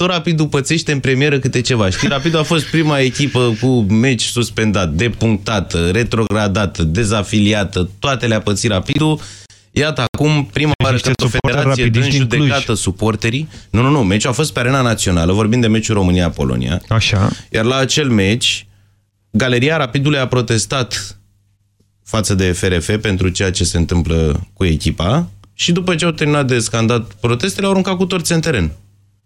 tot Rapidul pățește în premieră câte ceva. Știi, Rapidul a fost prima echipă cu meci suspendat, depunctată, retrogradată, dezafiliată, toate le-a pățit Rapidul. Iată, acum, prima oară când o federație dă în judecată suporterii... Nu, nu, nu, meciul a fost pe arena națională, vorbim de meciul România-Polonia. Așa. Iar la acel meci, Galeria Rapidului a protestat față de FRF pentru ceea ce se întâmplă cu echipa și după ce au terminat de scandat protestele, au aruncat cu torțe în teren.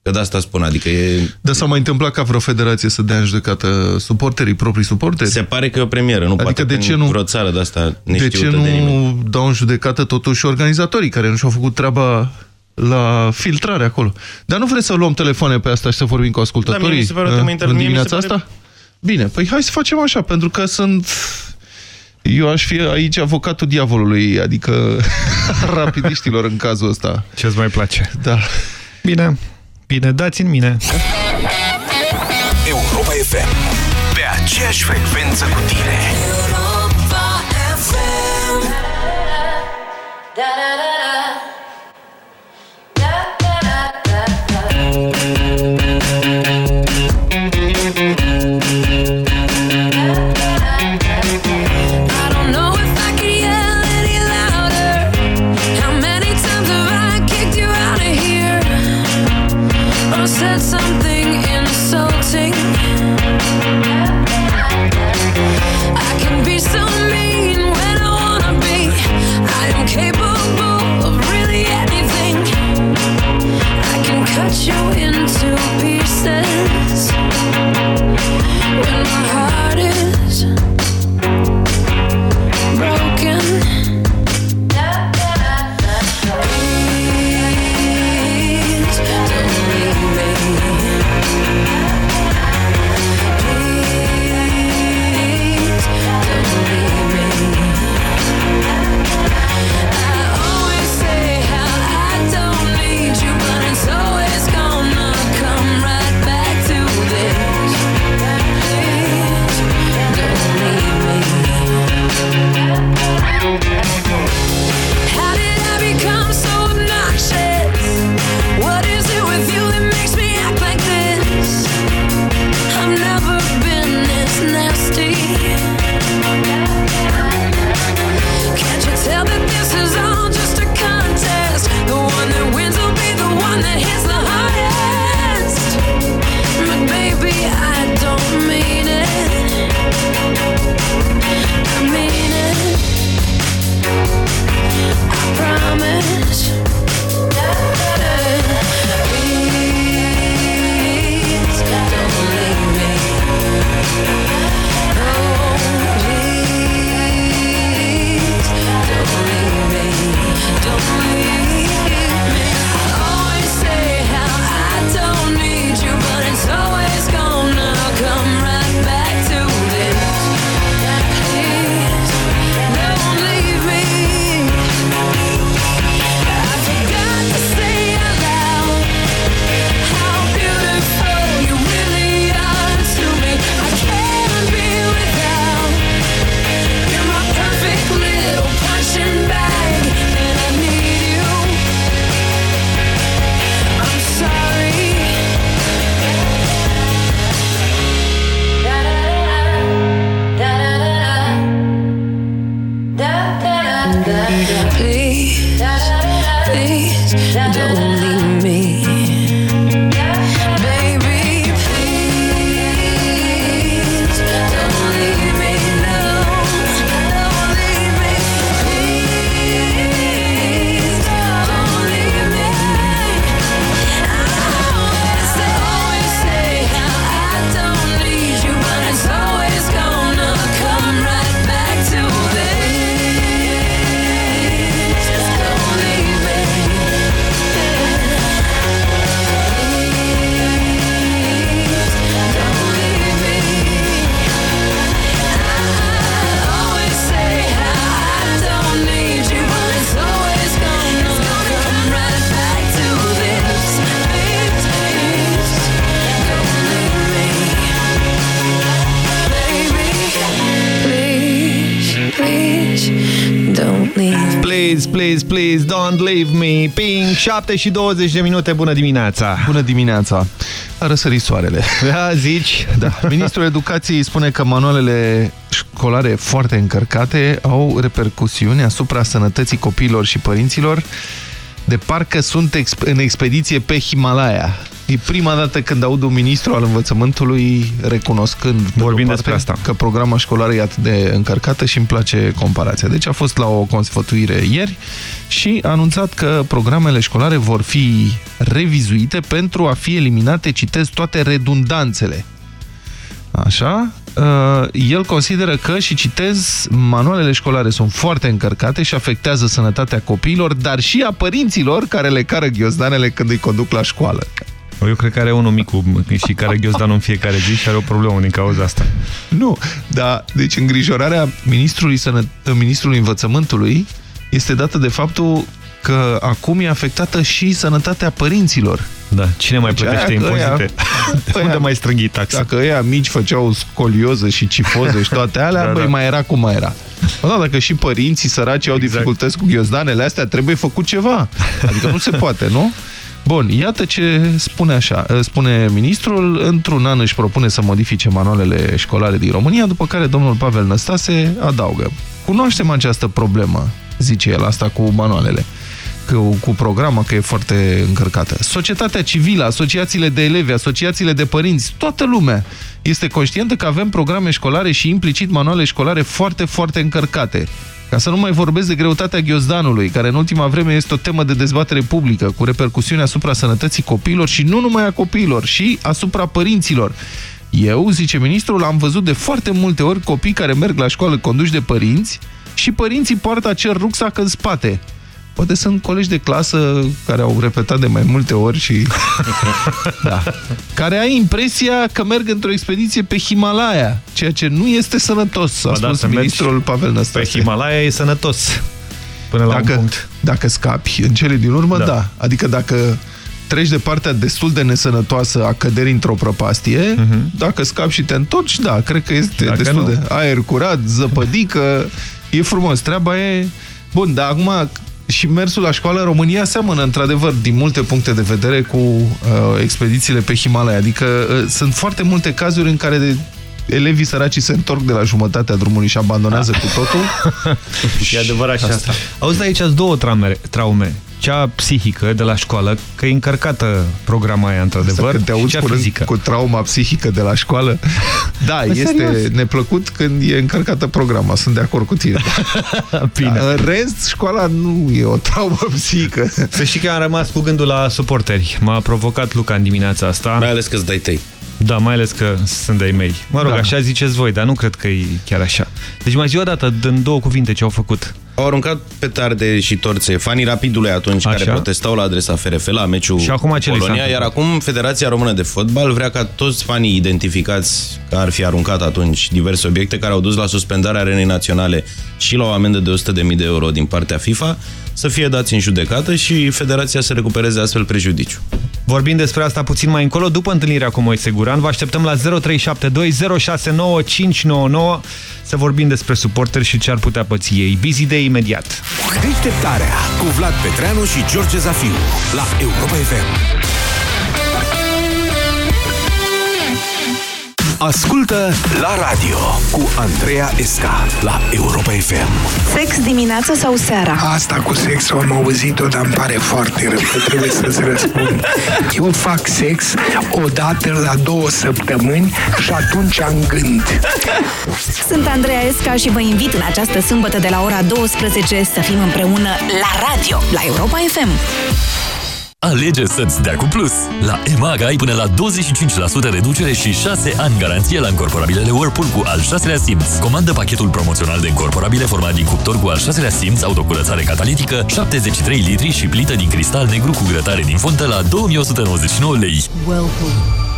Că de asta spun, adică e... Dar s-a mai întâmplat ca vreo federație să dea în judecată suporterii, proprii suporteri? Se pare că e o premieră, nu adică poate de ce nu, vreo țară de asta De ce nu de dau în judecată totuși organizatorii care nu și-au făcut treaba la filtrare acolo? Dar nu vreți să luăm telefoane pe asta și să vorbim cu ascultătorii da, mi se pare în dimineața asta? Bine, păi hai să facem așa, pentru că sunt eu aș fi aici avocatul diavolului, adică rapidiștilor în cazul ăsta. Ce-ți mai place? Da. Bine, bine, dați în mine. Europa FM. Pe aceeași frecvență cu tine. Europa FM. Da, da, da. please, please, don't leave me. Ping, 7 și 20 de minute, bună dimineața. Bună dimineața. a răsărit soarele. Da, zici? Da. Ministrul Educației spune că manualele școlare foarte încărcate au repercusiuni asupra sănătății copiilor și părinților de parcă sunt exp în expediție pe Himalaya. E prima dată când aud un ministru al învățământului recunoscând Vorbim de despre asta. că programa școlară e atât de încărcată și îmi place comparația. Deci a fost la o consfătuire ieri și a anunțat că programele școlare vor fi revizuite pentru a fi eliminate, citez, toate redundanțele. Așa, uh, el consideră că, și citez, manualele școlare sunt foarte încărcate și afectează sănătatea copiilor, dar și a părinților care le cară ghiozdanele când îi conduc la școală. Eu cred că are unul mic cu, și care ghiozdanul în fiecare zi și are o problemă din cauza asta. Nu, dar deci îngrijorarea ministrului, sănă... ministrului învățământului este dată de faptul că acum e afectată și sănătatea părinților. Da, cine mai Deci plătește aia că impozite? ăia- Unde mai strânghi taxa? Dacă ăia mici făceau scolioză și cifoză și toate alea, Da, băi, da. mai era cum mai era. Bă, da, dacă și părinții săraci au Exact. dificultăți cu ghiozdanele astea, trebuie făcut ceva. Adică nu se poate, nu? Bun, iată ce spune așa, spune ministrul, într-un an își propune să modifice manualele școlare din România, după care domnul Pavel Năstase adaugă. Cunoaștem această problemă, zice el, asta cu manualele că, cu programa, că e foarte încărcată. Societatea civilă, asociațiile de elevi, asociațiile de părinți, toată lumea este conștientă că avem programe școlare și implicit manuale școlare foarte, foarte încărcate. Ca să nu mai vorbesc de greutatea ghiozdanului, care în ultima vreme este o temă de dezbatere publică, cu repercusiuni asupra sănătății copiilor și nu numai a copiilor, și asupra părinților. Eu, zice ministrul, am văzut de foarte multe ori copii care merg la școală conduși de părinți și părinții poartă acel rucsac în spate. Poate sunt colegi de clasă care au repetat de mai multe ori și... da. Care ai impresia că merg într-o expediție pe Himalaya, ceea ce nu este sănătos, a Ba da, spus să mergi ministrul Pavel Pe Năstase. Himalaya e sănătos. Până la un Dacă, punct. dacă scapi în cele din urmă, da. Da. da. Adică dacă treci de partea destul de nesănătoasă a căderii într-o prăpastie, dacă scapi și te întorci, da, cred că este Dacă destul nu. de aer curat, zăpădică, e frumos. Treaba e... Bun, dar acum și mersul la școală în România seamănă, într-adevăr, din multe puncte de vedere cu uh, expedițiile pe Himalaya. Adică uh, sunt foarte multe cazuri în care de, elevii săraci se întorc de la jumătatea drumului și abandonează cu totul. E adevărat și asta. Auzi, aici sunt două traume, traume. Cea psihică de la școală, că e încărcată programa aia, Asta într-adevăr, când te și auzi cea spunând fizică. cu trauma psihică de la școală, da, Bă, este serios? neplăcut când e încărcată programa, sunt de acord cu tine. Bine. Da, în rest, școala nu e o traumă psihică. Să știi că am rămas cu gândul la suporteri. M-a provocat Luca în dimineața asta. Mai ales că-ți dai tăi. Da, mai ales că sunt de-ai mei. Mă rog, Da. așa ziceți voi, dar nu cred că e chiar așa. Deci mai zi o dată, în două cuvinte, ce au făcut. Au aruncat petarde și torțe fanii Rapidului atunci Așa. care protestau la adresa FRF la meciul Și acum ce li s-a Polonia, iar întâmplat? acum Federația Română de Fotbal vrea ca toți fanii identificați că ar fi aruncat atunci diverse obiecte care au dus la suspendarea arenei naționale și la o amendă de 100.000 de euro din partea FIFA să fie dați în judecată și Federația să recupereze astfel prejudiciu. Vorbim despre asta puțin mai încolo, după întâlnirea cu Moise Guran. Vă așteptăm la 0372069599 să vorbim despre suporteri și ce ar putea păți ei. Busy de imediat. Deșteptarea cu Vlad Petreanu și George Zafiu la Europa FM. Ascultă la radio cu Andreea Esca la Europa FM. Sex dimineața sau seara? Asta cu sexul am auzit-o, dar îmi pare foarte rău că trebuie să-ți răspund. Eu fac sex o dată la două săptămâni și atunci am gând. Sunt Andreea Esca și vă invit în această sâmbătă de la ora 12 să fim împreună la radio, la Europa FM. Alege să-ți dea cu plus. La EMAG ai până la 25% reducere și 6 ani garanție la încorporabilele Whirlpool cu al șaselea simț. Comandă pachetul promoțional de încorporabile format din cuptor cu al șaselea simț, autocurățare catalitică, 73 litri și plită din cristal negru cu grătare din fontă la 2199 lei. Whirlpool.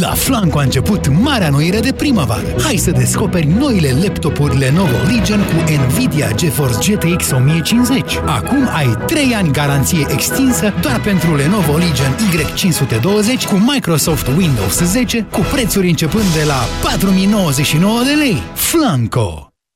La Flanco a început marea noire de primăvară. Hai să descoperi noile laptopuri Lenovo Legion cu Nvidia GeForce GTX 1050. Acum ai 3 ani garanție extinsă doar pentru Lenovo Legion Y520 cu Microsoft Windows 10 cu prețuri începând de la 4099 de lei. Flanco!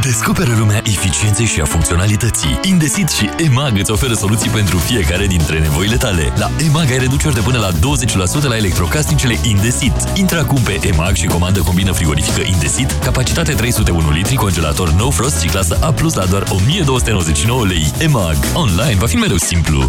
Descoperă lumea eficienței și a funcționalității. Indesit și EMAG îți oferă soluții pentru fiecare dintre nevoile tale. La EMAG ai reduceri de până la 20% la electrocasnicele Indesit. Intră acum pe EMAG și comandă combină frigorifică Indesit, capacitate 301 litri, congelator No Frost și clasă A+, la doar 1299 lei. EMAG. Online va fi mereu simplu.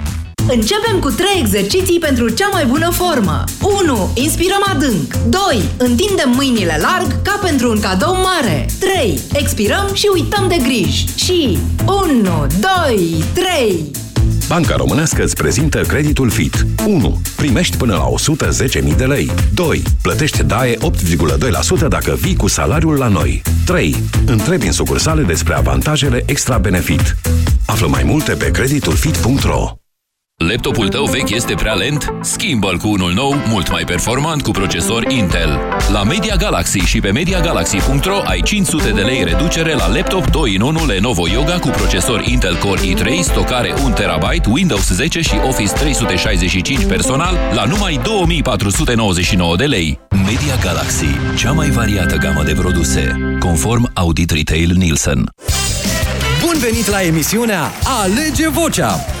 Începem cu 3 exerciții pentru cea mai bună formă. 1. Inspirăm adânc. 2. Întindem mâinile larg ca pentru un cadou mare. 3. Expirăm și uităm de griji. Și 1, 2, 3. Banca Românească îți prezintă creditul FIT. 1. Primești până la 110.000 de lei. 2. Plătești DAE 8,2% dacă vii cu salariul la noi. 3. Întrebi în sucursale despre avantajele extra benefit. Află mai multe pe creditulfit.ro Laptopul tău vechi este prea lent? Schimbă-l cu unul nou, mult mai performant cu procesor Intel. La Media Galaxy și pe MediaGalaxy.ro ai 500 de lei reducere la laptop 2 in 1 Lenovo Yoga cu procesor Intel Core i3, stocare 1 TB, Windows 10 și Office 365 personal la numai 2499 de lei. Media Galaxy, cea mai variată gamă de produse, conform Audit Retail Nielsen. Bun venit la emisiunea Alege Vocea!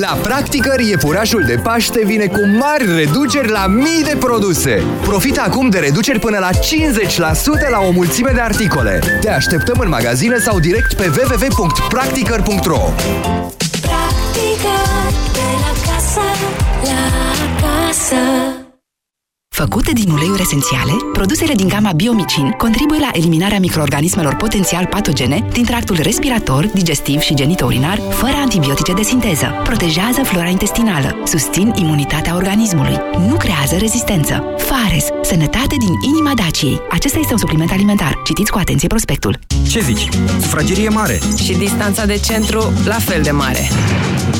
La Practicăr, iepurașul de Paște vine cu mari reduceri la mii de produse. Profita acum de reduceri până la 50% la o mulțime de articole. Te așteptăm în magazine sau direct pe www.practicăr.ro Practică de la casă, la casă. Făcute din uleiuri esențiale, produsele din gama Biomicin contribuie la eliminarea microorganismelor potențial patogene din tractul respirator, digestiv și genitourinar, fără antibiotice de sinteză. Protejează flora intestinală, susțin imunitatea organismului, nu creează rezistență. Fares, sănătate din inima Daciei. Acesta este un supliment alimentar. Citiți cu atenție prospectul. Ce zici? Sufragerie mare. Și distanța de centru la fel de mare.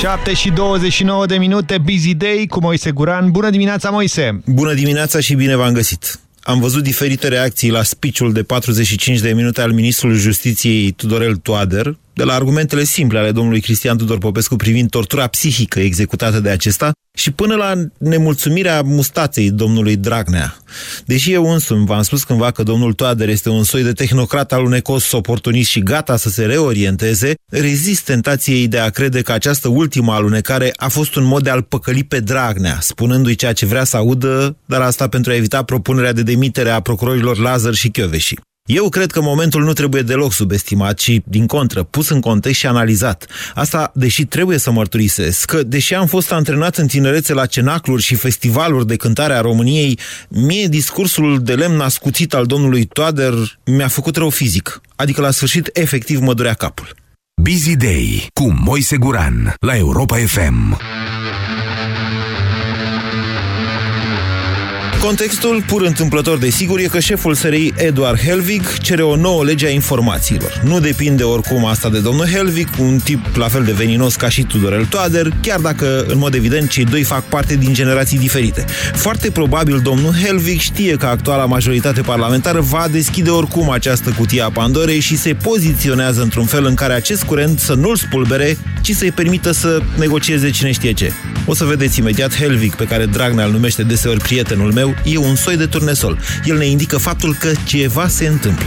7 și 29 de minute, Busy Day cu Moise Guran. Bună dimineața, Moise! Bună dimineața și bine v-am găsit! Am văzut diferite reacții la speech de 45 de minute al ministrului justiției Tudorel Toader, de la argumentele simple ale domnului Cristian Tudor Popescu privind tortura psihică executată de acesta și până la nemulțumirea mustaței domnului Dragnea. Deși eu însumi v-am spus cândva că domnul Toader este un soi de tehnocrat alunecos, oportunist și gata să se reorienteze, rezist tentației de a crede că această ultimă alunecare a fost un mod de a-l păcăli pe Dragnea, spunându-i ceea ce vrea să audă, dar asta pentru a evita propunerea de demitere a procurorilor Lazar și Chioveși. Eu cred că momentul nu trebuie deloc subestimat, ci, din contră, pus în context și analizat. Asta, deși trebuie să mărturisesc, că, deși am fost antrenat în tinerețe la cenacluri și festivaluri de cântare a României, mie discursul de lemn ascuțit al domnului Toader mi-a făcut rău fizic. Adică, la sfârșit, efectiv mă durea capul. Busy Day cu Moise Guran la Europa FM. Contextul, pur întâmplător de sigur, e că șeful SRI, Eduard Helvig, cere o nouă lege a informațiilor. Nu depinde oricum asta de domnul Helvig, un tip la fel de veninos ca și Tudorel Toader, chiar dacă, în mod evident, cei doi fac parte din generații diferite. Foarte probabil domnul Helvig știe că actuala majoritate parlamentară va deschide oricum această cutie a Pandorei și se poziționează într-un fel în care acest curent să nu-l spulbere, ci să-i permită să negocieze cine știe ce. O să vedeți imediat Helvig, pe care Dragnea îl numește deseori prietenul meu, e un soi de turnesol. El ne indică faptul că ceva se întâmplă.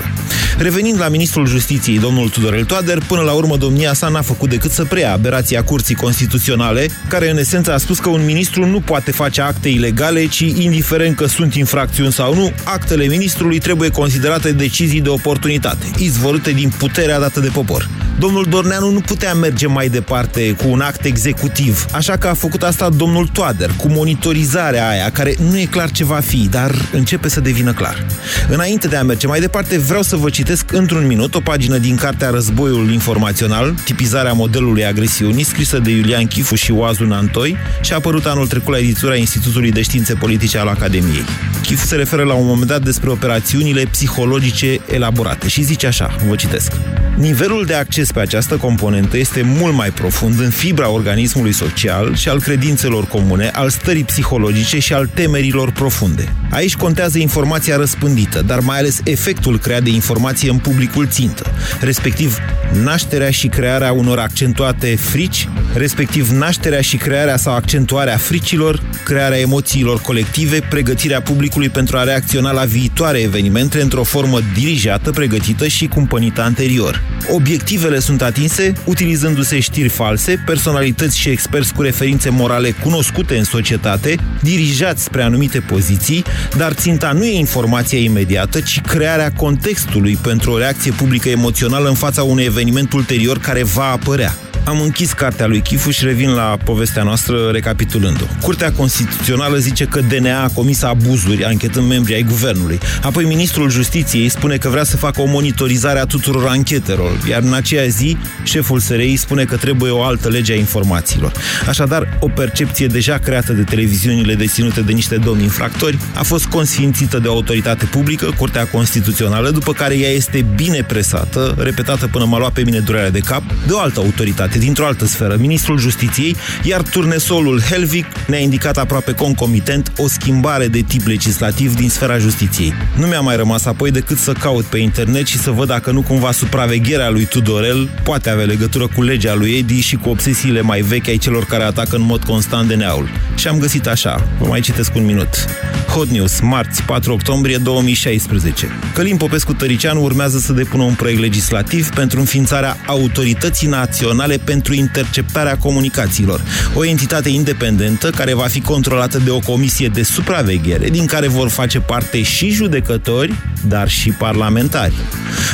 Revenind la ministrul justiției, domnul Tudorel Toader, până la urmă domnia sa n-a făcut decât să preia aberația Curții Constituționale, care în esență a spus că un ministru nu poate face acte ilegale, ci indiferent că sunt infracțiuni sau nu, actele ministrului trebuie considerate decizii de oportunitate, izvorâte din puterea dată de popor. Domnul Dorneanu nu putea merge mai departe cu un act executiv, așa că a făcut asta domnul Toader, cu monitorizarea aia, care nu e clar ce va fi, dar începe să devină clar. Înainte de a merge mai departe, vreau să vă citesc într-un minut o pagină din cartea Războiul Informațional, tipizarea modelului agresiunii, scrisă de Iulian Chifu și Oazu Nantoi și a apărut anul trecut la editura Institutului de Științe Politice al Academiei. Chifu se referă la un moment dat despre operațiunile psihologice elaborate și zice așa, vă citesc. Nivelul de acces pe această componentă este mult mai profund în fibra organismului social și al credințelor comune, al stării psihologice și al temerilor profunde. Aici contează informația răspândită, dar mai ales efectul creat de informație în publicul țintă, respectiv nașterea și crearea unor accentuate frici, respectiv nașterea și crearea sau accentuarea fricilor, crearea emoțiilor colective, pregătirea publicului pentru a reacționa la viitoare evenimente într-o formă dirijată, pregătită și cumpănită anterior. Obiectivele sunt atinse utilizându-se știri false, personalități și experți cu referințe morale cunoscute în societate, dirijați spre anumite poziții, dar ținta nu e informația imediată, ci crearea contextului pentru o reacție publică emoțională în fața unui eveniment ulterior care va apărea. Am închis cartea lui Chifu și revin la povestea noastră recapitulând-o. Curtea Constituțională zice că DNA a comis abuzuri anchetând membrii ai guvernului. Apoi ministrul Justiției spune că vrea să facă o monitorizare a tuturor anchetelor, iar în aceea zi șeful SRI spune că trebuie o altă lege a informațiilor. Așadar, o percepție deja creată de televiziunile deținute de niște domni infractori a fost consfințită de o autoritate publică, Curtea Constituțională, după care ea este bine presată, repetată până m-a luat pe mine durerea de cap, de o altă autoritate autoritate dintr-o altă sferă, ministrul justiției, iar turnesolul Helvig ne-a indicat aproape concomitent o schimbare de tip legislativ din sfera justiției. Nu mi-a mai rămas apoi decât să caut pe internet și să văd dacă nu cumva supravegherea lui Tudorel poate avea legătură cu legea lui Edi și cu obsesiile mai vechi ai celor care atacă în mod constant de neaul. Și am găsit așa, vă mai citesc un minut. Hot News, marți, 4 octombrie 2016. Călim Popescu Tăricianu urmează să depună un proiect legislativ pentru înființarea Autorității Naționale pentru interceptarea comunicațiilor, o entitate independentă care va fi controlată de o comisie de supraveghere, din care vor face parte și judecători, dar și parlamentari.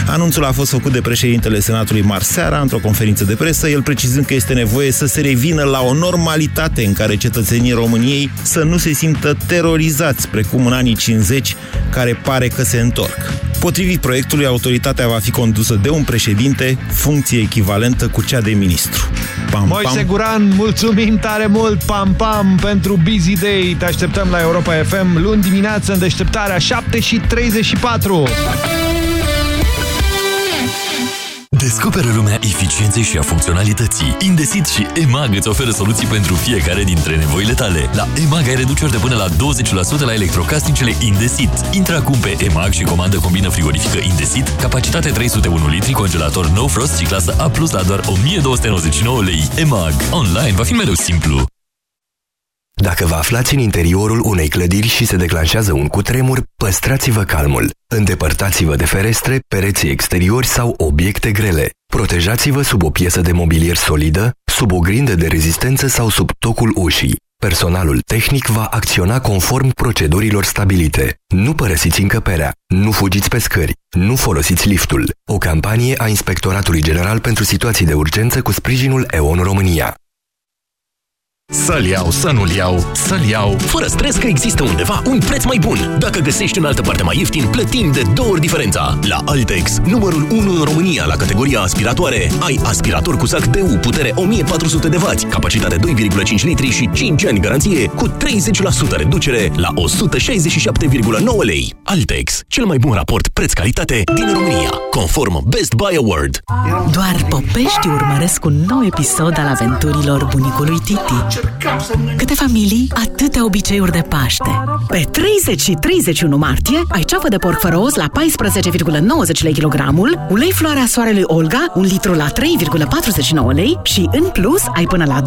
Anunțul a fost făcut de președintele Senatului Marseara într-o conferință de presă, el precizând că este nevoie să se revină la o normalitate în care cetățenii României să nu se simtă terorizați, precum în anii 50, care pare că se întorc. Potrivit proiectului, autoritatea va fi condusă de un președinte, funcție echivalentă cu cea de ministru. Pam, Moise pam. Guran, mulțumim tare mult, pam, pam, pentru Busy Day. Te așteptăm la Europa FM luni dimineață în deșteptarea 7 și 34. Descoperă lumea eficienței și a funcționalității. Indesit și EMAG îți oferă soluții pentru fiecare dintre nevoile tale. La EMAG ai reduceri de până la 20% la electrocasnicele Indesit. Intră acum pe EMAG și comandă combină frigorifică Indesit, capacitate 301 litri, congelator No Frost și clasă A+, la doar 1299 lei. EMAG. Online va fi mereu simplu. Dacă vă aflați în interiorul unei clădiri și se declanșează un cutremur, păstrați-vă calmul. Îndepărtați-vă de ferestre, pereții exteriori sau obiecte grele. Protejați-vă sub o piesă de mobilier solidă, sub o grindă de rezistență sau sub tocul ușii. Personalul tehnic va acționa conform procedurilor stabilite. Nu părăsiți încăperea, nu fugiți pe scări, nu folosiți liftul. O campanie a Inspectoratului General pentru Situații de Urgență cu sprijinul EON România. Să-l iau, să nu-l iau, să-l iau, fără stres că există undeva un preț mai bun. Dacă găsești în altă parte mai ieftin, plătim de două ori diferența. La Altex, numărul 1 în România la categoria aspiratoare, ai aspirator cu sac DU, putere 1400 de W, capacitate 2,5 litri și 5 ani garanție, cu 30% reducere la 167,9 lei. Altex, cel mai bun raport preț-calitate din România, conform Best Buy Award. Doar popești urmăresc un nou episod al aventurilor bunicului Titi. Câte familii, atâtea obiceiuri de Paște. Pe 30 și 31 martie ai ceafă de porc fără os la 14,90 lei kilogramul, ulei floarea soarelui Olga, un litru la 3,49 lei și, în plus, ai până la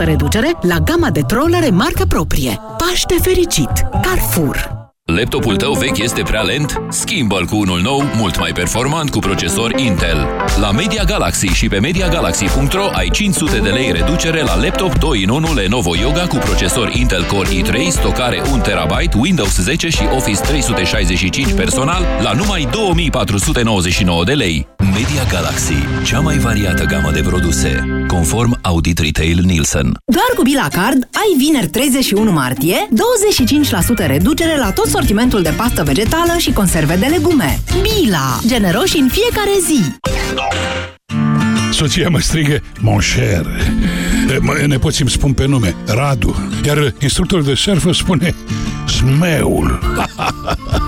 25% reducere la gama de trollere marcă proprie. Paște fericit! Carrefour! Laptopul tău vechi este prea lent? Schimbă-l cu unul nou, mult mai performant cu procesor Intel. La Media Galaxy și pe MediaGalaxy.ro ai 500 de lei reducere la laptop 2 in 1 Lenovo Yoga cu procesor Intel Core i3, stocare 1 TB, Windows 10 și Office 365 personal la numai 2499 de lei. Media Galaxy, cea mai variată gamă de produse, conform Audit Retail Nielsen. Doar cu Bila Card ai vineri 31 martie 25% reducere la tot sortimentul de pastă vegetală și conserve de legume. Bila! Generoși în fiecare zi! Soția mă strigă Mon cher Mă- Nepoții îmi spun pe nume Radu Iar instructorul de surf îmi spune Smeul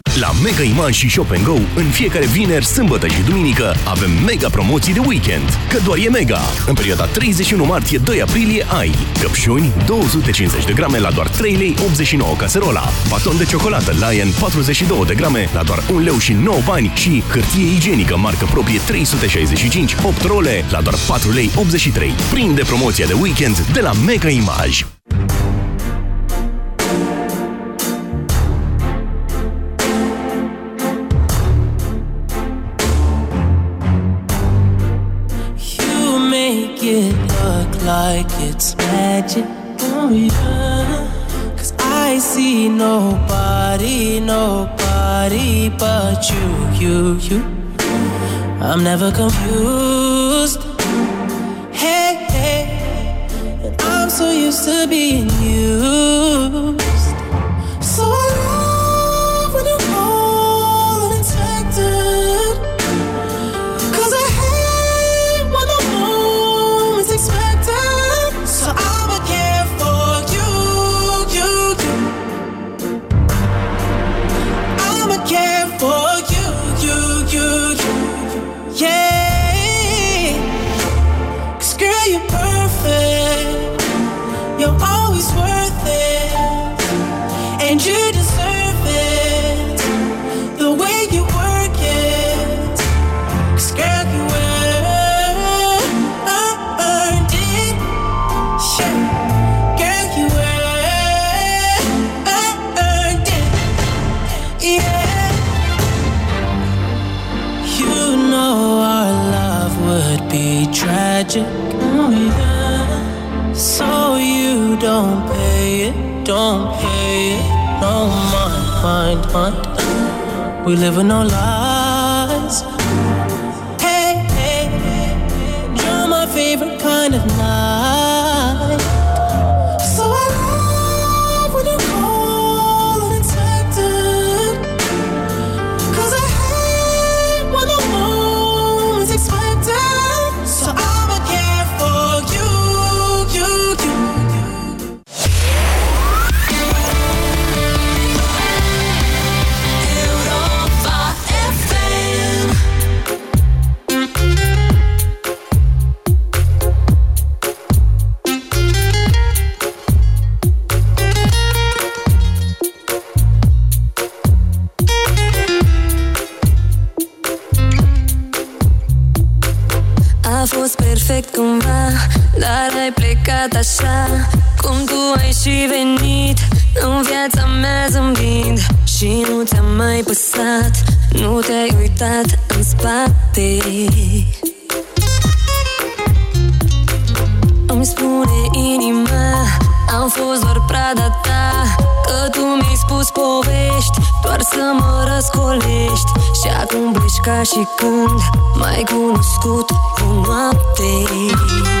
La Mega Image și Shop Go, în fiecare vineri, sâmbătă și duminică, avem mega promoții de weekend. Că doar e mega! În perioada 31 martie-2 aprilie ai căpșuni 250 de grame la doar 3 lei 89 caserola, baton de ciocolată Lion 42 de grame la doar 1 leu și 9 bani și hârtie igienică marcă proprie 365 8 role la doar 4 lei 83. Prinde promoția de weekend de la Mega Image. It look like it's magic. Oh, yeah. Cause I see nobody, nobody but you, you, you. I'm never confused. Hey, hey. And I'm so used to being used. So don't pay. No mind, mind, mind. We live our no ți-a mai păsat Nu te-ai uitat în spate. Îmi spune inima Am fost doar prada ta Că tu mi-ai spus povești Doar să mă răscolești. Și acum pleci ca și când M-ai cunoscut cu noapte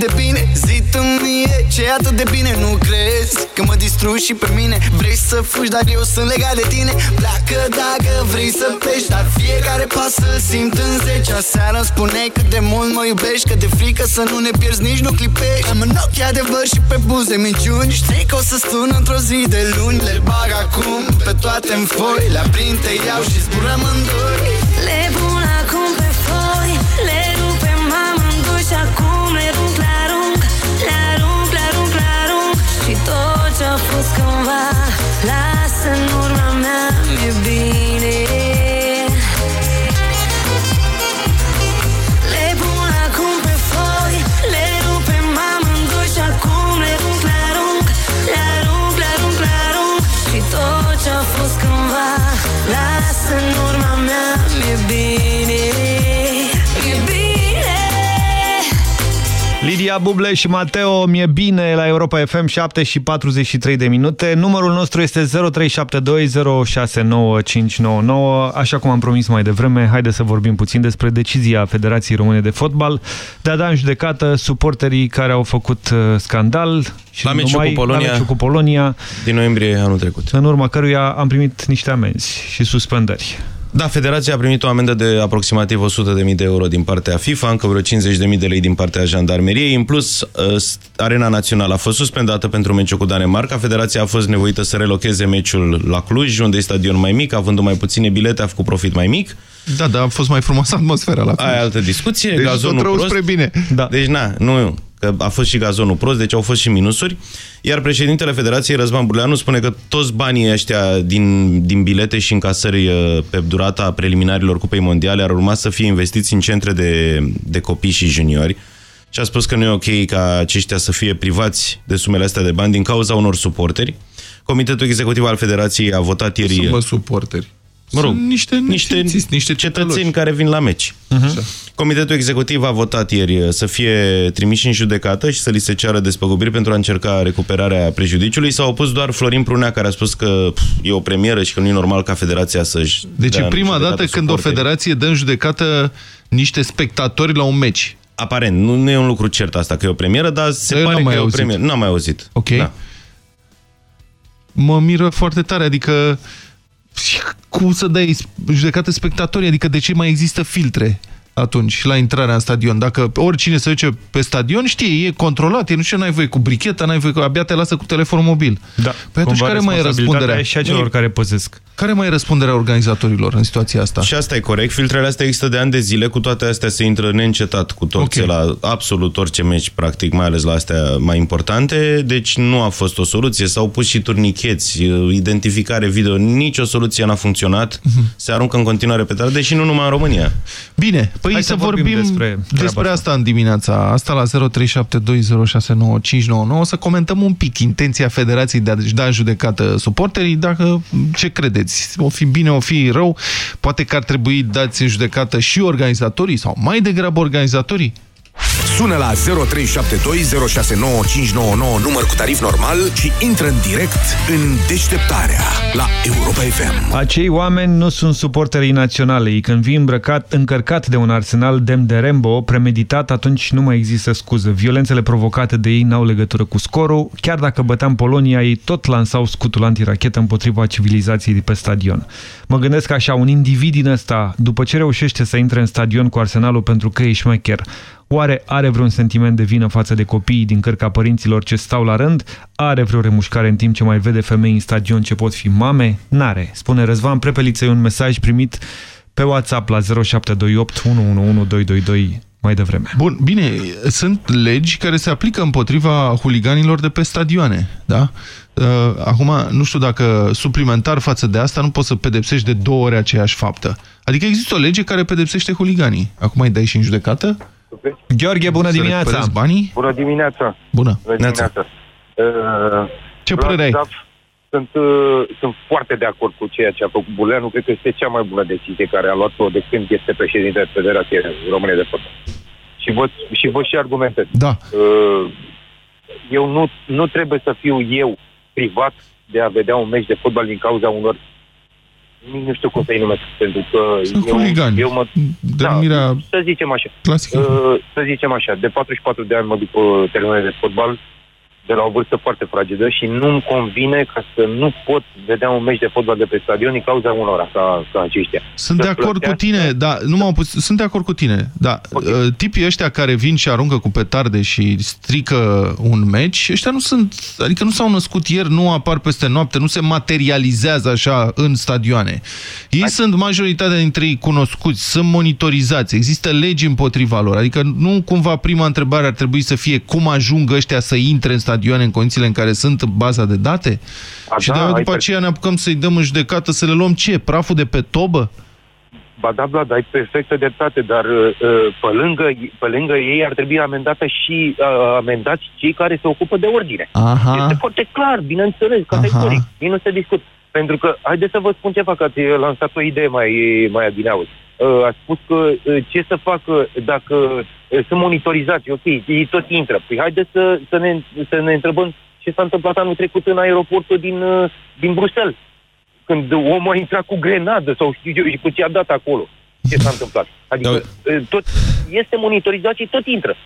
de bine? Zi tu mie ce e atât de bine Nu crezi că mă distrugi și pe mine? Vrei să fugi, dar eu sunt legat de tine. Pleacă dacă vrei să pleci Dar fiecare pas să simt în zece. Aseară îmi spuneai cât de mult mă iubești Că de frică să nu ne pierzi, nici nu clipești. Am în ochi adevăr și pe buze minciuni. Știi că o să sun într-o zi de luni. Le bag acum pe toate în foi. Le aprind, te iau și zburăm în doi. Le pun acum pe foi. Le ce-a fost cândva Lasă în urma mea Mi-e bine. Le pun acum pe foi Le rupem amândoi Și acum le rup, le arunc Le arunc, le arunc, le arunc. Și tot ce-a fost cândva Lasă în urma mea Mi-e bine Lidia Buble și Mateo, mi-e bine la Europa FM 7 și 43 de minute. Numărul nostru este 0372069599. Așa cum am promis mai devreme, haide să vorbim puțin despre decizia Federației Române de Fotbal de a da în judecată suporterii care au făcut uh, scandal și La nu meciul numai, cu Polonia. la meciul cu Polonia, Din noiembrie anul trecut. în urma căruia am primit niște amenzi și suspendări. Da, federația a primit o amendă de aproximativ 100.000 de euro din partea FIFA, încă vreo 50.000 de lei din partea jandarmeriei. În plus, uh, Arena Națională a fost suspendată pentru meciul cu Danemarca. Federația a fost nevoită să relocheze meciul la Cluj, unde e stadion mai mic, având mai puține bilete, a făcut profit mai mic. Da, dar a fost mai frumoasă atmosfera la Aia e altă discuție. Deci gazonul tot rău prost. spre bine. Da. Deci, na, nu, că a fost și gazonul prost, deci au fost și minusuri. Iar președintele Federației, Răzvan Burleanu, spune că toți banii ăștia din, din bilete și încasări uh, pe durata preliminarilor Cupei Mondiale ar urma să fie investiți în centre de, de copii și juniori. Și a spus că nu e ok ca aceștia să fie privați de sumele astea de bani din cauza unor suporteri. Comitetul executiv al Federației a votat ieri... Sunt, bă, suporteri. Mă rog, Sunt niște niște, nesimțiți, niște cetățeni care vin la meci. Uh-huh. Comitetul executiv a votat ieri uh, să fie trimiși în judecată și să li se ceară despăgubiri pentru a încerca recuperarea prejudiciului. S-a opus doar Florin Prunea, care a spus că pf, e o premieră și că nu e normal ca federația să-și Deci dea e în prima judecată dată când o suporterii. federație dă în judecată niște spectatori la un meci. Aparent, nu, nu e un lucru cert asta, că e o premieră, dar se Eu pare n-am că mai e o auzit. premieră. N-am mai auzit. Ok. Da. Mă miră foarte tare, adică cum să dai judecată spectatorii, adică de ce mai există filtre atunci la intrarea în stadion? Dacă oricine se duce pe stadion, știe, e controlat, e nu știu, n-ai voie cu bricheta, n-ai voie cu... abia te lasă cu telefonul mobil. Da. Păi atunci Cumva care mai e responsabilitatea răspunderea? și a celor care păzesc. Care mai e răspunderea organizatorilor în situația asta? Și asta e corect. Filtrele astea există de ani de zile. Cu toate astea se intră neîncetat cu torțe Ok. la absolut orice meci, practic, mai ales la astea mai importante. Deci nu a fost o soluție. S-au pus și turnicheți, identificare video. Nici o soluție n-a funcționat. Se aruncă în continuare pe tare, deși nu numai în România. Bine, păi Hai să, să vorbim vorbim despre despre, treaba asta în dimineața asta la 0372069599 să comentăm un pic intenția Federației de a-și da în judecată suporterii, dacă ce credeți? O fi bine, o fi rău? Poate că ar trebui dați în judecată și organizatorii sau mai degrabă organizatorii? Sună la 0372069599 număr cu tarif normal și intră în direct în deșteptarea la Europa FM. Acei oameni nu sunt suporterii naționale. Ei când vii îmbrăcat, încărcat de un arsenal demn de Rambo, premeditat, atunci nu mai există scuză. Violențele provocate de ei n-au legătură cu scorul. Chiar dacă băteam Polonia, ei tot lansau scutul antirachetă împotriva civilizației de pe stadion. Mă gândesc așa, un individ din ăsta, după ce reușește să intre în stadion cu arsenalul pentru că e șmecher, Oare are vreun sentiment de vină față de copiii din cărca părinților ce stau la rând? Are vreo remușcare în timp ce mai vede femei în stadion ce pot fi mame? N-are, spune Răzvan Prepeliță, e un mesaj primit pe WhatsApp la 0728 111222 mai devreme. Bun, bine, sunt legi care se aplică împotriva huliganilor de pe stadioane, da? Uh, Acum, nu știu dacă suplimentar față de asta nu poți să pedepsești de două ori aceeași faptă. Adică există o lege care pedepsește huliganii. Acum îi dai și în judecată? Gheorghe, bună Să dimineața! recuperezi banii? Bună dimineața! Bună! Bună dimineața! Uh, Ce părere ai? Sunt, uh, sunt foarte de acord cu ceea ce a făcut Buleanu. Cred că este cea mai bună decizie care a luat-o de când este președinte Federației Române de Fotbal. Și vă, și vă și argumentez. Da. Uh, eu nu, nu trebuie să fiu eu privat de a vedea un meci de fotbal din cauza unor nici nu știu cum să-i numesc, pentru că Sunt eu, huligani. eu mă... Denumirea Da, să zicem așa. clasică. Uh, să zicem așa, de 44 de ani mă duc pe terenurile de fotbal de la o vârstă foarte fragedă și nu-mi convine ca să nu pot vedea un meci de fotbal de pe stadion din cauza unora ca, ca aceștia. Sunt Să de acord cu plătească- tine, da, nu m-au pus, sunt de acord cu tine, da. Okay. Tipii ăștia care vin și aruncă cu petarde și strică un meci, ăștia nu sunt, adică nu s-au născut ieri, nu apar peste noapte, nu se materializează așa în stadioane. Ei Hai. sunt majoritatea dintre ei cunoscuți, sunt monitorizați, există legi împotriva lor, adică nu cumva prima întrebare ar trebui să fie cum ajung ăștia să intre în stadioane în condițiile în care sunt baza de date? A, și da, de ai după pe- aceea ne apucăm să-i dăm în judecată, să le luăm ce? Praful de pe tobă? Ba da, Vlad, ai perfectă dreptate, dar uh, pe lângă, pe lângă ei ar trebui amendată și uh, amendați cei care se ocupă de ordine. Aha. Este foarte clar, bineînțeles, categoric. Nici nu se discut. Pentru că, haideți să vă spun ceva, că ați lansat o idee mai, mai adineauri. Uh, ați spus că uh, ce să facă dacă uh, sunt monitorizați, ok, ei tot intră. Păi haideți să, să, ne, să ne întrebăm ce s-a întâmplat anul trecut în aeroportul din, uh, din Bruxelles. Când omul a intrat cu grenadă sau știu eu și cu ce a dat acolo. Ce s-a întâmplat? Adică uh, tot este monitorizat și tot intră.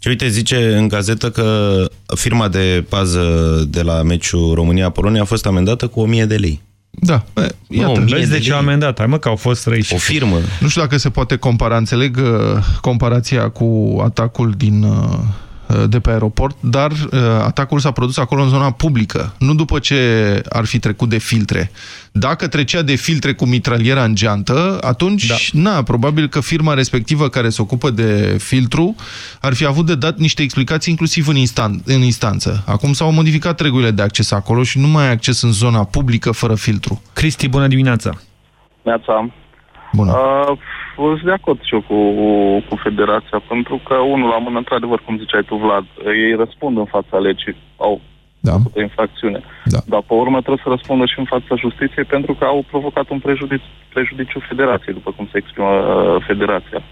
Și uite, zice în gazetă că firma de pază de la meciul România-Polonia a fost amendată cu 1000 de lei. Da, e, iată. Vezi de ce au amendat? Hai mă că au fost răi și... O firmă. Nu știu dacă se poate compara, înțeleg uh, comparația cu atacul din, uh, de pe aeroport, dar uh, atacul s-a produs acolo în zona publică, nu după ce ar fi trecut de filtre. Dacă trecea de filtre cu mitraliera în geantă, atunci, da. na, probabil că firma respectivă care se ocupă de filtru ar fi avut de dat niște explicații inclusiv în, instan în instanță. Acum s-au modificat regulile de acces acolo și nu mai ai acces în zona publică fără filtru. Cristi, bună dimineața! Neața. Bună. Uh, sunt de acord și eu cu, cu federația, pentru că unul la mână, într-adevăr, cum ziceai tu, Vlad, ei răspund în fața legii, au da. făcută infracțiune. Da. Dar pe urmă trebuie să răspundă și în fața justiției pentru că au provocat un prejudiciu, prejudiciu federației, după cum se exprimă uh, federația.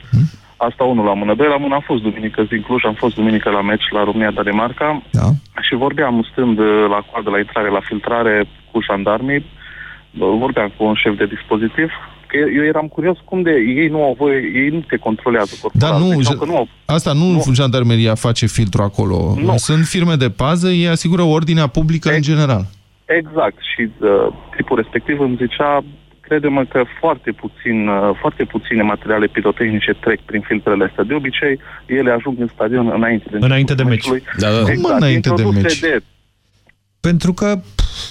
Asta unul la mână. Doi la mână am fost duminică zi în Cluj, am fost duminică la meci la România-Danemarca da. și vorbeam stând uh, la coadă, la intrare, la filtrare cu jandarmii, uh, vorbeam cu un șef de dispozitiv, că eu eram curios cum de ei nu au voie, ei nu se controlează corporal. Dar nu, deci, că nu au, asta nu, nu jandarmeria face filtru acolo. Nu. Sunt firme de pază, ei asigură ordinea publică în general. Exact. Și uh, tipul respectiv îmi zicea, crede-mă că foarte, puțin, uh, foarte puține materiale pirotehnice trec prin filtrele astea. De obicei, ele ajung în stadion înainte de Înainte de meci. meciului. Da, da. Exact, Cum înainte de introduse meci? De, Pentru că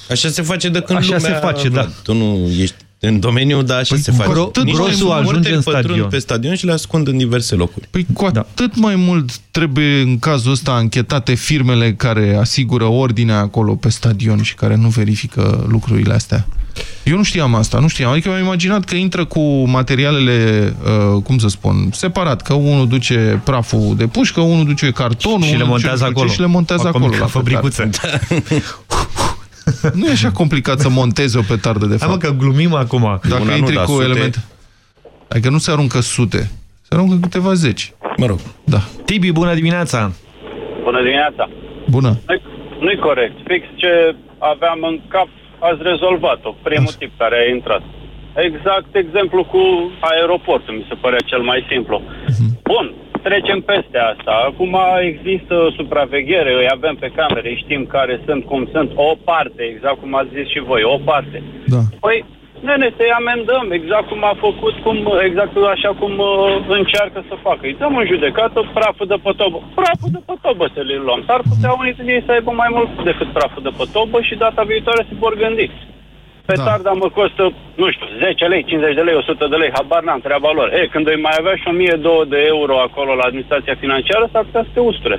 Așa se face de când Așa lumea... se face, da. Tu nu ești în domeniu, dar așa se face. gro- Niște grosul morteri ajunge în pătrund stadion. pe stadion și le ascund în diverse locuri. Păi cu atât mai mult trebuie în cazul ăsta anchetate firmele care asigură ordinea acolo pe stadion și care nu verifică lucrurile astea. Eu nu știam asta, nu știam. Adică mi-am imaginat că intră cu materialele, uh, cum să spun, separat, că unul duce praful de pușcă, unul duce cartonul, Și le unul montează duce acolo. Și le montează Acum acolo. ca la fabricuțe. petardă. nu e așa complicat să montezi o petardă, de Hai mă fapt. că glumim acum. Dacă Una nu, intri dar cu sute. elemente... Adică nu se aruncă sute, se aruncă câteva zeci. Mă rog. Da. Tibi, bună dimineața! Bună dimineața! Bună. Nu-i, nu-i corect. Fix ce aveam în cap, ați rezolvat-o. Primul tip care a intrat. Exact exemplu cu aeroportul, mi se părea cel mai simplu. Bun, trecem peste asta. Acum există supraveghere, îi avem pe camere, știm care sunt, cum sunt. O parte, exact cum ați zis și voi, o parte. Da. Păi, nene, să-i amendăm exact cum a făcut, cum, exact așa cum uh, încearcă să facă. Îi dăm în judecată praful de pătobă. Praful de pătobă să le luăm. S-ar putea unii din ei să aibă mai mult decât praful de pătobă și data viitoare se vor gândi. Petarda mă costă, nu știu, 10 lei, 50 de lei, 100 de lei, habar n-am, treaba lor. E, când îi mai avea și 1002 de euro acolo la administrația financiară, s-ar putea să te usture.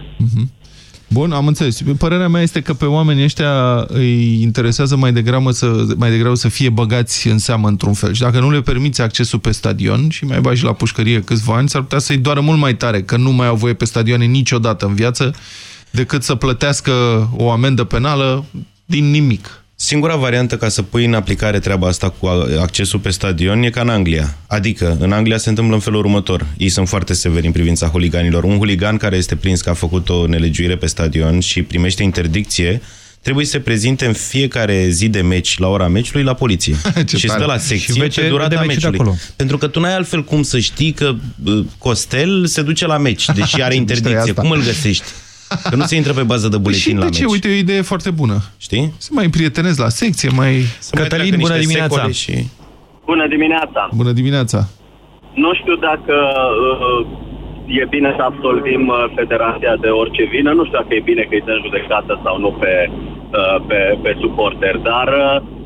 Bun, am înțeles. Părerea mea este că pe oamenii ăștia îi interesează mai degrabă să, mai degrabă să fie băgați în seamă într-un fel. Și dacă nu le permiți accesul pe stadion și mai bagi la pușcărie câțiva ani, s-ar putea să-i doară mult mai tare că nu mai au voie pe stadioane niciodată în viață decât să plătească o amendă penală din nimic. Singura variantă ca să pui în aplicare treaba asta cu accesul pe stadion e ca în Anglia. Adică, în Anglia se întâmplă în felul următor. Ei sunt foarte severi în privința huliganilor. Un huligan care este prins că a făcut o nelegiuire pe stadion și primește interdicție, trebuie să se prezinte în fiecare zi de meci, la ora meciului, la poliție. și tare. stă la Și secție vece pe de durata meciuri meciului. acolo. Pentru că tu n-ai altfel cum să știi că bă, Costel se duce la meci, deși are Ce mișto e interdicție. asta. Cum îl găsești? Că nu se intră pe bază de Și buletin la de meci. ce? Uite, e o idee foarte bună. Știi? Se mai prietenezi la secție, mai... Să mai treacă niște secole Și... Bună dimineața! Bună dimineața! Nu știu dacă uh, e bine să absolvim uh, federația de orice vină, nu știu dacă e bine că îi dăm judecată sau nu pe, uh, pe, pe suporter, dar uh, uh,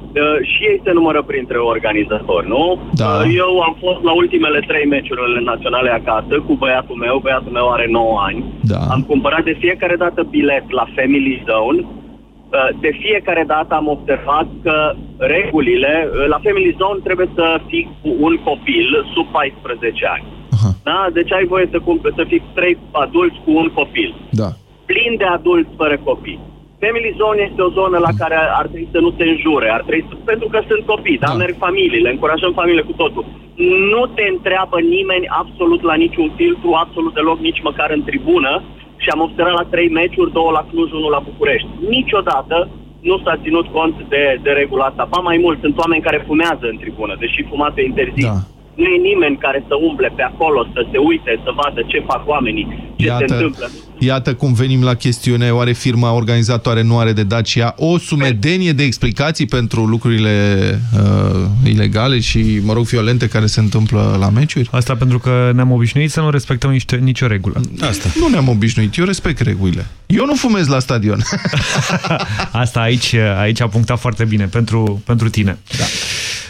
și ei se numără printre organizatori, nu? Da. Uh, eu am fost la ultimele trei meciuri naționale acasă cu băiatul meu, băiatul meu are 9 ani. Da. Am cumpărat de fiecare dată bilet la Family Zone. Uh, De fiecare dată am observat că regulile, uh, la Family Zone trebuie să fii cu un copil sub 14 ani. Da? Deci ai voie să, cumperi, să fii trei adulți cu un copil. Da. Plin de adulți fără copii. Family Zone este o zonă la care ar trebui să nu se înjure, ar trebui să, pentru că sunt copii, da? merg familiile, încurajăm familiile cu totul. Nu te întreabă nimeni absolut la niciun filtru, absolut deloc, nici măcar în tribună și am observat la trei meciuri, două la Cluj, unul la București. Niciodată nu s-a ținut cont de, de regula asta. Ba mai mult, sunt oameni care fumează în tribună, deși fumatul e interzis. Da. Nu e nimeni care să umble pe acolo, să se uite, să vadă ce fac oamenii, ce se Iată, întâmplă. Iată cum venim la chestiune. Oare firma organizatoare nu are de dat și ea o sumedenie de explicații pentru lucrurile uh, ilegale și, mă rog, violente care se întâmplă la meciuri? Asta pentru că ne-am obișnuit să nu respectăm niște, nicio regulă. Asta. Nu ne-am obișnuit, eu respect regulile. Eu nu fumez la stadion. Asta aici, aici a punctat foarte bine pentru, pentru tine. Da.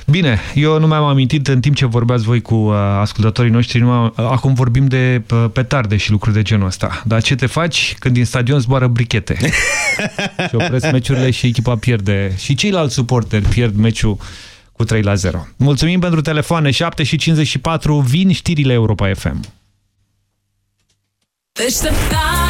Bine, eu nu mi-am amintit în timp ce vorbeați voi cu uh, ascultătorii noștri, nu am, uh, acum vorbim de uh, petarde și lucruri de genul ăsta. Dar ce te faci când din stadion zboară brichete? și opresc meciurile și echipa pierde. Și ceilalți suporteri pierd meciul cu 3 la 0. Mulțumim pentru telefoane, 7 și 54, vin știrile Europa FM. Deșteptarea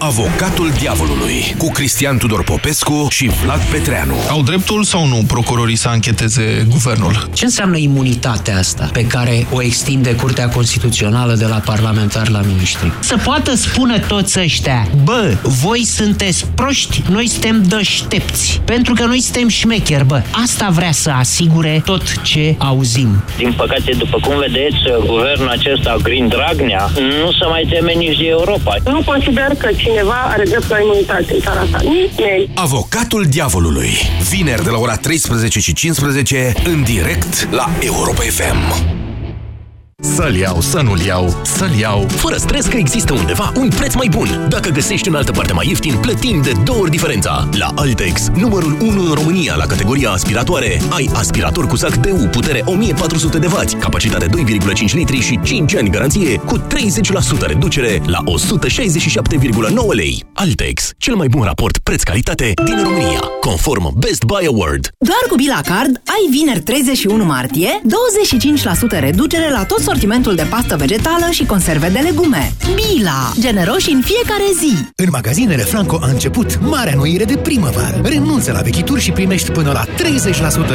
Avocatul Diavolului cu Cristian Tudor Popescu și Vlad Petreanu. Au dreptul sau nu procurorii să ancheteze guvernul? Ce înseamnă imunitatea asta pe care o extinde Curtea Constituțională de la parlamentar la miniștri? Să poată spune toți ăștia, bă, voi sunteți proști, noi suntem deștepți, pentru că noi suntem șmecheri, bă. Asta vrea să asigure tot ce auzim. Din păcate, după cum vedeți, guvernul acesta, Green Dragnea, nu se mai teme nici de Europa. Nu consider că cineva are drept la imunitate în țara asta. Nimeni. Avocatul Diavolului. Vineri de la ora 13 și 15 în direct la Europa FM. Să-l iau, să nu-l iau, să-l iau, fără stres că există undeva un preț mai bun. Dacă găsești în altă parte mai ieftin, plătim de două ori diferența. La Altex, numărul 1 în România la categoria aspiratoare, ai aspirator cu sac PU, putere 1400 de W, capacitate 2,5 litri și 5 ani garanție, cu 30% reducere la 167,9 lei. Altex, cel mai bun raport preț-calitate din România, conform Best Buy Award. Doar cu Bila Card ai vineri 31 martie 25% reducere la tot sortimentul de pastă vegetală și conserve de legume. Bila! Generoși în fiecare zi! În magazinele Franco a început marea noire de primăvară. Renunță la vechituri și primești până la 30%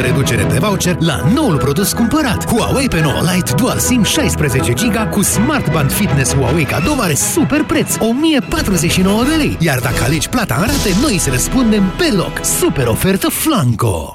reducere pe voucher la noul produs cumpărat. Huawei pe 9 Lite Dual SIM 16 GB cu Smart Band Fitness Huawei cadou are super preț, 1049 de lei. Iar dacă alegi plata în rate, noi să răspundem pe loc. Super ofertă Flanco!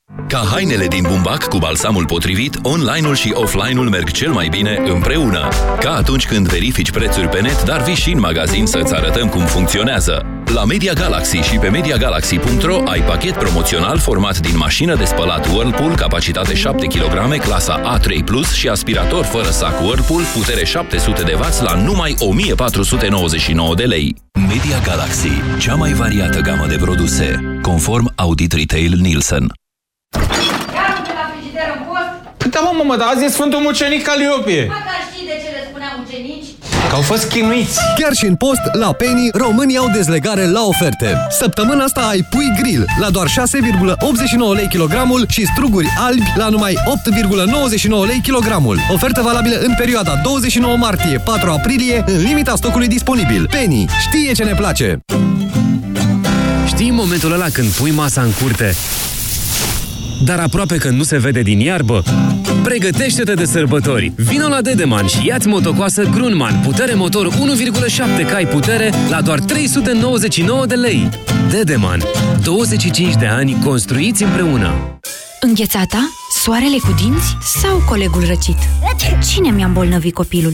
Ca hainele din bumbac cu balsamul potrivit, online-ul și offline-ul merg cel mai bine împreună. Ca atunci când verifici prețuri pe net, dar vii și în magazin să-ți arătăm cum funcționează. La Media Galaxy și pe MediaGalaxy.ro ai pachet promoțional format din mașină de spălat Whirlpool, capacitate 7 kg, clasa A3+, Plus și aspirator fără sac Whirlpool, putere 700 de W la numai 1499 de lei. Media Galaxy, cea mai variată gamă de produse, conform Audit Retail Nielsen. Păi da, mă, mă, dar azi e Sfântul Mucenic Caliopie. Măcar știi de ce le spuneam ucenici? Că au fost chinuiți. Chiar și în post, la Penny, românii au dezlegare la oferte. Săptămâna asta ai pui grill la doar 6,89 lei kilogramul și struguri albi la numai 8,99 lei kilogramul. Ofertă valabilă în perioada 29 martie-4 aprilie, în limita stocului disponibil. Penny știe ce ne place! Știi momentul ăla când pui masa în curte dar aproape că nu se vede din iarbă? Pregătește-te de sărbători! Vino la Dedeman și ia-ți motocoasă Grunman, putere motor 1,7 cai putere la doar 399 de lei. Dedeman. 25 de ani construiți împreună. Înghețata? Soarele cu dinți? Sau colegul răcit? Cine mi-a îmbolnăvit copilul?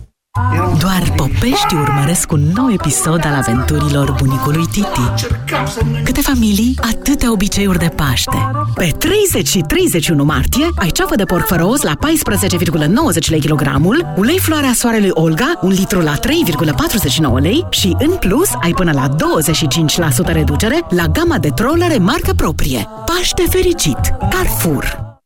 Doar popești urmăresc un nou episod al aventurilor bunicului Titi. Câte familii, atâtea obiceiuri de Paște. Pe 30 și 31 martie ai ceafă de porc fără os la 14,90 lei kilogramul, ulei floarea soarelui Olga, un litru la 3,49 lei și în plus ai până la 25% reducere la gama de trollere marcă proprie. Paște fericit! Carrefour!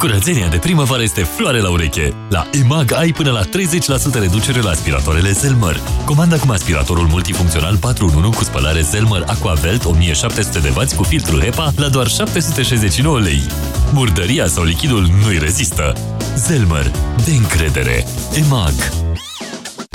Curățenia de primăvară este floare la ureche. La EMAG ai până la 30% reducere la aspiratoarele Zelmer. Comanda acum aspiratorul multifuncțional 4 în 1 cu spălare Zelmer Aquavelt 1700 de W cu filtru HEPA la doar 769 lei. Murdăria sau lichidul nu-i rezistă. Zelmer. De încredere. EMAG.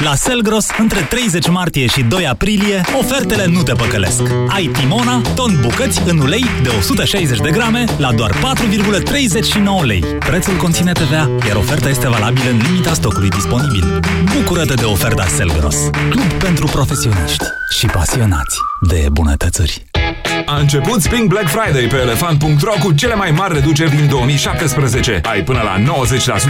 La Selgros, între 30 martie și 2 aprilie, ofertele nu te păcălesc. Ai Timona, ton bucăți în ulei de 160 de grame la doar 4,39 lei. Prețul conține TVA, iar oferta este valabilă în limita stocului disponibil. Bucură-te de oferta Selgros, club pentru profesioniști și pasionați de bunătățări. A început Spring Black Friday pe elefant.ro cu cele mai mari reduceri din 2017. Ai până la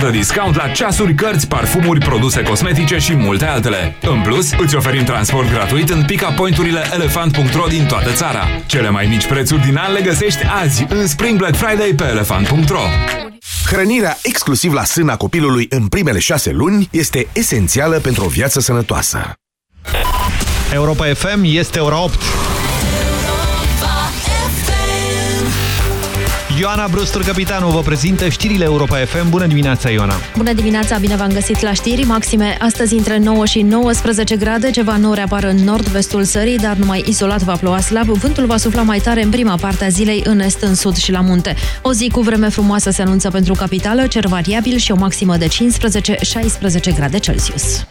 90% discount la ceasuri, cărți, parfumuri, produse cosmetice și multe altele. În plus, îți oferim transport gratuit în pick-up point-urile elefant.ro din toată țara. Cele mai mici prețuri din an le găsești azi în Spring Black Friday pe elefant.ro. Hrănirea exclusiv la sâna copilului în primele șase luni este esențială pentru o viață sănătoasă. Europa FM este ora 8. Ioana Brustur, capitanul, vă prezintă știrile Europa FM. Bună dimineața, Ioana! Bună dimineața, bine v-am găsit la știri. Maxime astăzi între 9 și 19 grade, ceva nori apar în nord-vestul țării, dar numai izolat va ploua slab. Vântul va sufla mai tare în prima parte a zilei, în est, în sud și la munte. O zi cu vreme frumoasă se anunță pentru capitală, cer variabil și o maximă de 15-16 grade Celsius.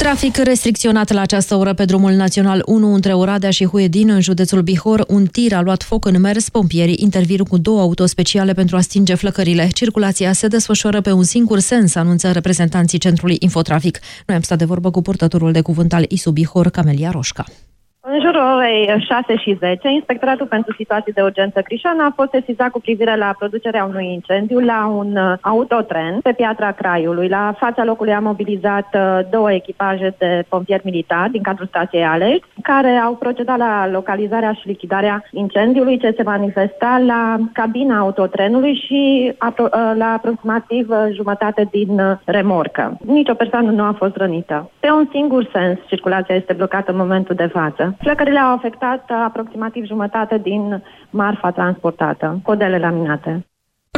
Trafic restricționat la această oră pe drumul național 1 între Oradea și Huedin, în județul Bihor. Un tir a luat foc în mers. Pompierii intervin cu două autospeciale pentru a stinge flăcările. Circulația se desfășoară pe un singur sens, anunță reprezentanții Centrului Infotrafic. Noi am stat de vorbă cu purtătorul de cuvânt al ISU Bihor, Camelia Roșca. În jurul orei 6 și 10, Inspectoratul pentru Situații de Urgență Crișana a fost sesizat cu privire la producerea unui incendiu la un uh, autotren pe Piatra Craiului. La fața locului a mobilizat uh, două echipaje de pompieri militari din cadrul stației Alex, care au procedat la localizarea și lichidarea incendiului ce se manifesta la cabina autotrenului și uh, la aproximativ jumătate din remorcă. Nici o persoană nu a fost rănită. Pe un singur sens, circulația este blocată în momentul de față. Flăcările au afectat uh, aproximativ jumătate din marfa transportată, codele laminate.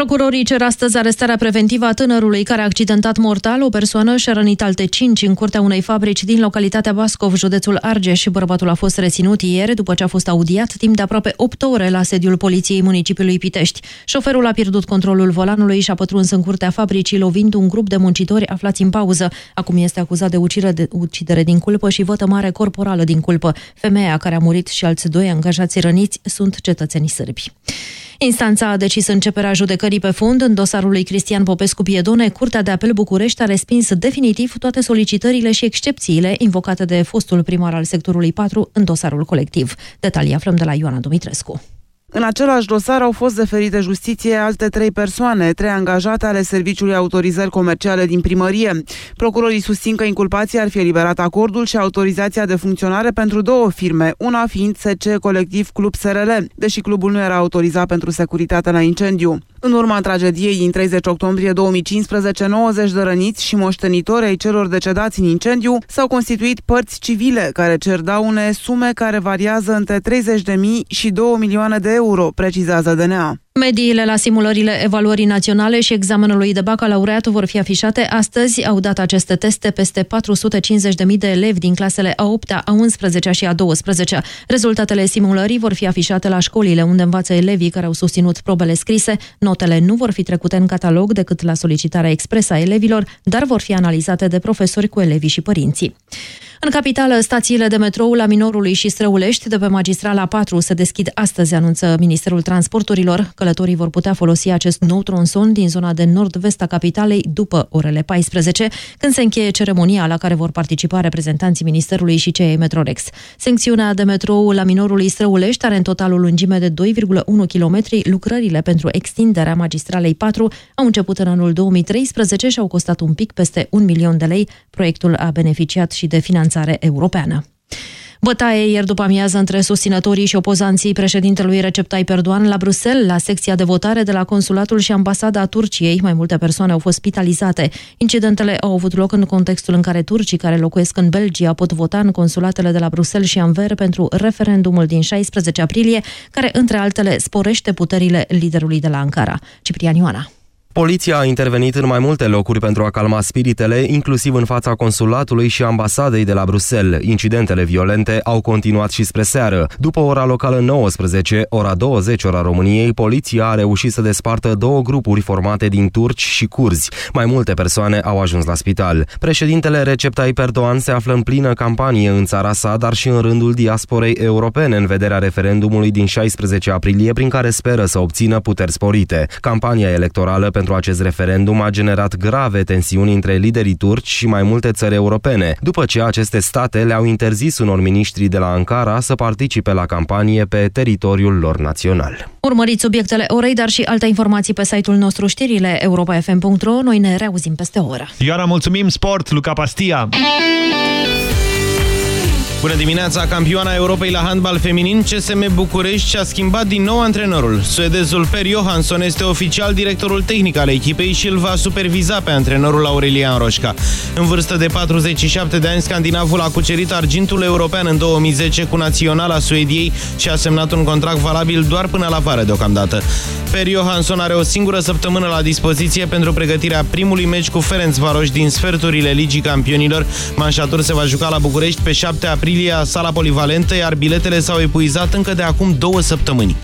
Procurorii cer astăzi arestarea preventivă a tânărului care a accidentat mortal o persoană și a rănit alte cinci în curtea unei fabrici din localitatea Bascov, județul Argeș. Bărbatul a fost reținut ieri după ce a fost audiat timp de aproape 8 ore la sediul poliției municipiului Pitești. Șoferul a pierdut controlul volanului și a pătruns în curtea fabricii lovind un grup de muncitori aflați în pauză. Acum este acuzat de ucidere, de ucidere din culpă și vătămare corporală din culpă. Femeia care a murit și alți doi angajați răniți sunt cetățenii sârbi. Instanța a decis începerea judecării pe fund în dosarul lui Cristian Popescu Piedone. Curtea de apel București a respins definitiv toate solicitările și excepțiile invocate de fostul primar al sectorului 4 în dosarul colectiv. Detalii aflăm de la Ioana Dumitrescu. În același dosar au fost deferite justiție alte trei persoane, trei angajate ale Serviciului Autorizări Comerciale din primărie. Procurorii susțin că inculpații ar fi eliberat acordul și autorizația de funcționare pentru două firme, una fiind SC Colectiv Club SRL, deși clubul nu era autorizat pentru securitate la incendiu. În urma tragediei din 30 octombrie 2015, 90 de răniți și moștenitori ai celor decedați în incendiu s-au constituit părți civile care cer daune sume care variază între 30.000 și 2 milioane de euro, precizează DNA. Mediile la simulările evaluării naționale și examenului de bacalaureat vor fi afișate astăzi. Au dat aceste teste peste 450.000 de elevi din clasele a 8 a 11 și a 12 Rezultatele simulării vor fi afișate la școlile unde învață elevii care au susținut probele scrise. Notele nu vor fi trecute în catalog decât la solicitarea expresă a elevilor, dar vor fi analizate de profesori cu elevii și părinții. În capitală, stațiile de metrou la Minorului și Străulești de pe magistrala 4 se deschid astăzi, anunță Ministerul Transporturilor. Călătorii vor putea folosi acest nou tronson din zona de nord-vest a capitalei după orele 14, când se încheie ceremonia la care vor participa reprezentanții Ministerului și cei Metrorex. Secțiunea de metrou la Minorului Străulești are în total o lungime de 2,1 km. Lucrările pentru extinderea magistralei 4 au început în anul 2013 și au costat un pic peste un milion de lei. Proiectul a beneficiat și de finanțare finanțare europeană. Bătaie ieri după amiază între susținătorii și opozanții președintelui Recep Tayyip Erdogan la Bruxelles, la secția de votare de la Consulatul și Ambasada Turciei. Mai multe persoane au fost spitalizate. Incidentele au avut loc în contextul în care turcii care locuiesc în Belgia pot vota în consulatele de la Bruxelles și Anver pentru referendumul din 16 aprilie, care, între altele, sporește puterile liderului de la Ankara. Ciprian Ioana. Poliția a intervenit în mai multe locuri pentru a calma spiritele, inclusiv în fața consulatului și ambasadei de la Bruxelles. Incidentele violente au continuat și spre seară. După ora locală 19, ora 20 ora României, poliția a reușit să despartă două grupuri formate din turci și curzi. Mai multe persoane au ajuns la spital. Președintele Recep Tayyip Erdogan se află în plină campanie în țara sa, dar și în rândul diasporei europene în vederea referendumului din 16 aprilie, prin care speră să obțină puteri sporite. Campania electorală pentru acest referendum a generat grave tensiuni între liderii turci și mai multe țări europene, după ce aceste state le-au interzis unor miniștri de la Ankara să participe la campanie pe teritoriul lor național. Urmăriți subiectele orei, dar și alte informații pe site-ul nostru știrile europa.fm.ro. Noi ne reauzim peste o oră. Ioana, mulțumim! Sport, Luca Pastia! Bună dimineața! Campioana Europei la handbal feminin, CSM București și-a schimbat din nou antrenorul. Suedezul Per Johansson este oficial directorul tehnic al echipei și îl va superviza pe antrenorul Aurelian Roșca. În vârstă de 47 de ani, scandinavul a cucerit argintul european în 2010 cu naționala Suediei și a semnat un contract valabil doar până la vară deocamdată. Per Johansson are o singură săptămână la dispoziție pentru pregătirea primului meci cu Ferenc Varoș din sferturile Ligii Campionilor. Manșatur se va juca la București pe 7 aprilie aprilie sala polivalentă, iar biletele s-au epuizat încă de acum două săptămâni.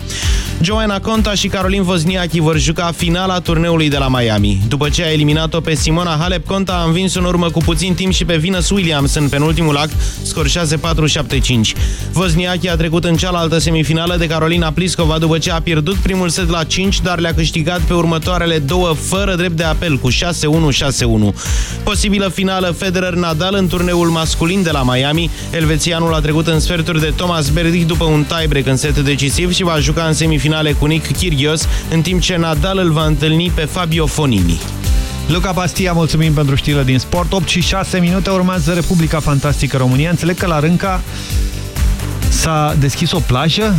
Joanna Conta și Caroline Wozniacki vor juca finala turneului de la Miami. După ce a eliminat-o pe Simona Halep, Conta a învins în urmă cu puțin timp și pe Venus Williams în penultimul act, scor 6-4-7-5. Wozniacki a trecut în cealaltă semifinală de Carolina Pliskova după ce a pierdut primul set la 5, dar le-a câștigat pe următoarele două fără drept de apel cu 6-1-6-1. Posibilă finală Federer-Nadal în turneul masculin de la Miami. Elvețianul a trecut în sferturi de Thomas Berdych după un tiebreak în set decisiv și va juca în semifinală finale cu Nick Kyrgios, în timp ce Nadal îl va întâlni pe Fabio Fonini. Luca Pastia, mulțumim pentru știrile din sport. 8 și 6 minute urmează Republica Fantastică România. Înțeleg că la Rânca S-a deschis o plajă?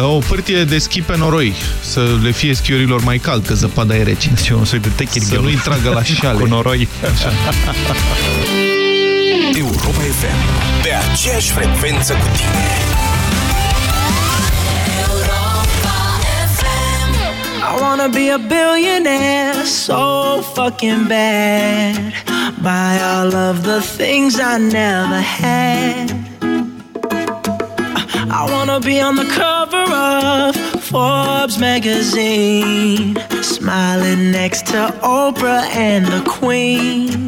O pârtie de schi pe noroi, să le fie schiorilor mai cald, că zăpada e rece. Și un soi de Să nu-i tragă la șale. Cu noroi. Așa. Europa FM, pe aceeași frecvență cu tine. I wanna be a billionaire so fucking bad. Buy all of the things I never had. I wanna be on the cover of Forbes magazine, smiling next to Oprah and the Queen.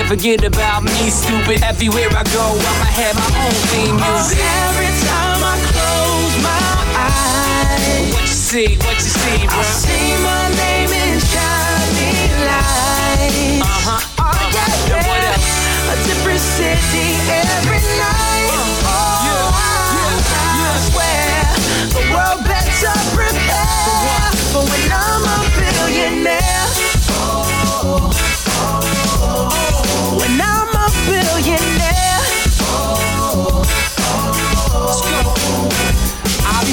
can't forget about me, stupid. Everywhere I go, I'ma have my own theme music. Oh, every time I close my eyes, what you see, what you see, bro? I see my name in shining lights. Uh huh. Oh yeah, yeah. What else? A different city every night. Oh, yeah, yeah, I, I swear the world better prepare for when I'm a billionaire.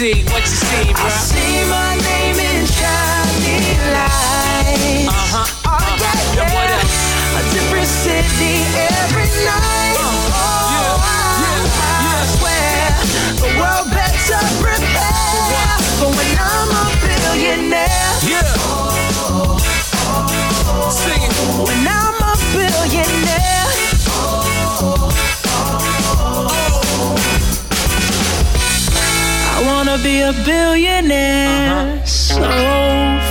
what you see? What you see, bro? I see my name in shining lights. Uh huh. Oh yeah, Yeah, what else? A different city every night. Oh, yeah. I swear the world better prepare for when I'm be a billionaire so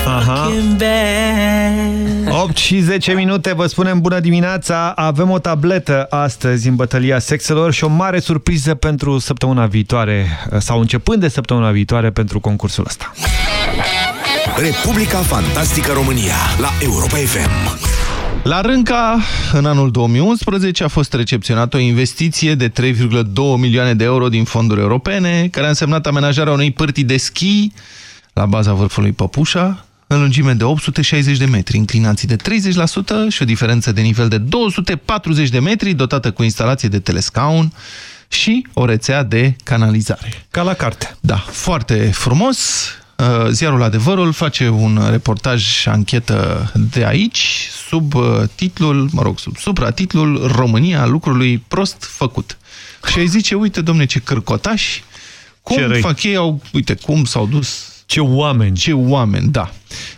fucking bad. 8 și 10 minute, vă spunem bună dimineața. Avem o tabletă astăzi în bătălia sexelor și o mare surpriză pentru săptămâna viitoare, sau începând de săptămâna viitoare pentru concursul ăsta. Republica Fantastică România la Europa FM. La Rânca, în anul 2011, a fost recepționată o investiție de 3,2 milioane de euro din fonduri europene, care a însemnat amenajarea unei pârtii de schi la baza vârfului Păpușa, în lungime de 860 de metri, inclinații de 30% și o diferență de nivel de 240 de metri, dotată cu instalație de telescaun și o rețea de canalizare. Ca la carte. Da, foarte frumos. Uh, Ziarul Adevărul face un reportaj și anchetă de aici, sub uh, titlul, mă rog, sub supratitlul România lucrului prost făcut. Și ai zice, uite, domne, ce cârcotași, cum Ce răi. fac ei, au, uite, cum s-au dus. Ce oameni. Ce oameni, da.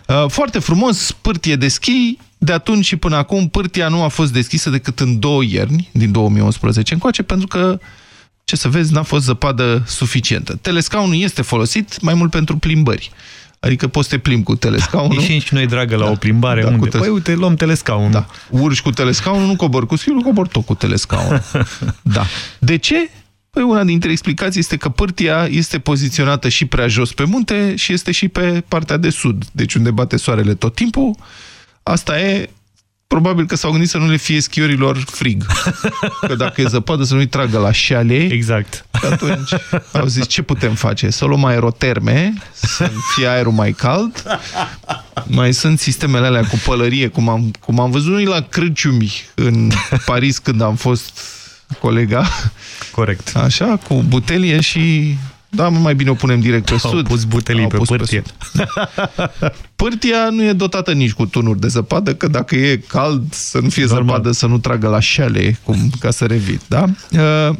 Uh, Foarte frumos, pârtie de schi, de atunci și până acum pârtia nu a fost deschisă decât în două ierni, din 2011 încoace, pentru că ce să vezi, n-a fost zăpadă suficientă. Telescaunul este folosit mai mult pentru plimbări. Adică poți să te plimbi cu telescaunul. Ieșim și noi, dragă, la o plimbare. Da, unde? cu tes- Păi uite, luăm telescaunul. Da. Urci cu telescaunul, nu cobor cu schiul, cobor tot cu telescaunul. da. De ce? Păi una dintre explicații este că pârtia este poziționată și prea jos pe munte și este și pe partea de sud, deci unde bate soarele tot timpul. Asta e probabil că s-au gândit să nu le fie schiorilor frig. Că dacă e zăpadă să nu-i tragă la șale. Exact. Și atunci au zis ce putem face? Să luăm aeroterme, să fie aerul mai cald. Mai sunt sistemele alea cu pălărie, cum am, cum am văzut noi la Crăciumi în Paris când am fost colega. Corect. Așa, cu butelie și... Da, mă, mai bine o punem direct pe Au sud. pus butelii Au pe pus pârtie. sud. Pârtia nu e dotată nici cu tunuri de zăpadă, că dacă e cald, să nu fie Normal. zăpadă, să nu tragă la șale, cum, ca să revit. Da? Uh,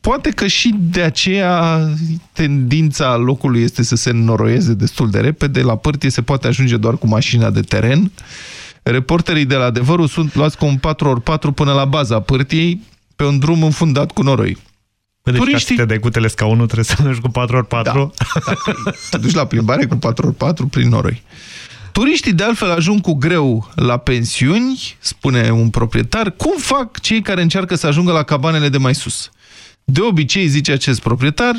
Poate că și de aceea tendința locului este să se înoroieze destul de repede. La pârtie se poate ajunge doar cu mașina de teren. Reporterii de la Adevărul sunt luați cu un 4x4 până la baza pârtiei pe un drum înfundat cu noroi. Păi Deci Turiștii- ca să te dai cu telescaunul trebuie să mergi cu 4x4. Da. Te duci la plimbare cu 4x4 prin noroi. Turiștii de altfel ajung cu greu la pensiuni, spune un proprietar. Cum fac cei care încearcă să ajungă la cabanele de mai sus? De obicei, zice acest proprietar,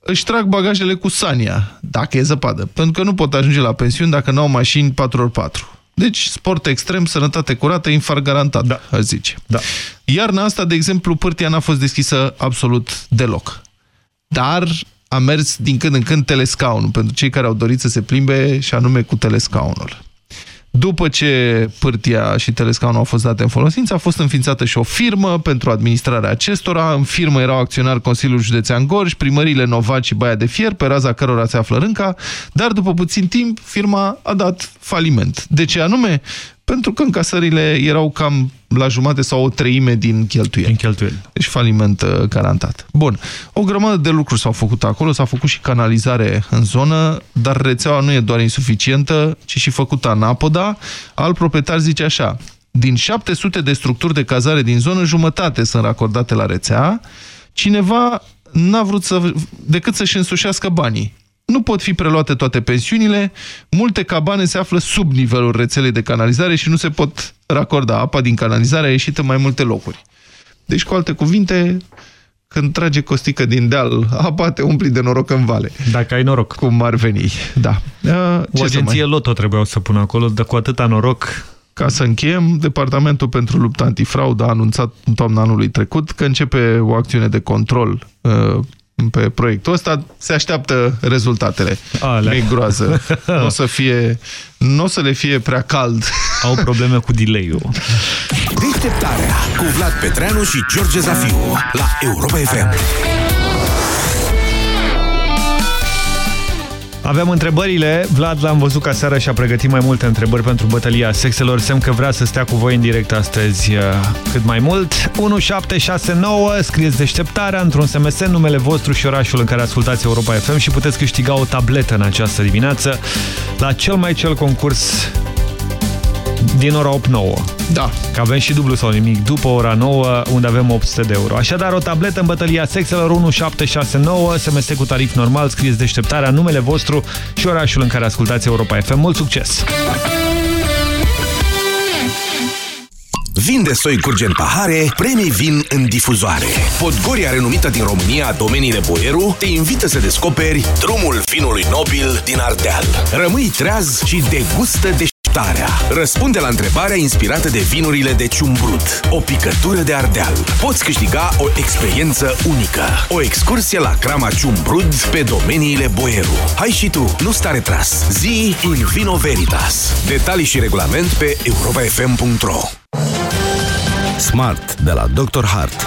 își trag bagajele cu sania, dacă e zăpadă, pentru că nu pot ajunge la pensiuni dacă nu au mașini 4x4. Deci, sport extrem, sănătate curată, infar garantat, da. aș zice. Da. Iarna asta, de exemplu, pârtia n-a fost deschisă absolut deloc. Dar a mers din când în când telescaunul, pentru cei care au dorit să se plimbe și anume cu telescaunul. După ce pârtia și telescaunul au fost date în folosință, a fost înființată și o firmă pentru administrarea acestora. În firmă erau acționari Consiliul Județean Gorj, primările Novaci și Baia de Fier, pe raza cărora se află Rânca, dar după puțin timp firma a dat faliment. De ce anume? Pentru că încasările erau cam la jumate sau o treime din cheltuieli. Din cheltuieli. Deci faliment uh, garantat. Bun. O grămadă de lucruri s-au făcut acolo, s-a făcut și canalizare în zonă, dar rețeaua nu e doar insuficientă, ci și făcută anapoda. Alt proprietar zice așa, din 700 de structuri de cazare din zonă, jumătate sunt racordate la rețea. Cineva n-a vrut să, decât să-și însușească banii. Nu pot fi preluate toate pensiunile, multe cabane se află sub nivelul rețelei de canalizare și nu se pot racorda. Apa din canalizare a ieșit în mai multe locuri. Deci, cu alte cuvinte, când trage costică din deal, apa te umpli de noroc în vale. Dacă ai noroc. Cum ar veni, da. Uh, O ce să agenție mai... Loto trebuiau să pună acolo, dar cu atâta noroc Ca să încheiem, Departamentul pentru luptă antifraudă a anunțat în toamna anului trecut că începe o acțiune de control uh, pe proiectul ăsta. Se așteaptă rezultatele. Alea. E groază. Nu o să fie, nu o să le fie prea cald. Au probleme cu delay-ul. Deșteptarea cu Vlad Petreanu și George Zafiu la Europa FM. Avem întrebările. Vlad l-am văzut ca seară și a pregătit mai multe întrebări pentru bătălia sexelor. Semn că vrea să stea cu voi în direct astăzi uh, cât mai mult. 1769, scrieți deșteptarea într-un SMS, numele vostru și orașul în care ascultați Europa FM și puteți câștiga o tabletă în această dimineață la cel mai cel concurs din ora 8-9. Da. Că avem și dublu sau nimic după ora 9, unde avem 800 de euro. Așadar, o tabletă în bătălia sexelor 1769, SMS cu tarif normal, scrieți deșteptarea, numele vostru și orașul în care ascultați Europa FM. Mult succes! Vin de soi curge în pahare, premii vin în difuzoare. Podgoria renumită din România, domeniile Boieru, te invită să descoperi drumul vinului nobil din Ardeal. Rămâi treaz și degustă deșteptarea. Răspunde la întrebarea inspirată de vinurile de ciumbrut. O picătură de Ardeal. Poți câștiga o experiență unică. O excursie la crama ciumbrud pe domeniile Boieru. Hai și tu, nu sta retras. Zi in vino veritas. Detalii și regulament pe europafm.ro Smart de la Dr. Hart.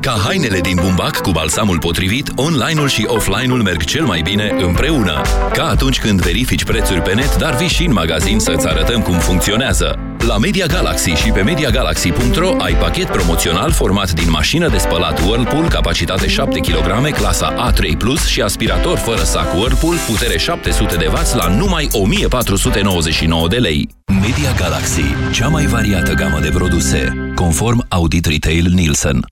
Ca hainele din bumbac cu balsamul potrivit, online-ul și offline-ul merg cel mai bine împreună. Ca atunci când verifici prețuri pe net, dar vii și în magazin să-ți arătăm cum funcționează. La Media Galaxy și pe MediaGalaxy.ro ai pachet promoțional format din mașină de spălat Whirlpool, capacitate 7 kg, clasa A3+, Plus și aspirator fără sac Whirlpool, putere 700 de W la numai 1499 de lei. Media Galaxy, cea mai variată gamă de produse, conform Audit Retail Nielsen.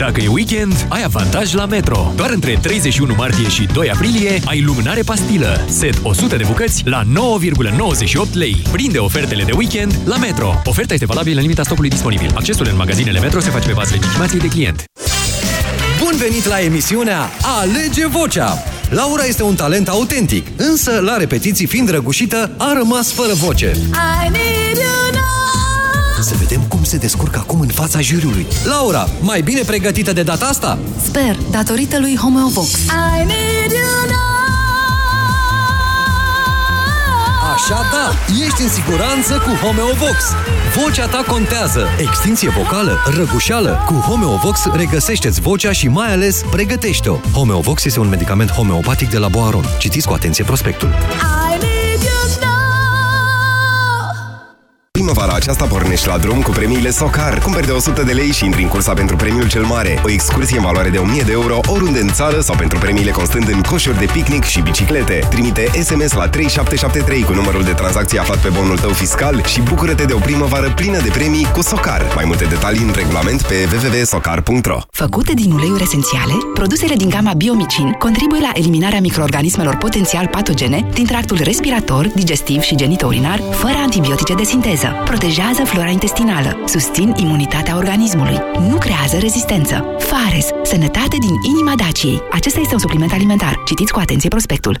Dacă e weekend, ai avantaj la Metro. Doar între 31 martie și 2 aprilie ai luminare pastilă. Set 100 de bucăți la 9,98 lei. Prinde ofertele de weekend la Metro. Oferta este valabilă în limita stocului disponibil. Accesul în magazinele Metro se face pe bază legitimației de client. Bun venit la emisiunea Alege Vocea! Laura este un talent autentic, însă la repetiții fiind răgușită, a rămas fără voce. I need se descurcă acum în fața juriului. Laura, mai bine pregătită de data asta? Sper, datorită lui Homeovox. I need you now. Așa da, ești în siguranță cu Homeovox. Vocea ta contează. Extinție vocală, răgușeală. Cu Homeovox regăsește-ți vocea și mai ales pregătește-o. Homeovox este un medicament homeopatic de la Boaron. Citiți cu atenție prospectul. I need Primăvara aceasta pornești la drum cu premiile Socar. Cumperi de 100 de lei și intri în cursa pentru premiul cel mare. O excursie în valoare de 1000 de euro oriunde în țară sau pentru premiile constând în coșuri de picnic și biciclete. Trimite SMS la 3773 cu numărul de tranzacție aflat pe bonul tău fiscal și bucură-te de o primăvară plină de premii cu Socar. Mai multe detalii în regulament pe www.socar.ro Făcute din uleiuri esențiale, produsele din gama Biomicin contribuie la eliminarea microorganismelor potențial patogene din tractul respirator, digestiv și genitourinar, fără antibiotice de sinteză. Protejează flora intestinală, susțin imunitatea organismului, nu creează rezistență. Fares, sănătate din inima Daciei. Acesta este un supliment alimentar. Citiți cu atenție prospectul.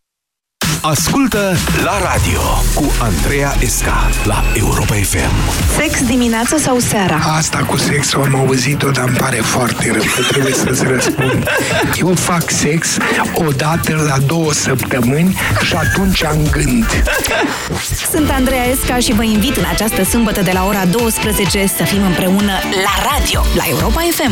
Ascultă la radio cu Andreea Esca la Europa FM. Sex dimineața sau seara? Asta cu sexul am auzit-o, dar îmi pare foarte rău că trebuie să-ți răspund. Eu fac sex o dată la două săptămâni și atunci am gând. Sunt Andreea Esca și vă invit în această sâmbătă de la ora 12 să fim împreună la radio, la Europa FM.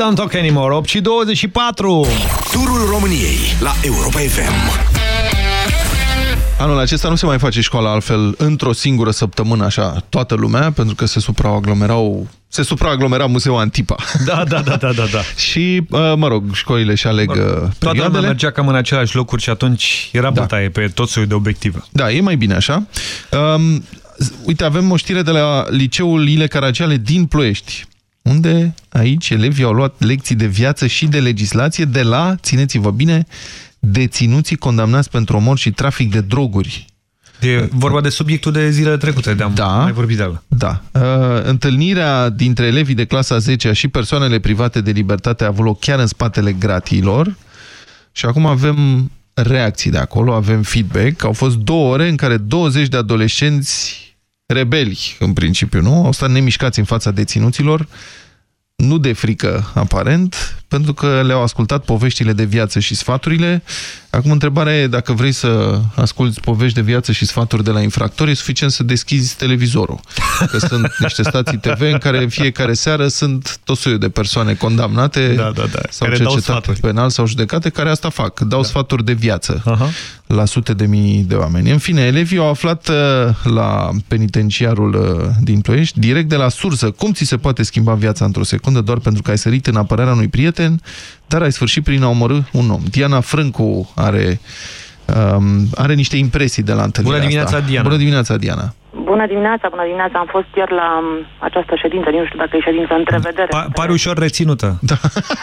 Don't Talk Anymore, 8 și 24. Turul României la Europa FM. Anul acesta nu se mai face școala altfel într-o singură săptămână, așa, toată lumea, pentru că se supraaglomerau se supraaglomera Muzeul Antipa. Da, da, da, da, da. da. și, uh, mă rog, școlile și aleg Toată lumea perioadele. mergea cam în același locuri și atunci era da. bătaie pe tot soiul de obiective. Da, e mai bine așa. Um, uite, avem o știre de la Liceul Ile Caragiale din Ploiești, unde aici elevii au luat lecții de viață și de legislație de la, țineți-vă bine, deținuții condamnați pentru omor și trafic de droguri. E vorba de subiectul de zilele trecute, de-am Da. mai vorbit de el. Da. Uh, întâlnirea dintre elevii de clasa 10 și persoanele private de libertate a avut loc chiar în spatele gratiilor și acum avem reacții de acolo, avem feedback. Au fost două ore în care 20 de adolescenți rebeli, în principiu, nu? Au stat nemișcați în fața deținuților, nu de frică, aparent, pentru că le-au ascultat poveștile de viață și sfaturile. Acum, întrebarea e, dacă vrei să asculti povești de viață și sfaturi de la infractori, e suficient să deschizi televizorul. Că sunt niște stații TV în care în fiecare seară sunt tot soiul de persoane condamnate Da, da, da. sau Care dau cercetate sfaturi. penal sau judecate, care asta fac. Dau da. sfaturi de viață Aha. la sute de mii de oameni. În fine, elevii au aflat uh, la penitenciarul uh, din Ploiești, direct de la sursă, cum ți se poate schimba viața într-o secundă doar pentru că ai sărit în apărarea unui prieten, dar ai sfârșit prin a omorâ un om. Diana Frâncu are, um, are niște impresii de la întâlnirea Bună dimineața, asta. Diana. Bună dimineața, Diana. Bună dimineața, bună dimineața. Am fost ieri la um, această ședință, nu știu dacă e ședință întrevedere. Pa pare ușor reținută. Da.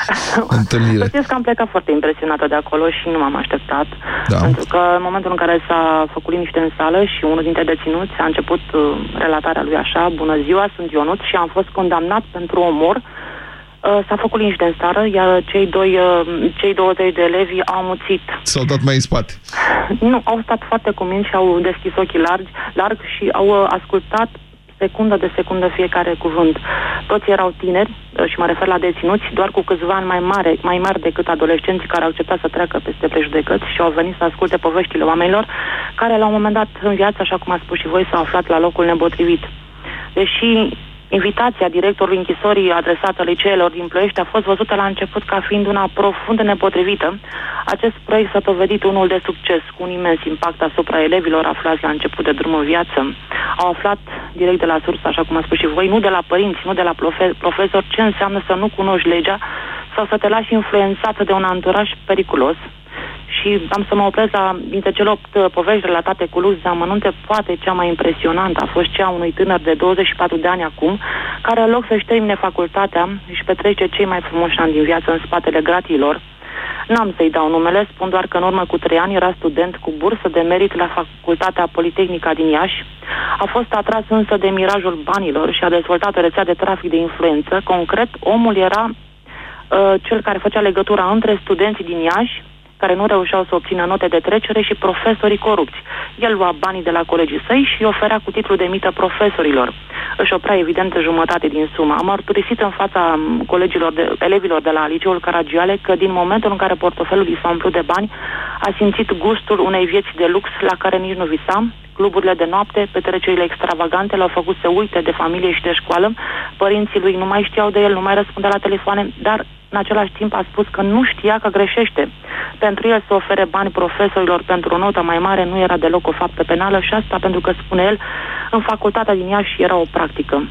Întâlnire. Să știți că am plecat foarte impresionată de acolo și nu m-am așteptat. Da. Pentru că în momentul în care s-a făcut liniște în sală și unul dintre deținuți a început uh, relatarea lui așa, bună ziua, sunt Ionut și am fost condamnat pentru omor, uh, s-a făcut liniște în sală, iar cei, doi, uh, cei 20 de elevi au muțit. S-au dat mai în spate. Nu, au stat foarte cuminți și au deschis ochii largi, larg și au uh, ascultat secundă de secundă fiecare cuvânt. Toți erau tineri uh, și mă refer la deținuți, doar cu câțiva ani mai, mare, mai mari decât adolescenții care au acceptat să treacă peste prejudecăți și au venit să asculte poveștile oamenilor care la un moment dat în viață, așa cum a spus și voi, s-au aflat la locul nepotrivit. Deși invitația directorului închisorii adresată liceelor din Ploiești a fost văzută la început ca fiind una profund nepotrivită, acest proiect s-a dovedit unul de succes, cu un imens impact asupra elevilor aflați la început de drum în viață. Au aflat direct de la sursă, așa cum a spus și voi, nu de la părinți, nu de la profe- profesori, ce înseamnă să nu cunoști legea sau să te lași influențată de un anturaj periculos, și am să mă opresc la, dintre cele opt uh, povești relatate cu lux de amănunte, poate cea mai impresionantă a fost cea a unui tânăr de 24 de ani acum, care în loc să-și termine facultatea, își petrece cei mai frumoși ani din viață în spatele gratiilor. N-am să-i dau numele, spun doar că în urmă cu trei ani era student cu bursă de merit la Facultatea Politehnica din Iași. A fost atras însă de mirajul banilor și a dezvoltat o rețea de trafic de influență. Concret, omul era uh, cel care făcea legătura între studenții din Iași care nu reușeau să obțină note de trecere și profesorii corupți. El lua banii de la colegii săi și îi oferea cu titlu de mită profesorilor. Își oprea evident jumătate din sumă. Am mărturisit în fața m, colegilor de, elevilor de la liceul Caragiale că din momentul în care portofelul i s-a umplut de bani, a simțit gustul unei vieți de lux la care nici nu visam, cluburile de noapte, petrecerile extravagante l-au făcut să uite de familie și de școală. Părinții lui nu mai știau de el, nu mai răspundea la telefoane, dar în același timp a spus că nu știa că greșește. Pentru el să ofere bani profesorilor pentru o notă mai mare nu era deloc o faptă penală și asta pentru că, spune el, în facultatea din Iași era o practică.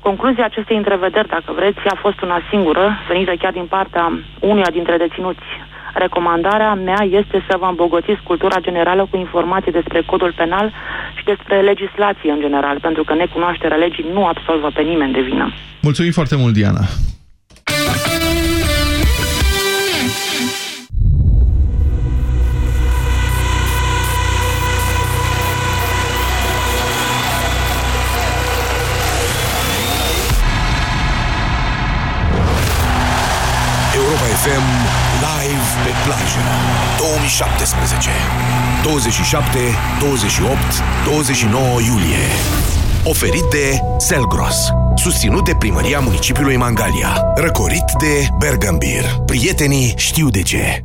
Concluzia acestei întrevederi, dacă vreți, a fost una singură, venită chiar din partea unuia dintre deținuți. Recomandarea mea este să vă îmbogățiți cultura generală cu informații despre codul penal și despre legislație în general, pentru că necunoașterea legii nu absolvă pe nimeni de vină. Mulțumim foarte mult, Diana. 2017 27, 28, 29 iulie. Oferit de Selgros. Susținut de Primăria Municipiului Mangalia. Răcorit de Bergambir. Prietenii știu de ce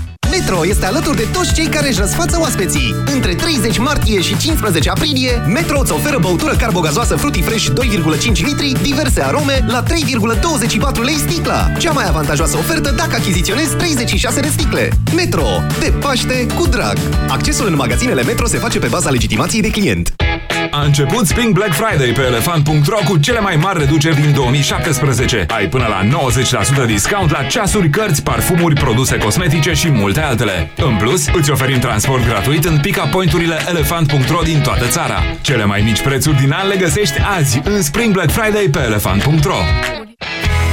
Metro este alături de toți cei care își răsfață oaspeții. Între 30 martie și 15 aprilie, Metro îți oferă băutură carbogazoasă Fruity Fresh 2,5 litri, diverse arome, la 3,24 lei sticla. Cea mai avantajoasă ofertă dacă achiziționezi 36 de sticle. Metro. De Paște cu drag. Accesul în magazinele Metro se face pe baza legitimației de client. A început Spring Black Friday pe elefant.ro cu cele mai mari reduceri din 2017. Ai până la 90% discount la ceasuri, cărți, parfumuri, produse cosmetice și multe altele. În plus, îți oferim transport gratuit în pick-up point-urile elefant.ro din toată țara. Cele mai mici prețuri din an le găsești azi în Spring Black Friday pe elefant.ro.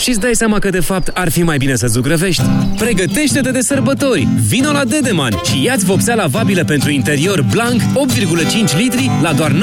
Și îți dai seama că de fapt ar fi mai bine să zugrăvești. Pregătește-te de sărbători! Vino la Dedeman și ia-ți vopsea lavabilă pentru interior blanc 8,5 litri la doar 19,99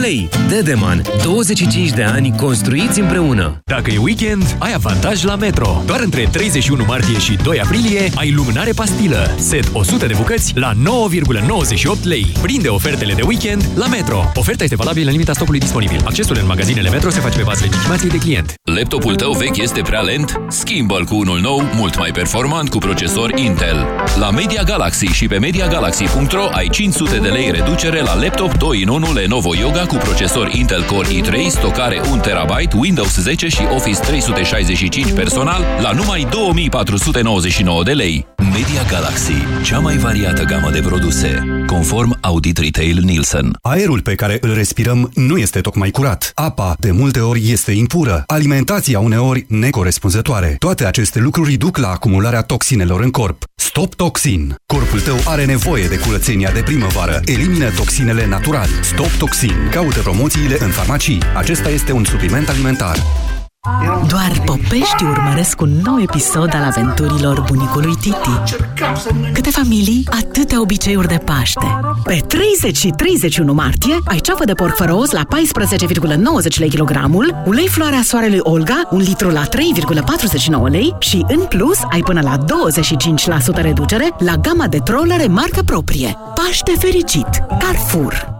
lei. Dedeman. 25 de ani construiți împreună. Dacă e weekend, ai avantaj la Metro. Doar între 31 martie și 2 aprilie ai luminare pastilă. Set 100 de bucăți la 9,98 lei. Prinde ofertele de weekend la Metro. Oferta este valabilă în limita stocului disponibil. Accesul în magazinele Metro se face pe bază legitimației de client. Laptopul tău vechi este prea lent? Schimbă-l cu unul nou, mult mai performant cu procesor Intel. La Media Galaxy și pe MediaGalaxy.ro ai 500 de lei reducere la laptop 2 in 1 Lenovo Yoga cu procesor Intel Core i3, stocare 1 TB, Windows 10 și Office 365 personal la numai 2499 de lei. Media Galaxy, cea mai variată gamă de produse, conform Audit Retail Nielsen. Aerul pe care îl respirăm nu este tocmai curat. Apa, de multe ori, este impură. Alimentația uneori necorespunzătoare. Toate aceste lucruri duc la acumularea toxinelor în corp. Stop Toxin. Corpul tău are nevoie de curățenia de primăvară. Elimină toxinele natural. Stop Toxin. Caută promoțiile în farmacii. Acesta este un supliment alimentar. Doar popești urmăresc un nou episod al aventurilor bunicului Titi. Câte familii, atâtea obiceiuri de Paște. Pe 30 și 31 martie ai ceafă de porc fără os la 14,90 lei kilogramul, ulei floarea soarelui Olga, un litru la 3,49 lei și, în plus, ai până la 25% reducere la gama de trollere marcă proprie. Paște fericit! Carrefour!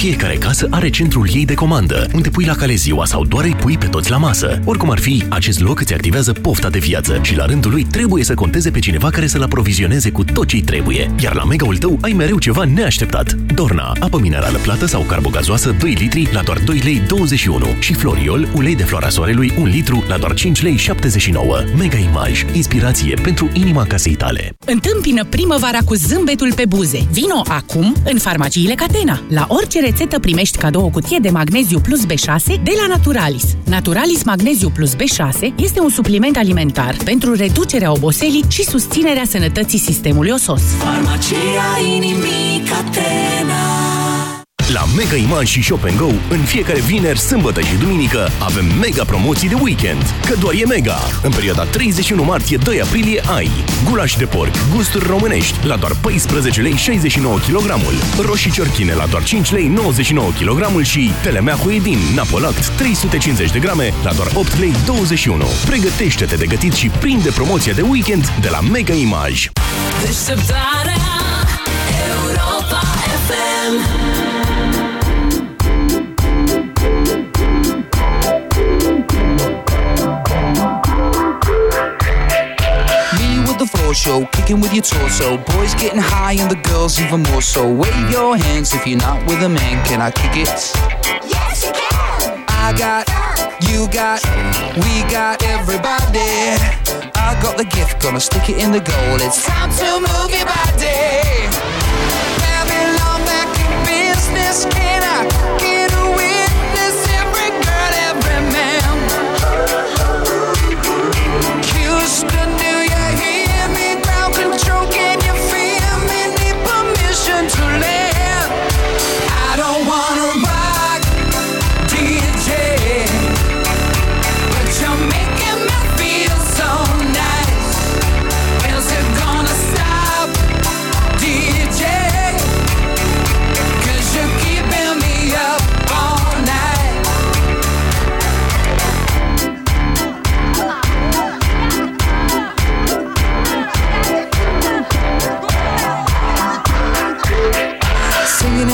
Fiecare casă are centrul ei de comandă, unde pui la cale ziua sau doar îi pui pe toți la masă. Oricum ar fi, acest loc îți activează pofta de viață și la rândul lui trebuie să conteze pe cineva care să-l aprovizioneze cu tot ce trebuie. Iar la megaul tău ai mereu ceva neașteptat. Dorna, apă minerală plată sau carbogazoasă 2 litri la doar 2 lei 21 și Floriol, ulei de floarea soarelui 1 litru la doar 5 lei 79. Mega Image, inspirație pentru inima casei tale. Întâmpină primăvara cu zâmbetul pe buze. Vino acum în farmaciile Catena. La orice rețetă primești cadou o cutie de magneziu plus B6 de la Naturalis. Naturalis Magneziu plus B6 este un supliment alimentar pentru reducerea oboselii și susținerea sănătății sistemului osos. Farmacia inimii Catena La Mega Image și Shop Go, în fiecare vineri, sâmbătă și duminică, avem mega promoții de weekend. Că doar e mega! În perioada 31 martie-2 aprilie ai gulaș de porc, gusturi românești, la doar 14 lei 69 kg, roșii ciorchine la doar 5 lei 99 kg și telemea cu edin, Napolact 350 de grame la doar 8 lei 21. Pregătește-te de gătit și prinde promoția de weekend de la Mega Image. Deșteptarea Europa FM show, kicking with your torso. Boys getting high and the girls even more so. Wave your hands if you're not with a man. Can I kick it? Yes, you can. I got, you got, we got everybody. I got the gift, gonna stick it in the goal. It's time to move your body. Babylon back in business. Can I get a witness? Every girl, every man. Houston,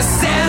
you said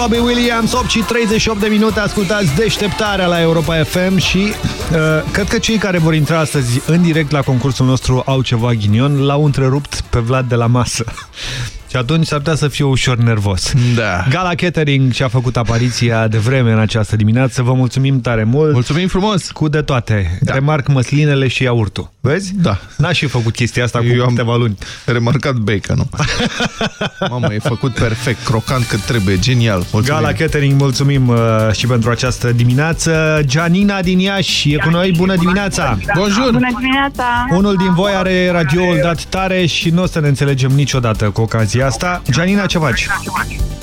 Robbie Williams 8 și 38 de minute. Ascultați deșteptarea la Europa FM Și uh, cred că cei care vor intra astăzi În direct la concursul nostru Au ceva ghinion. L-au întrerupt pe Vlad de la masă. Și atunci s-ar putea să fiu ușor nervos. Da. Gala Catering și-a făcut apariția de vreme în această dimineață. Vă mulțumim tare mult. Mulțumim frumos. Cu de toate. Da. Remarc măslinele și iaurtul Vezi? Da. N-aș fi făcut chestia asta cu Eu am câteva luni. remarcat bacon-ul. Mamă, e făcut perfect, crocant cât trebuie, genial. Mulțumim. Gala Catering, mulțumim uh, și pentru această dimineață. Gianina din Iași e cu noi, bună dimineața! Bonjour! Bună dimineața! Unul din voi are radioul dat tare și nu o să ne înțelegem niciodată cu ocazia asta. Gianina, ce faci?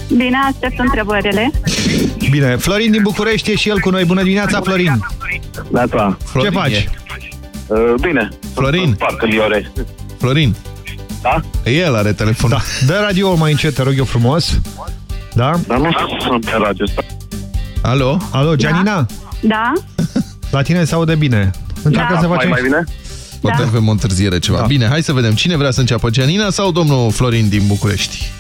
Bine, aștept întrebările. Bine, Florin din București e și el cu noi. Bună dimineața, Florin! Neața. Ce faci? Uh, bine. Florin. Parcă liore. Florin. Da? El are telefon. Da. Dă radioul mai încet, te rog eu frumos. Da? Dar nu sunt pe radio ăsta. Alo? Alo, Gianina? Da? La tine se aude bine. Încearcă Da. să Mai, facem... mai bine? Poate avem o întârziere ceva. Da. Bine, hai să vedem. Cine vrea să înceapă, Gianina sau domnul Florin din București?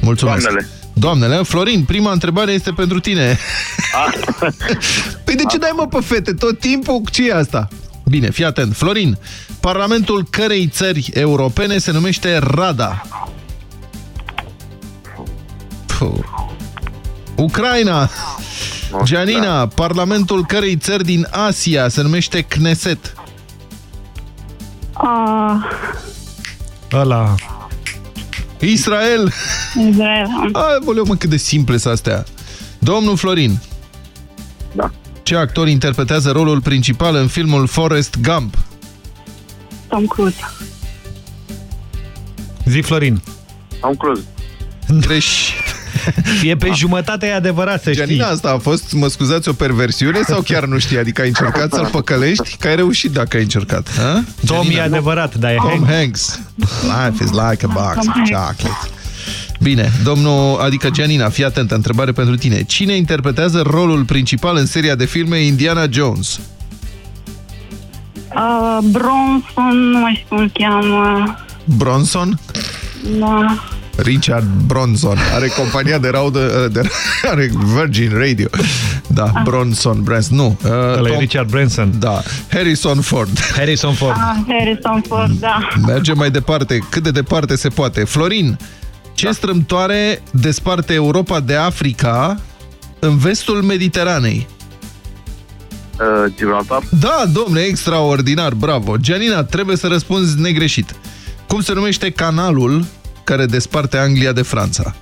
Mulțumesc. Doamnele. Doamnele, Florin, prima întrebare este pentru tine. Ah. Păi de ce dai mă pe fete tot timpul? ce e asta? Bine, fii atent. Florin, parlamentul cărei țări europene se numește Rada? Puh. Ucraina. Gianina, parlamentul cărei țări din Asia se numește Knesset? Uh, Ăla... Israel. Israel. Aoleu, mă, cât de simple sunt astea. Domnul Florin. Da. Ce actor interpretează rolul principal în filmul Forrest Gump? Tom Cruise. Zi, Florin. Am cruz. Greșit. E pe jumătate, e adevărat, să știi. Gianina, asta a fost, mă scuzați, o perversiune sau chiar nu știi? Adică ai încercat să-l păcălești? Că ai reușit dacă ai încercat. Ha? Tom Gianina, e nu? adevărat, dar e Tom Hank. Hanks. Life is like a box Tom of Hanks. chocolate. Bine, domnul, adică Gianina, fii atentă, întrebare pentru tine. Cine interpretează rolul principal în seria de filme Indiana Jones? Uh, Bronson, nu mai știu cum îl cheamă. Bronson? Da. Richard Bronson. Are compania de raudă, de, are Virgin Radio. Da, Bronson, Branson, nu. Uh, Ăla e Richard Branson. Da, Harrison Ford. Harrison Ford. Ah, Harrison Ford, da. Mergem mai departe, cât de departe se poate. Florin, ce da. strâmtoare desparte Europa de Africa în vestul Mediteranei? Uh, Gibraltar. Da, domnule, extraordinar, bravo. Gianina, trebuie să răspunzi negreșit. Cum se numește canalul care desparte Anglia de Franța?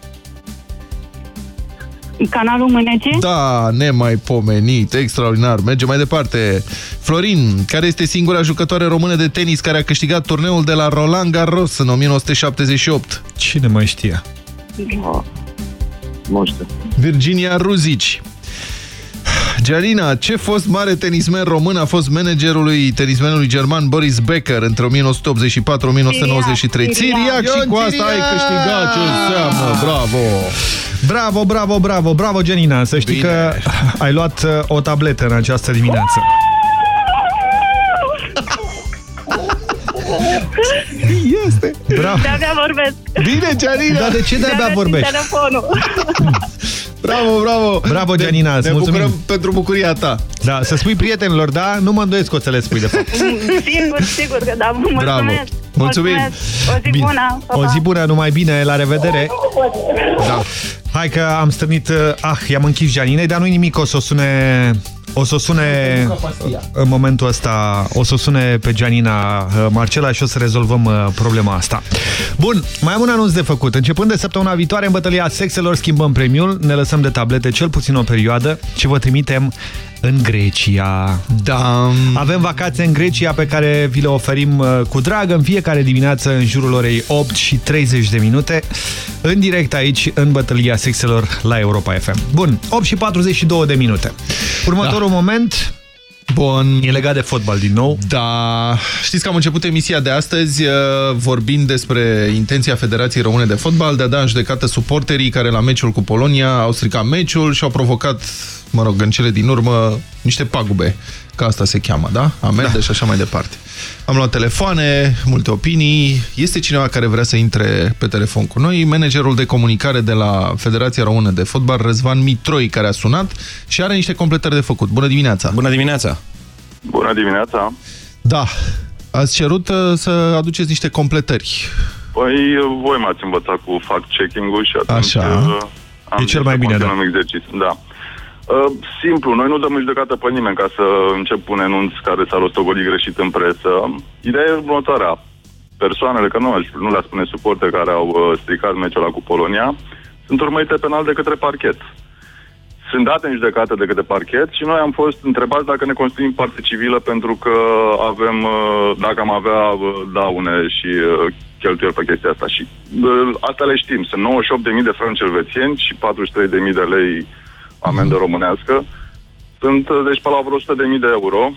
Canalul Mânece? Da, nemaipomenit, extraordinar. Mergem mai departe. Florin, care este singura jucătoare română de tenis care a câștigat turneul de la Roland Garros în 1978? Cine mai știa? Ah, Nu știu. Virginia Ruzici. Gianina, ce fost mare tenismen român a fost managerului tenismenului german Boris Becker între 1984-1993? Țiriac. Țiriac și Ion cu asta ai Țiriac! câștigat ce înseamnă. Bravo! Bravo, bravo, bravo, bravo, Genina. Să știi Bine. că ai luat uh, o tabletă în această dimineață. Este! Bravo. De-abia vorbesc. Bine, Gianina! Dar de ce de-abia De-abia vorbești? țin telefonul. Bravo, bravo! Bravo, Gianina, îți ne mulțumim. bucurăm pentru bucuria ta. Da, să spui prietenilor, da? Nu mă îndoiesc că o să le spui, de fapt. sigur, sigur că da. Mulțumesc. Bravo. Mulțumim. Mulțumesc. O zi Bine. bună. Pa, O pa. zi bună, numai bine, la revedere. Da. Hai că am stănit, uh, ah, i-am închis Gianinei, dar nu-i nimic, o să o sune... O să o sune în momentul ăsta, o să o sune pe Gianina uh, Marcela și o să rezolvăm uh, problema asta. Bun, mai am un anunț de făcut. Începând de săptămâna viitoare, în bătălia sexelor schimbăm premiul, ne lăsăm de tablete cel puțin o perioadă și vă trimitem în Grecia. Da. Avem vacanțe în Grecia pe care vi le oferim uh, cu drag în fiecare dimineață în jurul orei 8 și 30 de minute, în direct aici, în bătălia sexelor la Europa FM. Bun, 8 și 42 de minute. Următorul da. moment Bun. e legat de fotbal din nou. Da, știți că am început emisia de astăzi uh, vorbind despre intenția Federației Române de Fotbal de a da în judecată suporterii care la meciul cu Polonia au stricat meciul și au provocat, mă rog, în cele din urmă, niște pagube, că asta se cheamă, da? Amende da. și așa mai departe. Am luat telefoane, multe opinii. Este cineva care vrea să intre pe telefon cu noi, managerul de comunicare de la Federația Română de Fotbal, Răzvan Mitroi, care a sunat și are niște completări de făcut. Bună dimineața! Bună dimineața! Bună dimineața. Da. Ați cerut uh, să aduceți niște completări. Păi, voi m-ați învățat cu fact-checking-ul și atunci... Așa. uh, Am E cel zis mai să bine, da. continuăm exercițiul. Da. Uh, simplu, noi nu dăm în judecată pe nimeni ca să încep un enunț care s-a rostogolit greșit în presă. Ideea e următoarea. Persoanele, că nu, aș- nu le spune suporte care au uh, stricat meciul ăla cu Polonia, sunt urmărite penal de către parchet. Sunt date în judecată de către parchet și noi am fost întrebați dacă ne constituim parte civilă pentru că avem, uh, dacă am avea uh, daune și uh, cheltuieli pe chestia asta. Și uh, asta le știm. Sunt 98.000 de franci elvețieni și 43.000 de lei amendă românească. Sunt, uh, deci, pe la vreo 100.000 de euro.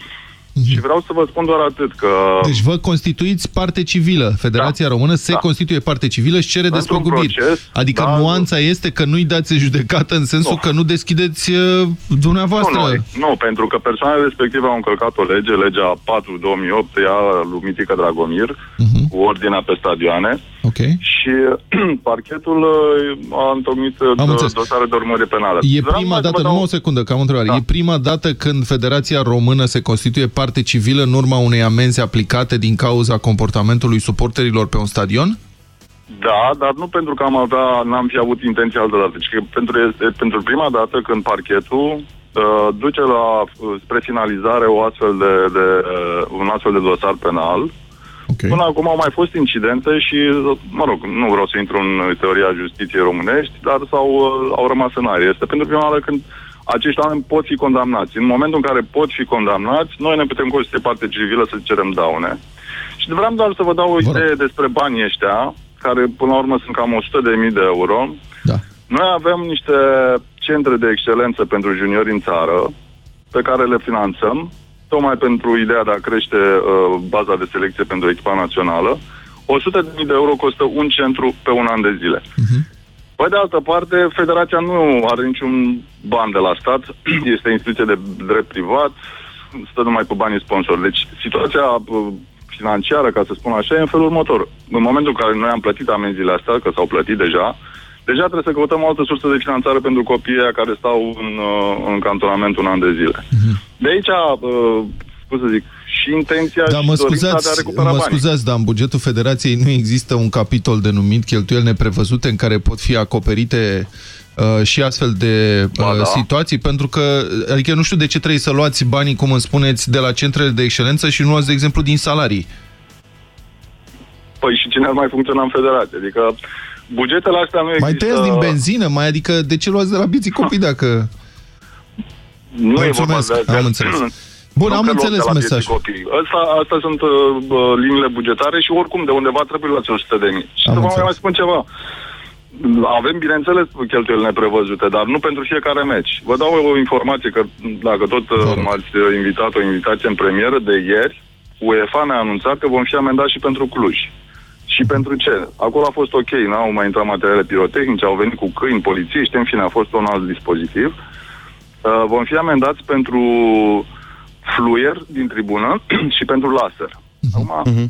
Și vreau să vă spun doar atât că... Deci vă constituiți parte civilă. Federația da. Română se Da. constituie parte civilă și cere Într-un despăgubiri. proces, adică da, nuanța este că nu-i dați în judecată în sensul Nu. că nu deschideți uh, dumneavoastră. Nu, noi. nu, pentru că persoanele respective au încălcat o lege, legea 4-2008, ea lui Mitică Dragomir, Mhm. cu ordinea pe stadioane. Ok. Și parchetul uh, a întocmit uh, Am înțeles. dosare de urmări penală. E Vreau prima mai să dată, vă dau- numai o secundă, că am o întrebare. Da. E prima dată când Federația Română se constituie parte civilă în urma unei amenzi aplicate din cauza comportamentului suporterilor pe un stadion? Da, dar nu pentru că am avea, n-am fi avut intenția altă dată, ci că pentru, este pentru prima dată când parchetul uh, duce la, uh, spre finalizare o astfel de, de, uh, un astfel de dosar penal. Okay. Până acum au mai fost incidente și, uh, mă rog, nu vreau să intru în teoria justiției românești, dar s-au, uh, au rămas în aer. Este pentru prima oară când acești oameni pot fi condamnați. În momentul în care pot fi condamnați, noi ne putem constitui parte civilă să cerem daune. Și vreau doar să vă dau o idee despre banii ăștia, care până la urmă sunt cam 100.000 de euro. Da. Noi avem niște centre de excelență pentru juniori în țară, pe care le finanțăm, tocmai pentru ideea de a crește uh, baza de selecție pentru echipa națională. 100.000 de euro costă un centru pe un an de zile. Pe de altă parte, Federația nu are niciun ban de la stat, este instituție de drept privat, stă numai pe banii sponsori. Deci situația uh, financiară, ca să spun așa, e în felul următor. În momentul în care noi am plătit amenziile astea, că s-au plătit deja, deja trebuie să căutăm o altă sursă de finanțare pentru copiii aia care stau în, uh, în cantonament un an de zile. De aici, uh, cum să zic, și intenția Da, și mă dorința de a scuzați, recupera mă banii. scuzați, dar în bugetul Federației nu există un capitol denumit cheltuieli neprevăzute în care pot fi acoperite uh, și astfel de uh, da. situații, pentru că, adică nu știu de ce trebuie să luați banii, cum îmi spuneți, de la centrele de excelență și nu luați, de exemplu, din salarii. Păi și cine ar mai funcționa în federație? Adică bugetele astea nu Mai există... tăiați din benzină, mai adică de ce luați de la biții copii dacă... Nu e vorba Mulțumesc, de... am înțeles. Bun, Nu am că luăm înțeles de la mesajul. vieții copii. Asta, asta sunt uh, bă, liniile bugetare și oricum de undeva trebuie luați 100 de mii. Și Am să vă înțeles. mai spun ceva. Avem, bineînțeles, cheltuieli neprevăzute, dar nu pentru fiecare meci. Vă dau o informație că, dacă tot uh, m-ați uh, invitat o invitație în premieră de ieri, UEFA ne-a anunțat că vom fi amendați și pentru Cluj. Și pentru ce? Acolo a fost ok, n-au mai intrat materiale pirotehnice, au venit cu câini, polițiști, în fine, a fost un alt dispozitiv. Uh, vom fi amendați pentru fluier din tribună și pentru laser. Acum,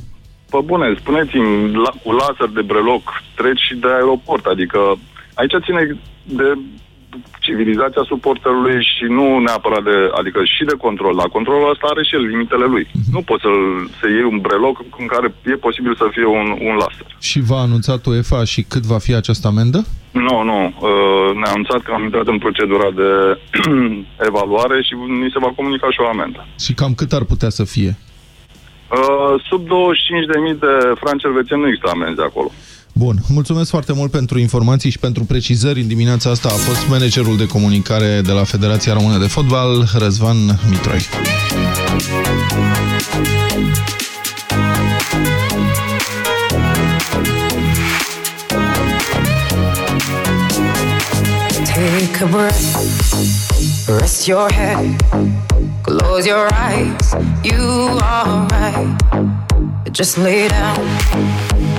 pe bune, spuneți-mi, la, cu laser de breloc treci și de aeroport, adică aici ține de civilizația suporterului și nu neapărat de, adică și de control. La controlul ăsta are și el limitele lui. Nu poți să, să iei un breloc în care e posibil să fie un, un laser. Și v-a anunțat UEFA și cât va fi această amendă? Nu, nu. Uh, ne-a anunțat că am intrat în procedura de evaluare și ni se va comunica și o amendă. Și cam cât ar putea să fie? Uh, sub 25.000 de franci elvețieni nu există amenzi acolo. Bun, mulțumesc foarte mult pentru informații și pentru precizări. În dimineața asta a fost managerul de comunicare de la Federația Română de Fotbal, Răzvan Mitroi. Take a breath, rest your head, close your eyes. You are right. Just lay down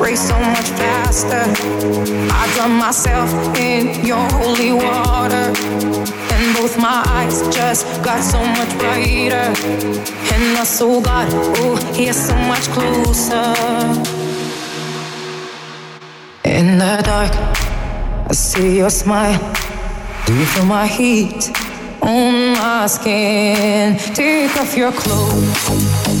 Raced so much faster. I drown myself in your holy water. And both my eyes just got so much brighter. And my soul got, oh, here so much closer. In the dark, I see your smile. Do you feel my heat on my skin? Take off your clothes,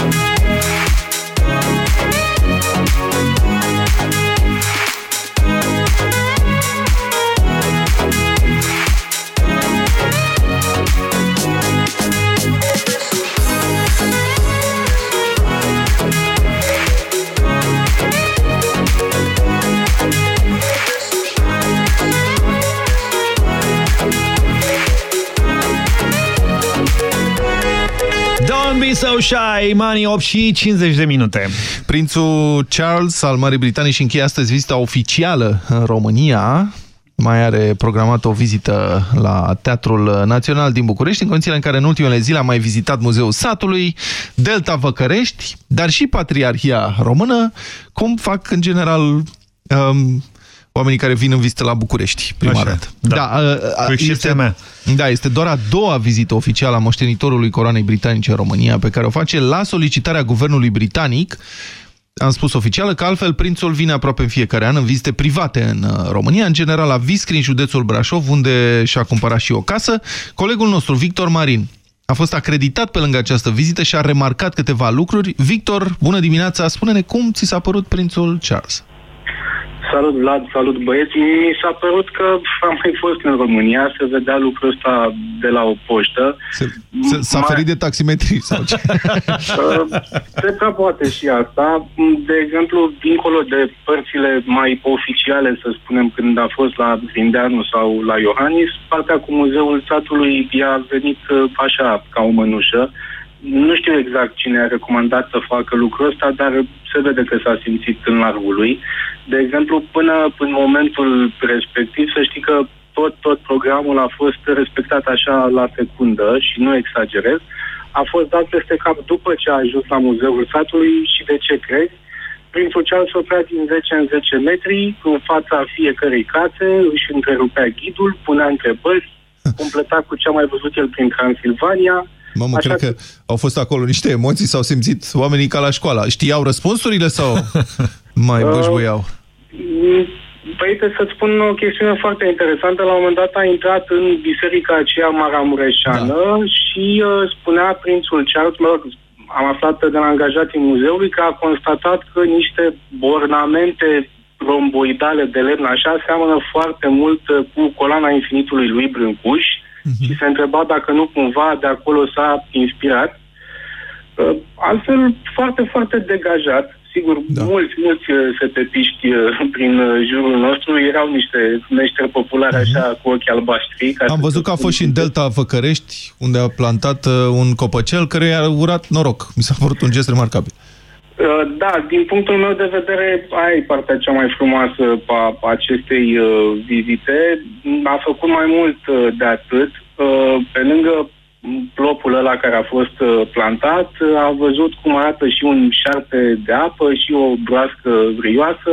Don't be so shy, Money 8 și 50 de minute. Prințul Charles al Marii Britanii și încheie astăzi vizita oficială în România. Mai are programată o vizită la Teatrul Național din București, în condițiile în care în ultimele zile a mai vizitat Muzeul Satului, Delta Văcărești, dar și Patriarhia Română, cum fac în general um, oamenii care vin în vizită la București prima Așa, dată. da. Da, a, a, Cu excepția este, mea. da, este doar a doua vizită oficială a moștenitorului coroanei britanice în România, pe care o face la solicitarea guvernului britanic. Am spus oficială că altfel prințul vine aproape în fiecare an în vizite private în uh, România, în general la Viscri, în județul Brașov, unde și-a cumpărat și o casă. Colegul nostru, Victor Marin, a fost acreditat pe lângă această vizită și a remarcat câteva lucruri. Victor, bună dimineața! Spune-ne cum ți s-a părut prințul Charles. Salut Vlad, salut băieți. Mi s-a părut că am mai fost în România, se vedea lucrul ăsta de la o poștă. S-a ferit de taximetrii sau ce? Uh, Cred că poate și asta. De exemplu, dincolo de părțile mai oficiale, să spunem, când a fost la Vindeanu sau la Iohannis, partea cu Muzeul Satului i-a venit uh, așa, ca o mănușă. Nu știu exact cine a recomandat să facă lucrul ăsta, dar se vede că s-a simțit în largul lui. De exemplu, până în momentul respectiv, să știi că tot, tot programul a fost respectat așa la secundă și nu exagerez. A fost dat peste cap după ce a ajuns la Muzeul Satului și de ce crezi? Prințul Charles oprea din 10 în 10 metri, în fața fiecărei case, își întrerupea ghidul, punea întrebări, completa cu ce a mai văzut el prin Transilvania, Mamă, Așa cred că au fost acolo niște emoții, s-au simțit oamenii ca la școală. Știau răspunsurile sau mai Uh, bășbuiau? Mm, Păi, uite, să-ți spun o chestiune foarte interesantă. La un moment dat a intrat în biserica aceea maramureșană da. și uh, spunea prințul Charles, mă rog, am aflat de la angajații muzeului că a constatat că niște ornamente romboidale de lemn așa seamănă foarte mult uh, cu coloana infinitului lui Brâncuș Mhm. și se întreba dacă nu cumva de acolo s-a inspirat. Uh, Altfel, foarte, foarte degajat. Sigur, da. mulți, mulți uh, setepiști uh, prin uh, jurul nostru erau niște meșteri populari așa cu ochi albaștri. Ca Mhm. Am să văzut că a fost și în Delta Făcărești, unde a plantat uh, un copăcel care i-a urat noroc. Mi s-a părut un gest remarcabil. Uh, Da, din punctul meu de vedere, aia e partea cea mai frumoasă a acestei uh, vizite. A făcut mai mult uh, de atât. Uh, pe lângă plopul ăla care a fost uh, plantat, uh, a văzut cum arată și un șarpe de apă și o broască brioasă.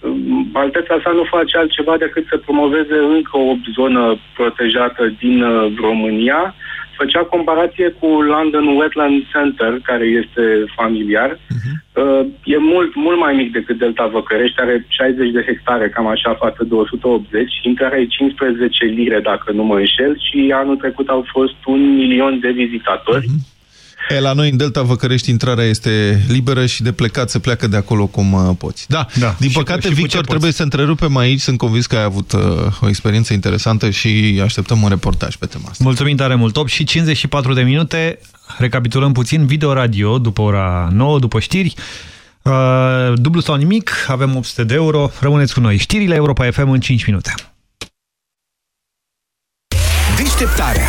Um, Alteța sa nu face altceva decât să promoveze încă o zonă protejată din uh, România. Făcea comparație cu London Wetland Center, care este familiar. Uh, e mult, mult mai mic decât Delta Văcărești, are 60 de hectare, cam așa, față de 180. Intrarea e 15 lire, dacă nu mă înșel, și anul trecut au fost un milion de vizitatori. E, la noi în Delta Văcărești intrarea este liberă și de plecat se pleacă de acolo cum uh, poți. Da, Da, din și cu- păcate, și cu ce Victor, poți. trebuie să întrerupem aici. Sunt convins că ai avut uh, o experiență interesantă și așteptăm un reportaj pe tema asta. Mulțumim tare mult, 8 și 54 de minute. Recapitulăm puțin video radio după ora 9, după știri. Uh, dublu sau nimic, avem 800 de euro. Rămâneți cu noi. Știrile Europa FM în 5 minute. Deșteptarea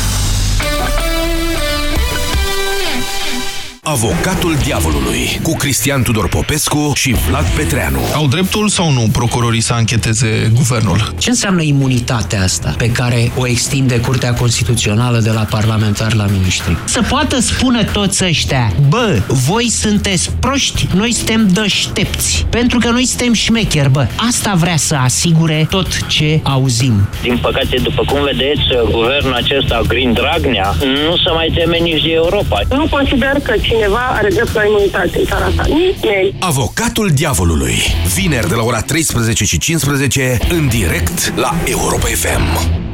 Avocatul diavolului cu Cristian Tudor Popescu și Vlad Petreanu. Au dreptul sau nu procurorii să ancheteze guvernul? Ce înseamnă imunitatea asta pe care o extinde Curtea Constituțională de la parlamentar la ministri? Să poată spune toți ăștia, bă, voi sunteți proști, noi suntem deștepți, pentru că noi suntem șmecheri, bă. Asta vrea să asigure tot ce auzim. Din păcate, după cum vedeți, guvernul acesta, Green Dragnea, nu se mai teme nici de Europa. Nu consider că cineva are drept la imunitate în țara asta. Nimeni. Avocatul diavolului. Vineri de la ora 13 și 15 în direct la Europa FM.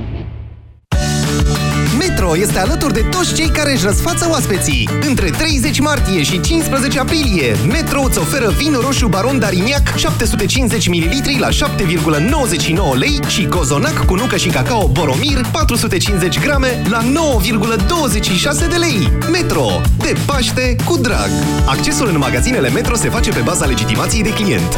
Metro este alături de toți cei care își răsfață oaspeții. Între 30 martie și 15 aprilie, Metro îți oferă vin roșu Baron Dariniac 750 ml la 7,99 lei și cozonac cu nucă și cacao Boromir 450 grame la 9,26 de lei. Metro. De Paște cu drag. Accesul în magazinele Metro se face pe baza legitimației de client.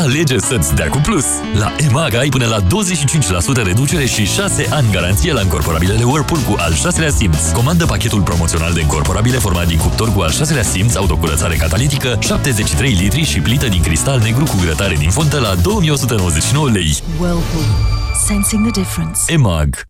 Alege să-ți dea cu plus. La EMAG ai până la 25% reducere și 6 ani garanție la încorporabilele Whirlpool cu al șaselea simț. Comandă pachetul promoțional de încorporabile format din cuptor cu al șaselea simț, autocurățare catalitică, 73 litri și plită din cristal negru cu grătare din fontă la 2199 lei. Whirlpool. Sensing the difference. EMAG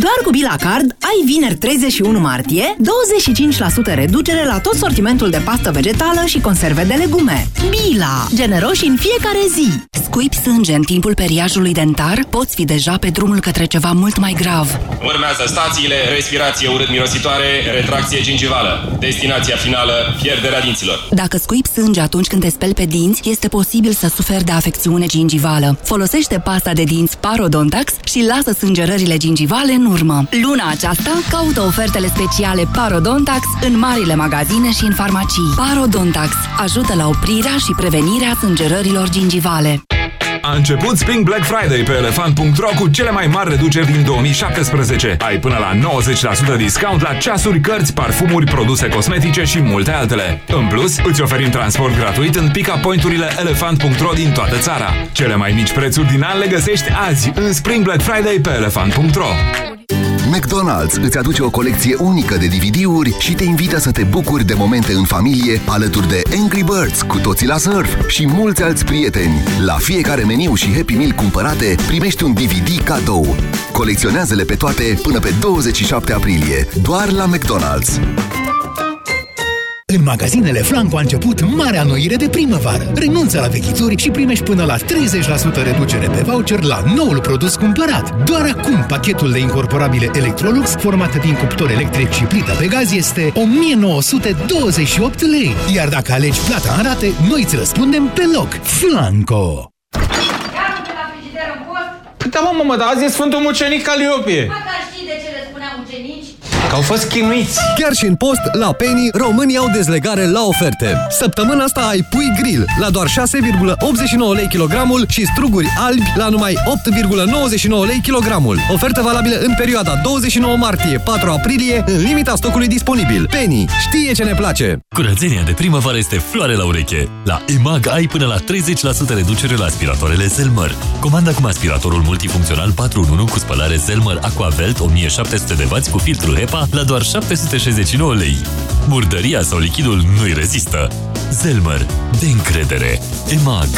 Doar cu Bila Card ai vineri 31 martie 25% reducere la tot sortimentul de pastă vegetală și conserve de legume. Bila! Generoși în fiecare zi! Scuipi sânge în timpul periajului dentar, poți fi deja pe drumul către ceva mult mai grav. Urmează stațiile, respirație urât-mirositoare, retracție gingivală. Destinația finală, pierderea dinților. Dacă scuipi sânge atunci când te speli pe dinți, este posibil să suferi de afecțiune gingivală. Folosește pasta de dinți Parodontax și lasă sângerările gingivale în urmă. Luna aceasta caută ofertele speciale Parodontax în marile magazine și în farmacii. Parodontax ajută la oprirea și prevenirea sângerărilor gingivale. A început Spring Black Friday pe elefant.ro cu cele mai mari reduceri din 2017. Ai până la 90% discount la ceasuri, cărți, parfumuri, produse cosmetice și multe altele. În plus, îți oferim transport gratuit în pick-up point-urile elefant.ro din toată țara. Cele mai mici prețuri din an le găsești azi în Spring Black Friday pe elefant.ro. McDonald's îți aduce o colecție unică de DVD-uri și te invită să te bucuri de momente în familie alături de Angry Birds cu toții la surf și mulți alți prieteni. La fiecare meniu și Happy Meal cumpărate primești un DVD cadou. Colecționează-le pe toate până pe 27 aprilie, doar la McDonald's. În magazinele Flanco a început marea noire de primăvară. Renunță la vechituri și primești până la 30% reducere pe voucher la noul produs cumpărat. Doar acum pachetul de incorporabile Electrolux, format din cuptor electric și plită pe gaz, este 1928 lei. Iar dacă alegi plata în rate, noi îți răspundem pe loc. Flanco! Da, mă, mă, dar azi e Sfântul Mucenic Caliopie. Dacă ar ști de ce le spuneam ucenici, Că au fost chinuiți. Chiar și în post, la Penny, românii au dezlegare la oferte. Săptămâna asta ai pui grill la doar 6,89 lei kilogramul și struguri albi la numai 8,99 lei kilogramul. Ofertă valabilă în perioada 29 martie-4 aprilie, în limita stocului disponibil. Penny știe ce ne place! Curățenia de primăvară este floare la ureche. La EMAG ai până la 30% reducere la aspiratoarele Zelmer. Comanda acum aspiratorul multifuncțional 4 în 1 cu spălare Zelmer Aquavelt 1700 de W cu filtru HEPA la doar 769 lei. Murdăria sau lichidul nu-i rezistă. Zelmer. De încredere. EMAG.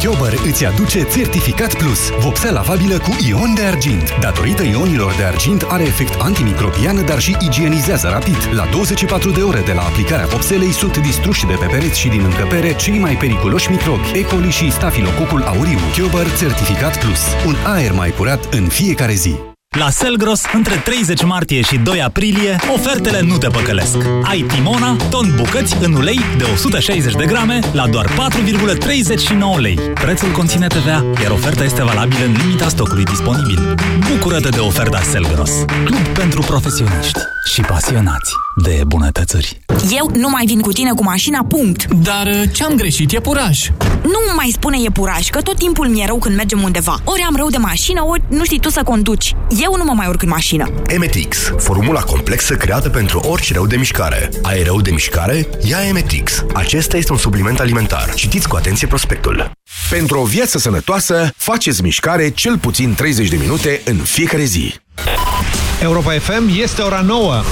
Chiober îți aduce Certificat Plus, vopsea lavabilă cu ion de argint. Datorită ionilor de argint are efect antimicrobian, dar și igienizează rapid. La 24 de ore de la aplicarea vopselei sunt distruși de pe pereți și din încăpere cei mai periculoși microbi, E. coli și stafilococul aureum. Chiober Certificat Plus, un aer mai curat în fiecare zi. La Selgros, între 30 martie și 2 aprilie, ofertele nu te păcălesc. Ai Timona, ton bucăți în ulei de 160 de grame la doar 4,39 lei. Prețul conține TVA, iar oferta este valabilă în limita stocului disponibil. Bucură-te de oferta Selgros, club pentru profesioniști și pasionați de bunătățări. Eu nu mai vin cu tine cu mașina, punct. Dar uh, ce-am greșit e puraj. Nu mai spune e puraj, că tot timpul mi-e rău când mergem undeva. Ori am rău de mașină, ori nu știi tu să conduci. Eu nu mă mai urc în mașină. Emetix, formula complexă creată pentru orice rău de mișcare. Ai rău de mișcare? Ia Emetix. Acesta este un supliment alimentar. Citiți cu atenție prospectul. Pentru o viață sănătoasă, faceți mișcare cel puțin 30 de minute în fiecare zi. Europa FM este ora 9.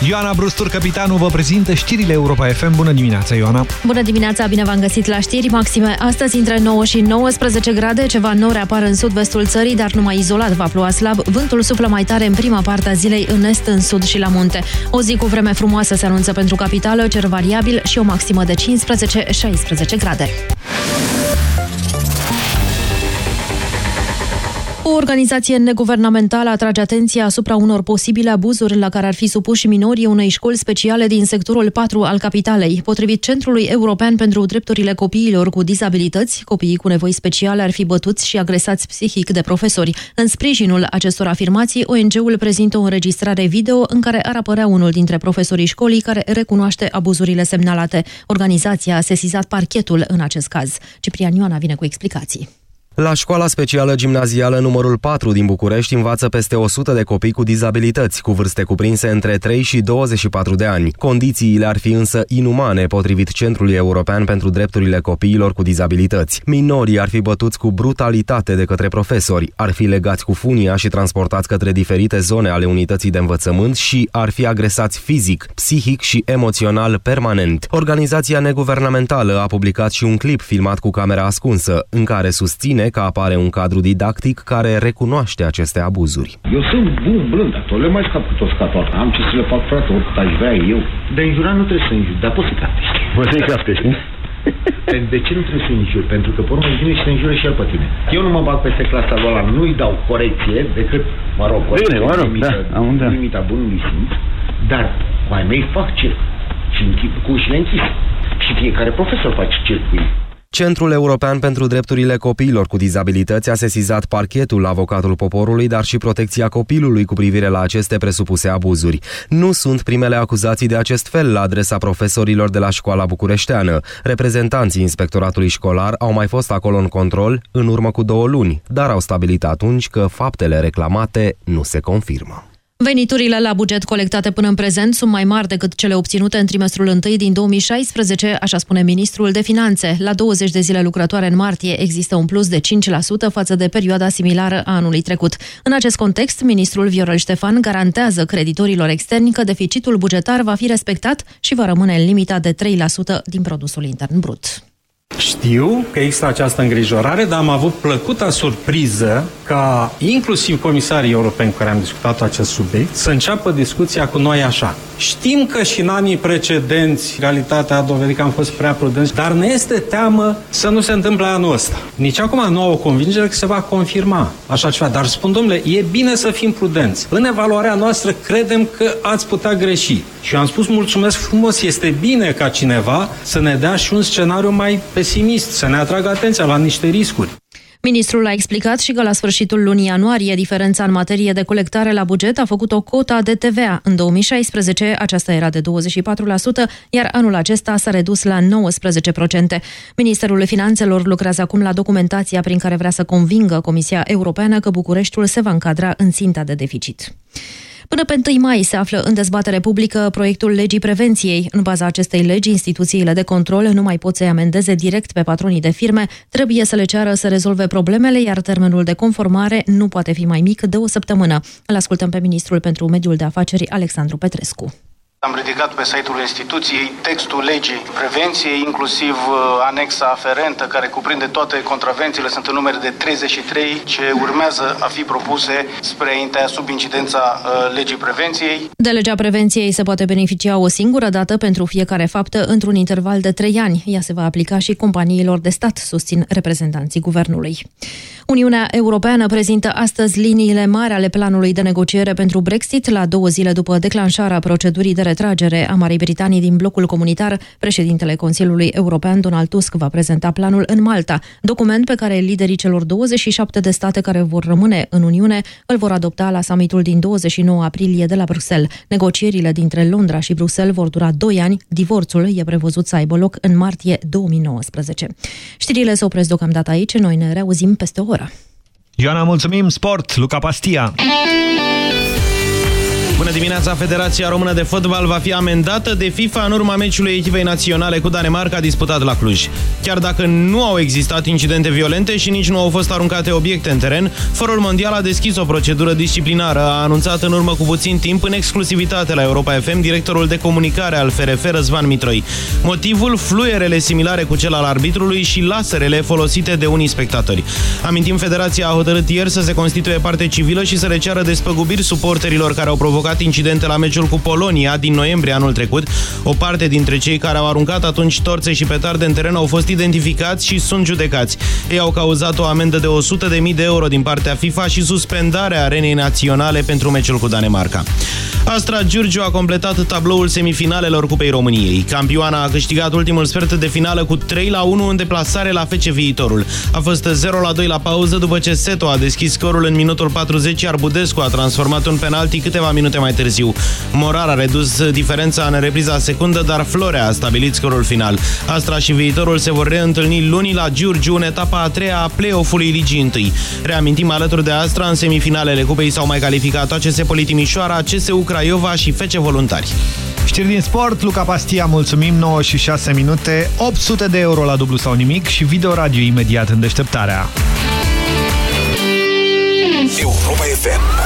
Ioana Brustur, capitanul, vă prezintă știrile Europa FM. Bună dimineața, Ioana! Bună dimineața, bine v-am găsit la știri. Maxime astăzi între 9 și 19 grade, ceva nori apar în sud-vestul țării, dar numai izolat va ploua slab. Vântul suflă mai tare în prima parte a zilei, în est, în sud și la munte. O zi cu vreme frumoasă se anunță pentru capitală, cer variabil și o maximă de 15-16 grade. O organizație neguvernamentală atrage atenția asupra unor posibile abuzuri la care ar fi supuși minorii unei școli speciale din sectorul 4 al capitalei. Potrivit Centrului European pentru Drepturile Copiilor cu Dizabilități, copiii cu nevoi speciale ar fi bătuți și agresați psihic de profesori. În sprijinul acestor afirmații, ONG-ul prezintă o înregistrare video în care ar apărea unul dintre profesorii școlii care recunoaște abuzurile semnalate. Organizația a sesizat parchetul în acest caz. Ciprian Ioana vine cu explicații. La școala specială gimnazială numărul 4 din București învață peste 100 de copii cu dizabilități, cu vârste cuprinse între 3 și 24 de ani. Condițiile ar fi însă inumane, potrivit Centrului European pentru Drepturile Copiilor cu Dizabilități. Minorii ar fi bătuți cu brutalitate de către profesori, ar fi legați cu funia și transportați către diferite zone ale unității de învățământ și ar fi agresați fizic, psihic și emoțional permanent. Organizația neguvernamentală a publicat și un clip filmat cu camera ascunsă, în care susține că apare un cadru didactic care recunoaște aceste abuzuri. Eu sunt bun, blând, dar le mai scap cu tot scatul Am ce să le fac, frate, oricât aș vrea eu. De înjurat nu trebuie să înjuri, dar poți să captești. Poți să-i captești, De ce nu trebuie să înjuri? Pentru că, pe urmă, vine și te înjură și el pe tine. Eu nu mă bag peste clasa lui ăla, nu-i dau corecție, decât, mă rog, corecție, Bine, mă rog, limita, da, am, da. limita bunului simț, dar cu ai mei fac circ și închid, cu ușile închise. Și fiecare profesor face circ cu ei. Centrul European pentru Drepturile Copiilor cu Dizabilități a sesizat parchetul avocatul poporului, dar și protecția copilului cu privire la aceste presupuse abuzuri. Nu sunt primele acuzații de acest fel la adresa profesorilor de la școala bucureșteană. Reprezentanții inspectoratului școlar au mai fost acolo în control în urmă cu două luni, dar au stabilit atunci că faptele reclamate nu se confirmă. Veniturile la buget colectate până în prezent sunt mai mari decât cele obținute în trimestrul 1 din 2016, așa spune ministrul de finanțe. La 20 de zile lucrătoare în martie există un plus de 5% față de perioada similară a anului trecut. În acest context, ministrul Viorel Ștefan garantează creditorilor externi că deficitul bugetar va fi respectat și va rămâne în limita de 3% din produsul intern brut. Știu că există această îngrijorare, dar am avut plăcuta surpriză ca inclusiv comisarii europeni cu care am discutat acest subiect să înceapă discuția cu noi așa. Știm că și în anii precedenți realitatea a dovedit că am fost prea prudenți, dar ne este teamă să nu se întâmple anul ăsta. Nici acum nu au o convingere că se va confirma așa ceva. Dar spun, domnule, e bine să fim prudenți. În evaluarea noastră credem că ați putea greși. Și eu am spus mulțumesc frumos, este bine ca cineva să ne dea și un scenariu mai pesimist, să ne atragă atenția la niște riscuri. Ministrul a explicat și că la sfârșitul lunii ianuarie diferența în materie de colectare la buget a făcut o cota de TVA. În 2016 aceasta era de 24%, iar anul acesta s-a redus la 19%. Ministerul Finanțelor lucrează acum la documentația prin care vrea să convingă Comisia Europeană că Bucureștiul se va încadra în ținta de deficit. Până pe 1 mai se află în dezbatere publică proiectul legii prevenției. În baza acestei legi, instituțiile de control nu mai pot să-i amendeze direct pe patronii de firme, trebuie să le ceară să rezolve problemele, iar termenul de conformare nu poate fi mai mic de o săptămână. Îl ascultăm pe ministrul pentru mediul de afaceri, Alexandru Petrescu. Am ridicat pe site-ul instituției textul legii prevenției, inclusiv uh, anexa aferentă, care cuprinde toate contravențiile, sunt în număr de 33, ce urmează a fi propuse spre a intra sub incidența uh, legii prevenției. De legea prevenției se poate beneficia o singură dată pentru fiecare faptă într-un interval de trei ani. Ea se va aplica și companiilor de stat, susțin reprezentanții guvernului. Uniunea Europeană prezintă astăzi liniile mari ale planului de negociere pentru Brexit la două zile după declanșarea procedurii de retragere a Marii Britanii din blocul comunitar. Președintele Consiliului European, Donald Tusk, va prezenta planul în Malta, document pe care liderii celor 27 de state care vor rămâne în Uniune îl vor adopta la summitul din 29 aprilie de la Bruxelles. Negocierile dintre Londra și Bruxelles vor dura doi ani. Divorțul e prevăzut să aibă loc în martie 2019. Știrile se opresc deocamdată aici. Noi ne reauzim peste o oră. Ioana, mulțumim! Sport, Luca Pastia! Bună dimineața! Federația Română de Fotbal va fi amendată de FIFA în urma meciului echipei naționale cu Danemarca disputat la Cluj. Chiar dacă nu au existat incidente violente și nici nu au fost aruncate obiecte în teren, Forul Mondial a deschis o procedură disciplinară, a anunțat în urmă cu puțin timp în exclusivitate la Europa FM directorul de comunicare al FRF Răzvan Mitroi. Motivul, fluierele similare cu cel al arbitrului și laserele folosite de unii spectatori. Amintim, Federația a hotărât ieri să se constituie parte civilă și să le ceară despăgubiri suporterilor care au provocat provocat incidente la meciul cu Polonia din noiembrie anul trecut. O parte dintre cei care au aruncat atunci torțe și petarde în teren au fost identificați și sunt judecați. Ei au cauzat o amendă de 100.000 de euro din partea FIFA și suspendarea arenei naționale pentru meciul cu Danemarca. Astra Giurgiu a completat tabloul semifinalelor Cupei României. Campioana a câștigat ultimul sfert de finală cu 3 la 1 în deplasare la FC Viitorul. A fost 0 la 2 la pauză după ce Seto a deschis scorul în minutul 40, iar Budescu a transformat un penalti câteva minute minute mai târziu. Morar a redus diferența în repriza secundă, dar Florea a stabilit scorul final. Astra și viitorul se vor reîntâlni luni la Giurgiu în etapa a treia a play-off-ului Ligii 1. Reamintim alături de Astra, în semifinalele cupei s-au mai calificat ACS Politimișoara, CSU Craiova și Fece Voluntari. Știri din sport, Luca Pastia, mulțumim, 9 și 6 minute, 800 de euro la dublu sau nimic și video radio imediat în deșteptarea. Europa FM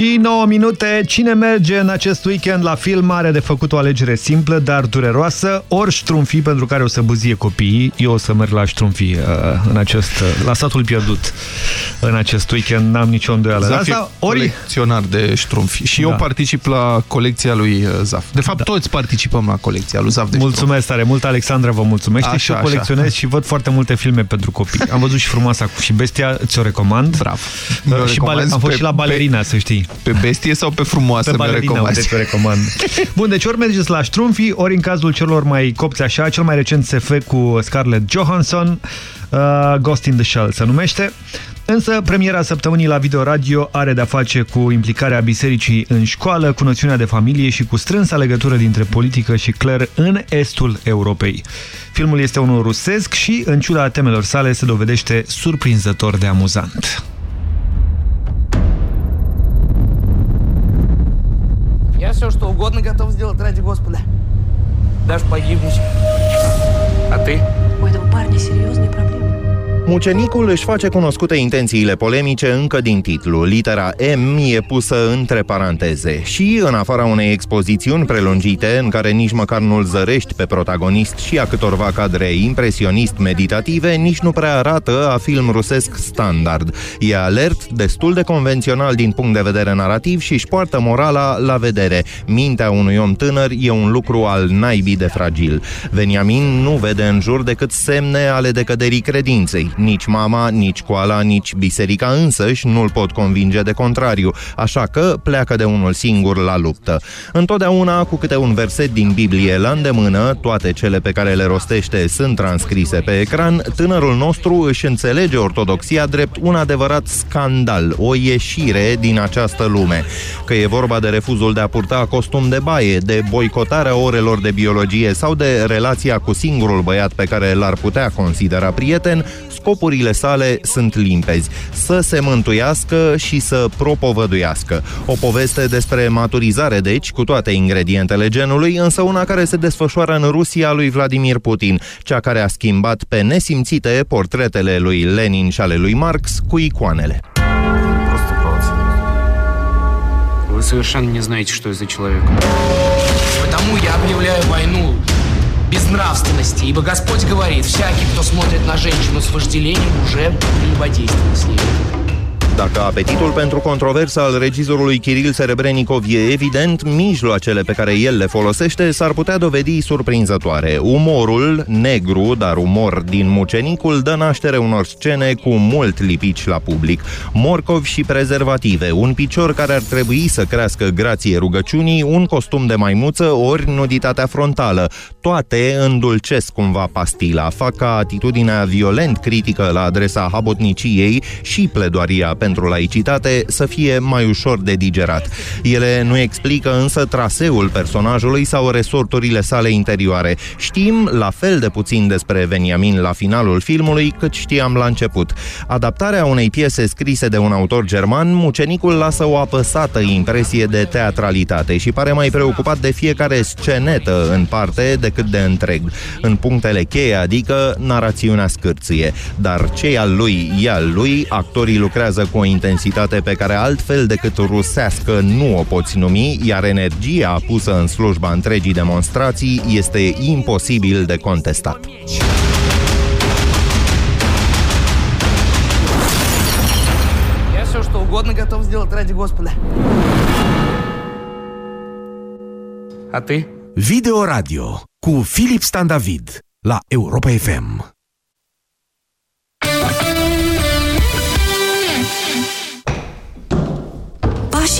Și 9 minute. Cine merge în acest weekend la film are de făcut o alegere simplă, dar dureroasă. Ori ștrumfi pentru care o să buzie copiii. Eu o să merg la ștrumfi uh, în acest, uh, la satul pierdut în acest weekend. N-am nicio îndoială. Zaf Asta, ori... colecționar de ștrumfi. Și da. eu particip la colecția lui uh, Zaf. De fapt, da. toți participăm la colecția lui Zaf de Mulțumesc tare mult, Alexandra, vă mulțumesc. Așa, și eu colecționez așa. și văd foarte multe filme pentru copii. Am văzut și frumoasa și Bestia, ți-o recomand. Bravo. Uh, și bale am fost pe, și la balerina, pe, să știi. Pe bestie sau pe frumoasă? Pe balerina, uite, te recomand. Bun, deci ori mergeți la ștrumfi, ori în cazul celor mai copți așa, cel mai recent SF cu Scarlett Johansson, uh, Ghost in the Shell se numește. Însă, premiera săptămânii la Video Radio are de-a face cu implicarea bisericii în școală, cu noțiunea de familie și cu strânsa legătură dintre politică și cler în estul Europei. Filmul este unul rusesc și, în ciuda temelor sale, se dovedește surprinzător de amuzant. Я все, что угодно готов сделать ради Господа. Даже погибнуть. А ты? У этого парня серьезные проблемы. Mucenicul își face cunoscute intențiile polemice încă din titlu. Litera M e pusă între paranteze și, în afara unei expozițiuni prelungite, în care nici măcar nu-l zărești pe protagonist și a câtorva cadre impresionist-meditative, nici nu prea arată a film rusesc standard. E alert, destul de convențional din punct de vedere narrativ și își poartă morala la vedere. Mintea unui om tânăr e un lucru al naibii de fragil. Veniamin nu vede în jur decât semne ale decăderii credinței. Nici mama, nici coala, nici biserica însăși nu-l pot convinge de contrariu, așa că pleacă de unul singur la luptă. Întotdeauna cu câte un verset din Biblie la îndemână, toate cele pe care le rostește sunt transcrise pe ecran, tânărul nostru își înțelege ortodoxia drept un adevărat scandal, o ieșire din această lume. Că e vorba de refuzul de a purta costum de baie, de boicotarea orelor de biologie sau de relația cu singurul băiat pe care l-ar putea considera prieten, scopurile sale sunt limpezi. Să se mântuiască și să propovăduiască. O poveste despre maturizare, deci, cu toate ingredientele genului, însă una care se desfășoară în Rusia lui Vladimir Putin, cea care a schimbat pe nesimțite portretele lui Lenin și ale lui Marx cu icoanele. Вы совершенно не знаете, что я за человек. Потому я объявляю войну безнравственности, ибо Господь говорит, всякий, кто смотрит на женщину с вожделением, уже прелюбодействует с ней. Dacă apetitul pentru controversa al regizorului Kiril Serebrenikov e evident, mijloacele pe care el le folosește s-ar putea dovedi surprinzătoare. Umorul, negru, dar umor din mucenicul, dă naștere unor scene cu mult lipici la public. Morcov și prezervative, un picior care ar trebui să crească grație rugăciunii, un costum de maimuță ori nuditatea frontală. Toate îndulcesc cumva pastila, fac ca atitudinea violent critică la adresa habotniciei și pledoaria pentru laicitate să fie mai ușor de digerat. Ele nu explică însă traseul personajului sau resorturile sale interioare. Știm la fel de puțin despre Veniamin la finalul filmului cât știam la început. Adaptarea unei piese scrise de un autor german, mucenicul lasă o apăsată impresie de teatralitate și pare mai preocupat de fiecare scenetă în parte decât de întreg. În punctele cheie, adică narațiunea scârție. Dar ce al lui e al lui, actorii lucrează cu o intensitate pe care altfel decât rusească nu o poți numi, iar energia pusă în slujba întregii demonstrații este imposibil de contestat. Я все, что угодно готов сделать ради Господа. А ты? Video Radio cu Filip Stan David la Europa FM.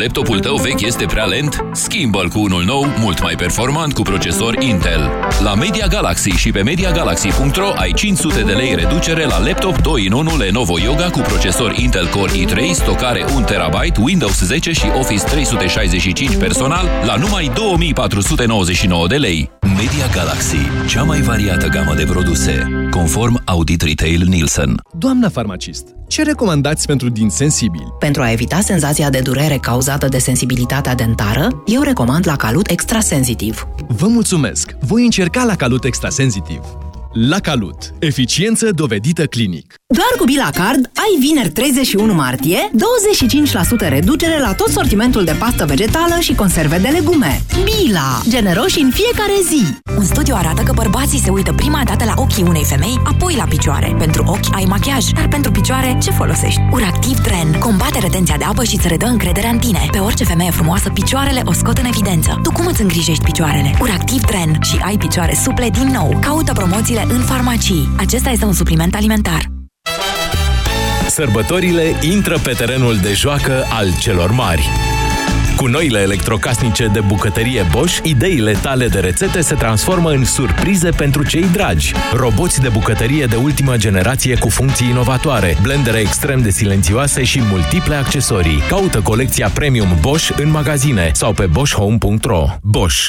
Laptopul tău vechi este prea lent? Schimbă-l cu unul nou, mult mai performant cu procesor Intel. La Media Galaxy și pe MediaGalaxy.ro ai 500 de lei reducere la laptop 2 in 1 Lenovo Yoga cu procesor Intel Core i3, stocare 1 TB, Windows 10 și Office 365 personal la numai 2499 de lei. Media Galaxy, cea mai variată gamă de produse, conform Audit Retail Nielsen. Doamna farmacist, ce recomandați pentru din sensibili? Pentru a evita senzația de durere cauzată de sensibilitatea dentară, eu recomand la Calut Extrasensitiv. Vă mulțumesc! Voi încerca la Calut Extrasensitiv. La Calut. Eficiență dovedită clinic. Doar cu Bila Card ai vineri 31 martie 25% reducere la tot sortimentul de pastă vegetală și conserve de legume. Bila! Generoși în fiecare zi! Un studiu arată că bărbații se uită prima dată la ochii unei femei, apoi la picioare. Pentru ochi ai machiaj, dar pentru picioare ce folosești? Uractiv Tren combate retenția de apă și îți redă încredere în tine. Pe orice femeie frumoasă, picioarele o scot în evidență. Tu cum îți îngrijești picioarele? Uractiv Tren și ai picioare suple din nou. Caută promoțiile în farmacii. Acesta este un supliment alimentar. Sărbătorile intră pe terenul de joacă al celor mari. Cu noile electrocasnice de bucătărie Bosch, ideile tale de rețete se transformă în surprize pentru cei dragi. Roboți de bucătărie de ultimă generație cu funcții inovatoare, blendere extrem de silențioase și multiple accesorii. Caută colecția Premium Bosch în magazine sau pe boschhome.ro. Bosch.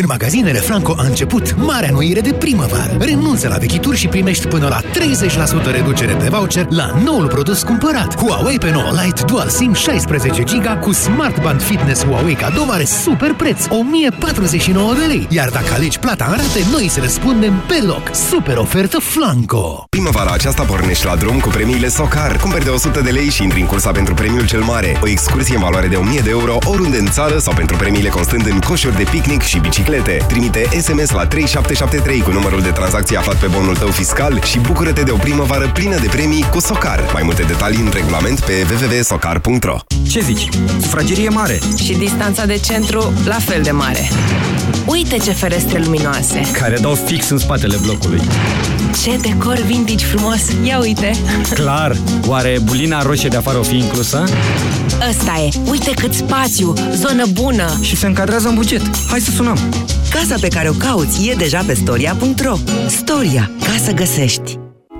În magazinele Franco a început marea noire de primăvară. Renunță la vechituri și primești până la 30% reducere pe voucher la noul produs cumpărat. Huawei pe 9 Lite Dual SIM 16 GB cu Smart Band Fitness Huawei cadou are super preț, 1049 de lei. Iar dacă alegi plata în rate, noi să răspundem pe loc. Super ofertă Flanco! Primăvara aceasta pornești la drum cu premiile Socar. Cumperi de 100 de lei și intri în cursa pentru premiul cel mare. O excursie în valoare de 1000 de euro oriunde în țară sau pentru premiile constând în coșuri de picnic și biciclete biciclete. Trimite SMS la 3773 cu numărul de tranzacție aflat pe bonul tău fiscal și bucură-te de o primăvară plină de premii cu Socar. Mai multe detalii în regulament pe www.socar.ro Ce zici? Sufragerie mare. Și distanța de centru la fel de mare. Uite ce ferestre luminoase. Care dau fix în spatele blocului. Ce decor vintage frumos. Ia uite. Clar. Oare bulina roșie de afară o fi inclusă? Ăsta e. Uite cât spațiu. Zonă bună. Și se încadrează în buget. Hai să sunăm. Casa pe care o cauți e deja pe storia.ro Storia. Ca să găsești.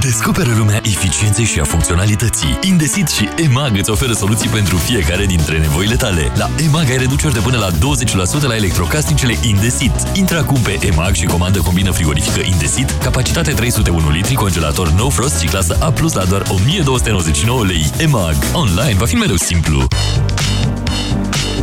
Descoperă lumea eficienței și a funcționalității. Indesit și EMAG îți oferă soluții pentru fiecare dintre nevoile tale. La EMAG ai reduceri de până la 20% la electrocasnicele Indesit. Intră acum pe EMAG și comandă combină frigorifică Indesit, capacitate 301 litri, congelator No Frost și clasă A+, la doar 1299 lei. EMAG. Online va fi mereu simplu.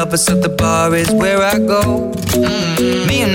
lovers, so the bar is where I go.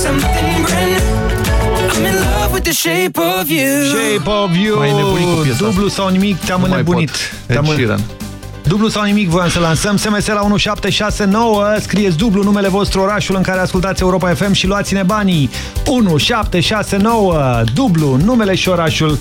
Something brand new. I'm in love with the shape of you. Shape of you. Mai nebunit cu piesa Dublu sau nimic, te-am înnebunit. Te-am Sheeran. Dublu sau nimic voiam să lansăm SMS la 1769 Scrieți dublu numele vostru orașul în care ascultați Europa FM și luați-ne banii 1769 Dublu numele și orașul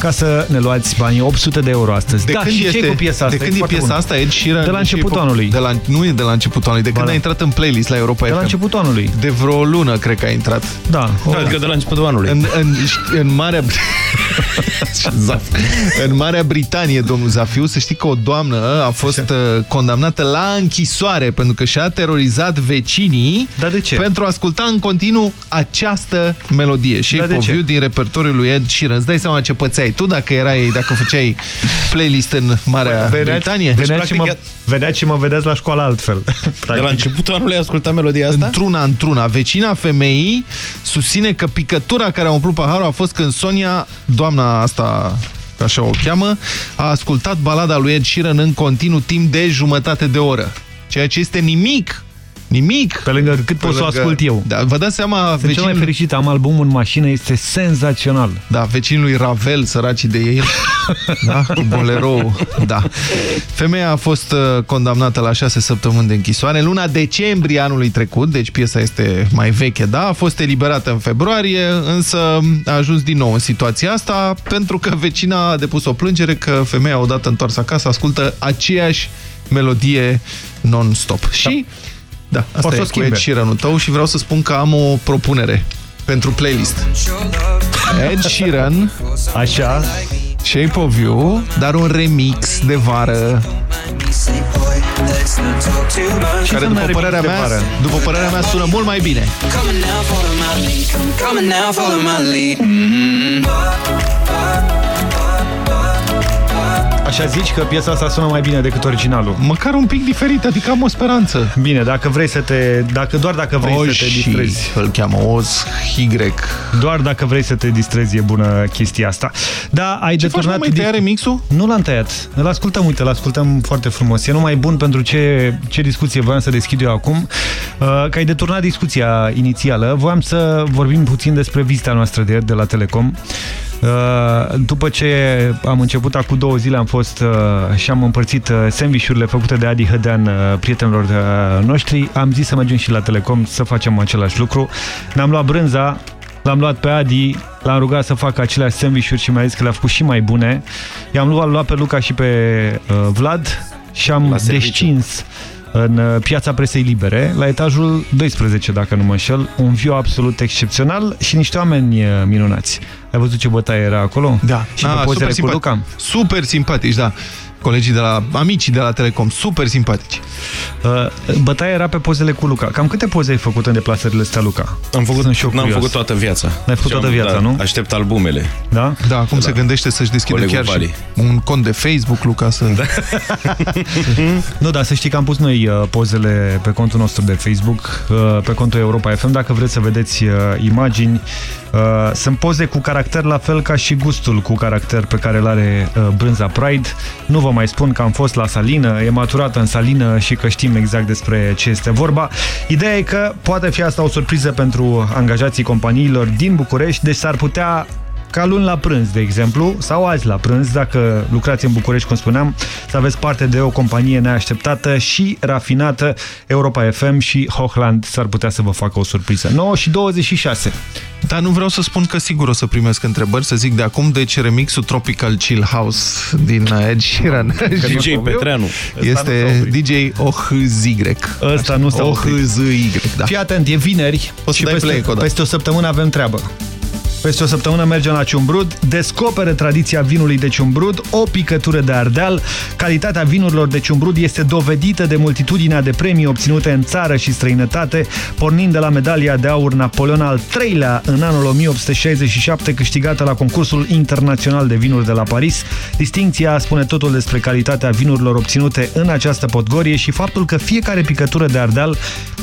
ca să ne luați banii 800 de euro astăzi. De da, când și este, ce cu piesa asta? De când e, piesa bună. asta, Ed Sheeran? De la începutul și- anului. De la, nu e de la începutul anului, de când da. a intrat în playlist la Europa De la FM. începutul anului. De vreo o lună, cred că a intrat. Da. Adică de la începutul anului. În, în, în Marea... Zaf. în Marea Britanie, domnul Zafiu, să știi că o doamnă a fost uh, condamnată la închisoare pentru că și-a terorizat vecinii da, de ce? pentru a asculta în continuu această melodie. Shape de of ce? You din repertoriul lui Ed Sheeran. Îți dai seama ce pățeai tu dacă erai, dacă făceai playlist în Marea Britanie? Vedeați și, mă, vedeați și mă vedeți la școală altfel. De la începutul anului ai ascultat melodia asta? Într-una, într-una. Vecina femeii susține că picătura care a umplut paharul a fost când Sonia, doamna asta așa o cheamă, a ascultat balada lui Ed Sheeran în continuu timp de jumătate de oră. Ceea ce este nimic Nimic! Pe lângă cât pot să o ascult eu. Da, vă dați seama... Sunt vecinul... cel mai fericit, am albumul în mașină, este senzațional. Da, vecinul lui Ravel, săracii de el. da, cu bolerou. Da. Femeia a fost uh, condamnată la șase săptămâni de închisoare în luna decembrie anului trecut, deci piesa este mai veche, da? A fost eliberată în februarie, însă a ajuns din nou în situația asta pentru că vecina a depus o plângere că femeia odată întoarsă acasă ascultă aceeași melodie non-stop. Da. Și da, asta Poți e cu Ed Sheeran-ul tău și vreau să spun că am o propunere pentru playlist. Ed Sheeran, așa, Shape of You, dar un remix de vară. Care după părerea, mea, după părerea mea sună mult mai bine. Așa zici că piesa asta sună mai bine decât originalul. Măcar un pic diferit, adică am o speranță. Bine, dacă vrei să te... Dacă, doar dacă vrei o, să te distrezi. îl cheamă Oz Y. Doar dacă vrei să te distrezi e bună chestia asta. Da, ai ce deturnat... Faci, mai tăia remixul? Nu l-am tăiat. Îl ascultăm, uite, îl ascultăm foarte frumos. E numai bun pentru ce, ce discuție voiam să deschid eu acum. Uh, că ai deturnat discuția inițială. Voiam să vorbim puțin despre vizita noastră de ieri de la Telecom. Uh, după ce am început acum două zile, am fost uh, și am împărțit uh, sandvișurile făcute de Adi Hădean prietenilor noștri. Am zis să mergem și la Telecom să facem același lucru. Ne-am luat brânza, L-am luat pe Adi, l-am rugat să facă aceleași sandvișuri și mi-a zis că le-a făcut și mai bune. I-am luat, luat pe Luca și pe uh, Vlad și am descins în uh, piața presei libere, la etajul 12, dacă nu mă înșel, un viu absolut excepțional și niște oameni uh, minunați. Ai văzut ce bătaie era acolo? Da. Și A, pe pozele cu Luca? Super simpatici, da colegii de la, amicii de la Telecom, super simpatici. Uh, bătaia era pe pozele cu Luca. Cam câte poze ai făcut în deplasările astea, Luca? Am făcut, n-am făcut toată viața. N-ai făcut toată viața, da, nu? Aștept albumele. Da? Da, acum de se la gândește să-și deschidă chiar Vali. și un cont de Facebook, Luca, să... Da. nu, dar să știi că am pus noi uh, pozele pe contul nostru de Facebook, uh, pe contul Europa FM, dacă vreți să vedeți uh, imagini. Uh, sunt poze cu caracter la fel ca și gustul cu caracter pe care îl are uh, brânza Pride. Nu vă mai spun că am fost la salină, e maturată în salină și că știm exact despre ce este vorba. Ideea e că poate fi asta o surpriză pentru angajații companiilor din București, deci s-ar putea ca luni la prânz, de exemplu, sau azi la prânz, dacă lucrați în București, cum spuneam, să aveți parte de o companie neașteptată și rafinată, Europa FM și Hochland s-ar putea să vă facă o surpriză. 9 și 26. Dar nu vreau să spun că sigur o să primesc întrebări, să zic de acum, deci remixul Tropical Chill House din Ed Sheeran. DJ Petreanu. Este DJ OHZY. Ăsta nu s-a OHZY, da. Fii atent, e vineri și peste, peste o săptămână avem treabă. Peste o săptămână mergem la Ciumbrud, descoperă tradiția vinului de Ciumbrud, o picătură de ardeal. Calitatea vinurilor de Ciumbrud este dovedită de multitudinea de premii obținute în țară și străinătate, pornind de la medalia de aur Napoleon al III-lea în anul 1867, câștigată la concursul internațional de vinuri de la Paris. Distinția spune totul despre calitatea vinurilor obținute în această potgorie și faptul că fiecare picătură de ardeal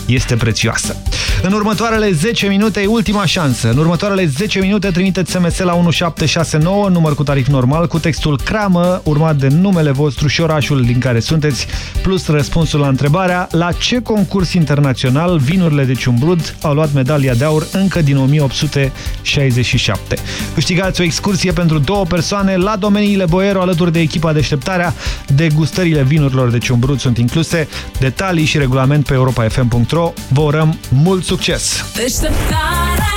este prețioasă. În următoarele 10 minute e ultima șansă. În următoarele 10 minute trimiteți SMS la 1769, număr cu tarif normal, cu textul cramă, urmat de numele vostru și orașul din care sunteți, plus răspunsul la întrebarea la ce concurs internațional vinurile de ciumbrud au luat medalia de aur încă din 1867. Câștigați o excursie pentru două persoane la domeniile Boiero alături de echipa deșteptarea. Degustările vinurilor de ciumbrud sunt incluse. Detalii și regulament pe europafm.ro. Vă urăm mult succes! Deșteptarea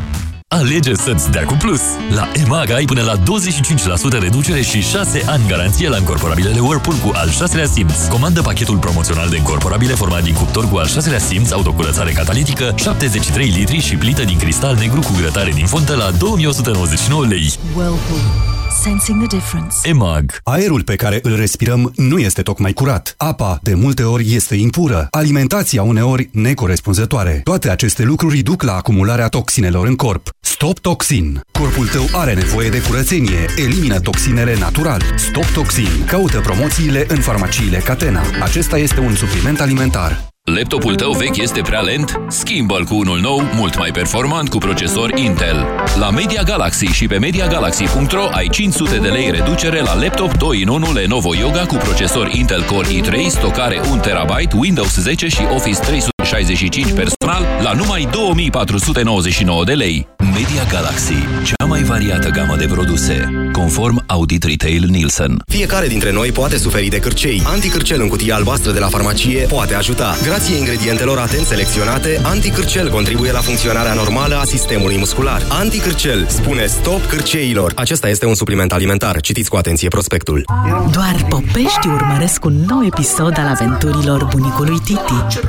Alege să-ți dea cu plus! La EMAG ai până la 25% reducere și 6 ani garanție la încorporabilele Whirlpool cu al 6-lea simț. Comandă pachetul promoțional de încorporabile format din cuptor cu al 6-lea simț, autocurățare catalitică, 73 litri și plită din cristal negru cu grătare din fontă la 2199 lei. Whirlpool. Sensing the difference. EMAG. Aerul pe care îl respirăm nu este tocmai curat. Apa, de multe ori, este impură. Alimentația, uneori, necorespunzătoare. Toate aceste lucruri duc la acumularea toxinelor în corp. Stop Toxin. Corpul tău are nevoie de curățenie. Elimină toxinele natural. Stop Toxin. Caută promoțiile în farmaciile Catena. Acesta este un supliment alimentar. Laptopul tău vechi este prea lent? Schimbă-l cu unul nou, mult mai performant cu procesor Intel. La Media Galaxy și pe MediaGalaxy.ro ai 500 de lei reducere la laptop 2 in 1 Lenovo Yoga cu procesor Intel Core i3, stocare 1 TB, Windows 10 și Office 365 personal la numai 2499 de lei. Media Galaxy, cea mai variată gamă de produse, conform Audit Retail Nielsen. Fiecare dintre noi poate suferi de cârcei. Anticârcel în cutie albastră de la farmacie poate ajuta. Grație ingredientelor atent selecționate, anticârcel contribuie la funcționarea normală a sistemului muscular. Anticârcel spune stop cârceilor. Acesta este un supliment alimentar. Citiți cu atenție prospectul. Doar popești urmăresc un nou episod al aventurilor bunicului Titi.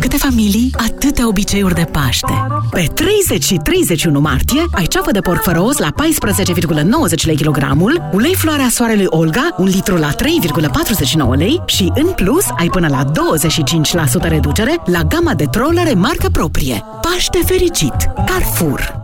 Câte familii, atâtea obiceiuri de Paște. Pe 30 și 31 martie ai ceafă de porc fără os la 14,90 lei kilogramul, ulei floarea soarelui Olga, un litru la 3,49 lei și în plus ai până la 25% reducere la gama de trollere marcă proprie. Paște fericit! Carrefour!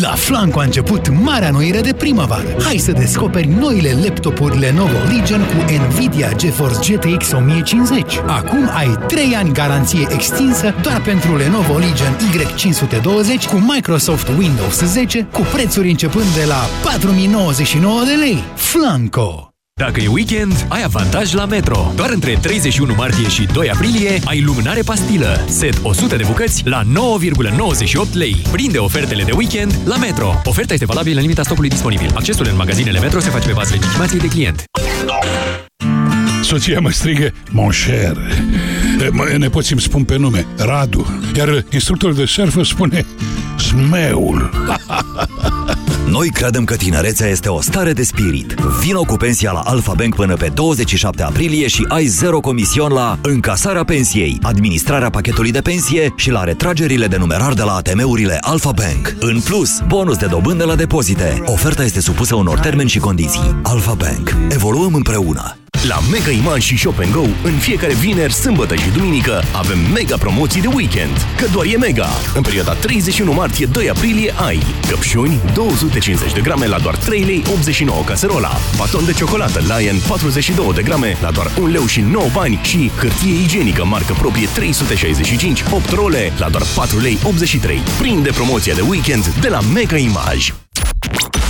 La Flanco a început marea noire de primăvară. Hai să descoperi noile laptopuri Lenovo Legion cu Nvidia GeForce GTX 1050. Acum ai 3 ani garanție extinsă doar pentru Lenovo Legion Y520 cu Microsoft Windows 10 cu prețuri începând de la 4099 de lei. Flanco! Dacă e weekend, ai avantaj la Metro. Doar între 31 martie și 2 aprilie ai lumânare pastilă. Set 100 de bucăți la 9,98 lei. Prinde ofertele de weekend la Metro. Oferta este valabilă în limita stocului disponibil. Accesul în magazinele Metro se face pe bază legitimației de client. Soția mă strigă, mon cher. Nepoții îmi spun pe nume, Radu. Iar instructorul de surf spune, Smeul. Noi credem că tinerețea este o stare de spirit. Vino cu pensia la Alfa Bank până pe 27 aprilie și ai zero comision la încasarea pensiei, administrarea pachetului de pensie și la retragerile de numerar de la ATM-urile Alfa Bank. În plus, bonus de dobândă la depozite. Oferta este supusă unor termeni și condiții. Alfa Bank. Evoluăm împreună. La Mega Image și Shop Go, în fiecare vineri, sâmbătă și duminică, avem mega promoții de weekend. Că doar e mega! În perioada 31 martie-2 aprilie ai căpșuni 250 de grame la doar 3 lei 89 caserola, baton de ciocolată Lion 42 de grame la doar 1 leu și 9 bani și hârtie igienică marcă proprie 365 8 role la doar 4 lei 83. Prinde promoția de weekend de la Mega Image.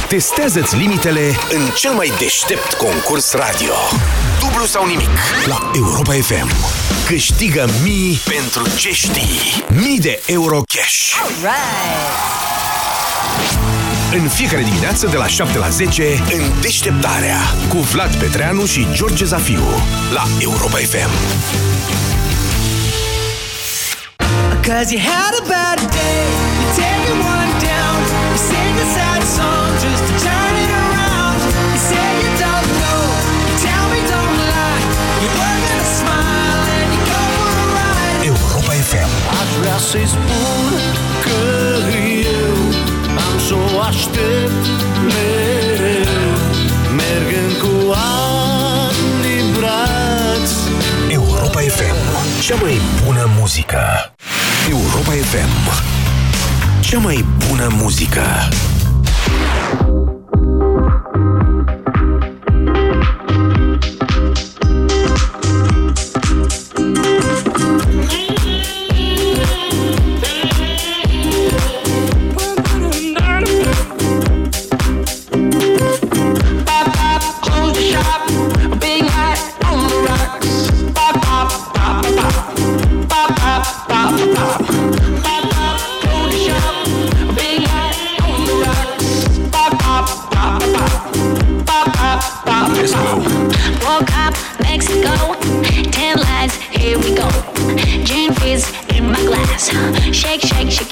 Testează-ți limitele în cel mai deștept concurs radio. Dublu sau nimic la Europa FM. Câștigă mii pentru ce știi. Mii de euro cash. În fiecare dimineață de la 7 la 10 în deșteptarea cu Vlad Petreanu și George Zafiu la Europa FM. Cause you had a bad day, you take one down, you sing a sad song just to turn it around. You say you don't know, you tell me don't lie, you work on a smile and you go for a ride. Europa FM. Aș vrea să-i spun că eu am să o aștept mereu, mergând cu ani în braț. Europa FM. Cea mai bună muzică Europa FM Cea mai bună muzică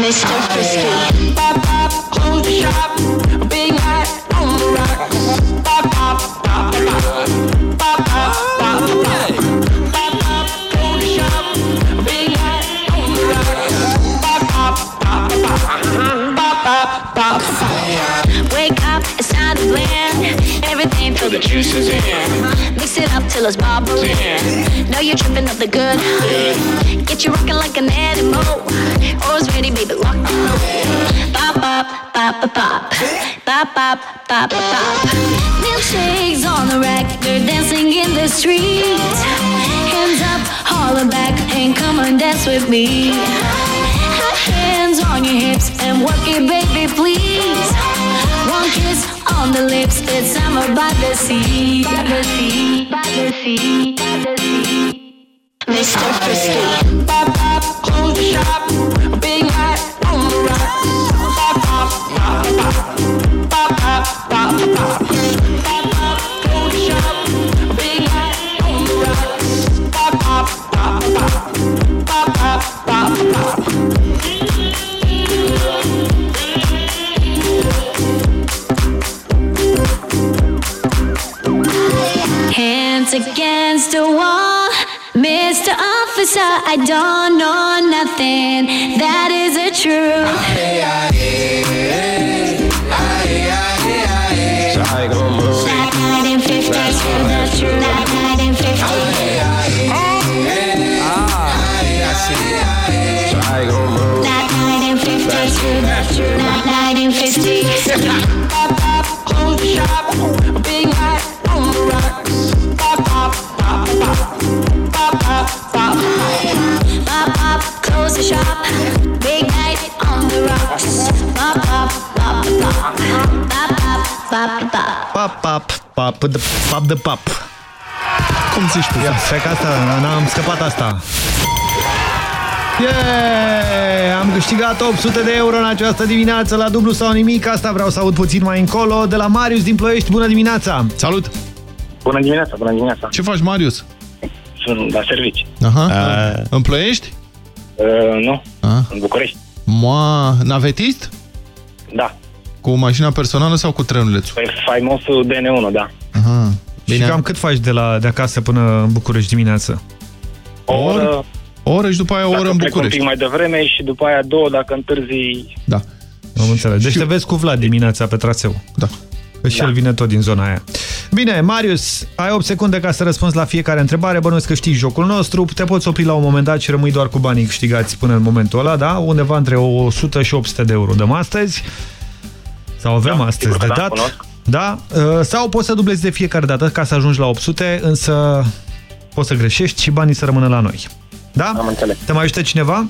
Mr. Frisky. Pop, pop, the shop. The juice is in. Mix it up till it's bubbling. Know you're tripping up the good. Get you rocking like an animal. Always ready, baby, lock the load. Pop, pop, pop, pop, pop. Pop, pop, pop, pop, pop. Milkshakes on the rack, they're dancing in the streets. Hands up, holler back, and come on, dance with me. Hands on your hips and work it, baby, please. Kiss on the lips, it's summer by the sea, by the sea, by the sea, by the sea. Mr. Frisky. Pop, pop, close the shop. Big night on the rocks. Pop, pop, pop, pop. Pop, pop, pop, pop. Pop, pop, close the shop. Big night on the rocks. Pop, pop, pop, pop. Pop, pop, pop, pop. against the wall. Mr. Officer, I don't know nothing. That is the truth. Aye, aye, aye, I ain't gonna move. That's I ain't gonna move. That's Pap, pap, pap, de, pap de pap. Cum zici tu? Ia, stai că asta, n-am scăpat asta. Yeah! Am câștigat 800 de euro în această dimineață la dublu sau nimic. Asta vreau să aud puțin mai încolo. De la Marius din Ploiești, bună dimineața! Salut! Bună dimineața, bună dimineața. Ce faci, Marius? Sunt la servici. Aha. Uh. În Ploiești? Uh, nu, Uh. în București. Moa, navetist? Da. Cu mașina personală sau cu trenulețul? Păi faimosul DN1, da. Aha. Bine. Și cam cât faci de, la, de acasă până în București dimineață? O oră, o oră și după aia o oră în plec un București. pic mai devreme și după aia două dacă întârzi... Da. Am înțeles. Deci te vezi cu Vlad dimineața pe traseu. Da. Că și Da. el vine tot din zona aia. Bine, Marius, ai 8 secunde ca să răspunzi la fiecare întrebare. Bănuiesc că știi jocul nostru. Te poți opri la un moment dat și rămâi doar cu banii câștigați până în momentul ăla, da? Undeva între 100 și 800 de euro dăm astăzi. Sau avem Da, astăzi sigur de că da, dat. cunosc. Da? Uh, Sau poți să dublezi de fiecare dată ca să ajungi la 800, însă poți să greșești și banii să rămână la noi. Da? Am înțeles. Te mai ajută cineva?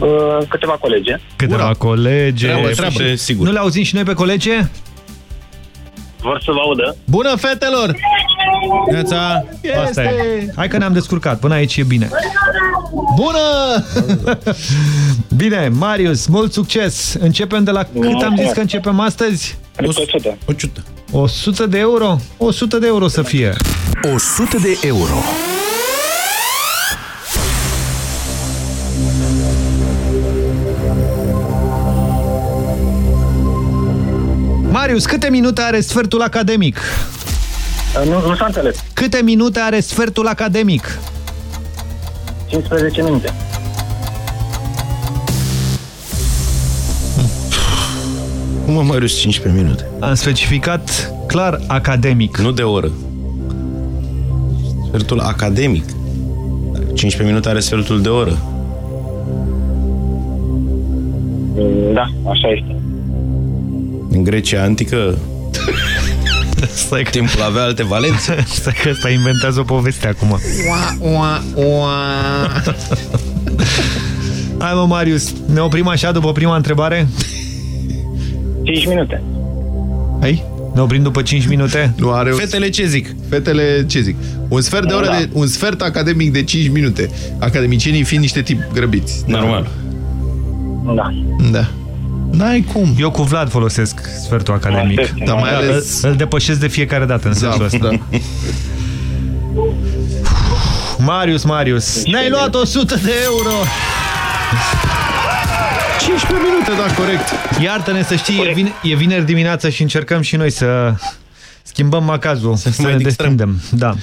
Uh, câteva colege. Câteva Ura. colege. Treabă, treabă. Și- Sigur. Nu le auzim și noi pe colege? Vor să vă audă. Bună, fetelor! Neața! Asta e. Hai că ne-am descurcat. Până aici e bine. Bună! Bine, Marius, mult succes! Începem de la cât am zis că începem astăzi? 100. 100. 100 de euro? 100 de euro să fie. 100 de euro Marius, câte minute are sfertul academic? Nu, nu s-a înțeles. Câte minute are sfertul academic? 15 minute. Cum mă Marius 15 minute? Am specificat clar academic. Nu de oră. Sfertul academic. 15 minute are sfertul de oră. Da, așa este. În Grecia antică Stai că... Timpul avea alte valențe. Stai că ăsta inventează o poveste acum. Ua, ua, ua. Hai mă, Marius, ne oprim așa după prima întrebare? 5 minute. Hai? Ne oprim după 5 minute? Nu are Fetele ce zic? Fetele ce zic? Un sfert de oră, Da. de, un sfert academic de 5 minute. Academicienii fiind niște tip grăbiți. Normal. Da. Da. N-ai cum. Eu cu Vlad folosesc sfertul academic. Dar mai ales... Îl, îl depășesc de fiecare dată în Da, sensul ăsta. da. Marius, Marius, ne-ai luat 100 de euro! 15 minute, da, corect. Iartă-ne să știi, e, vine, e vineri dimineața și încercăm și noi să schimbăm macazul, să, să mai ne distrăm. destindem. Da.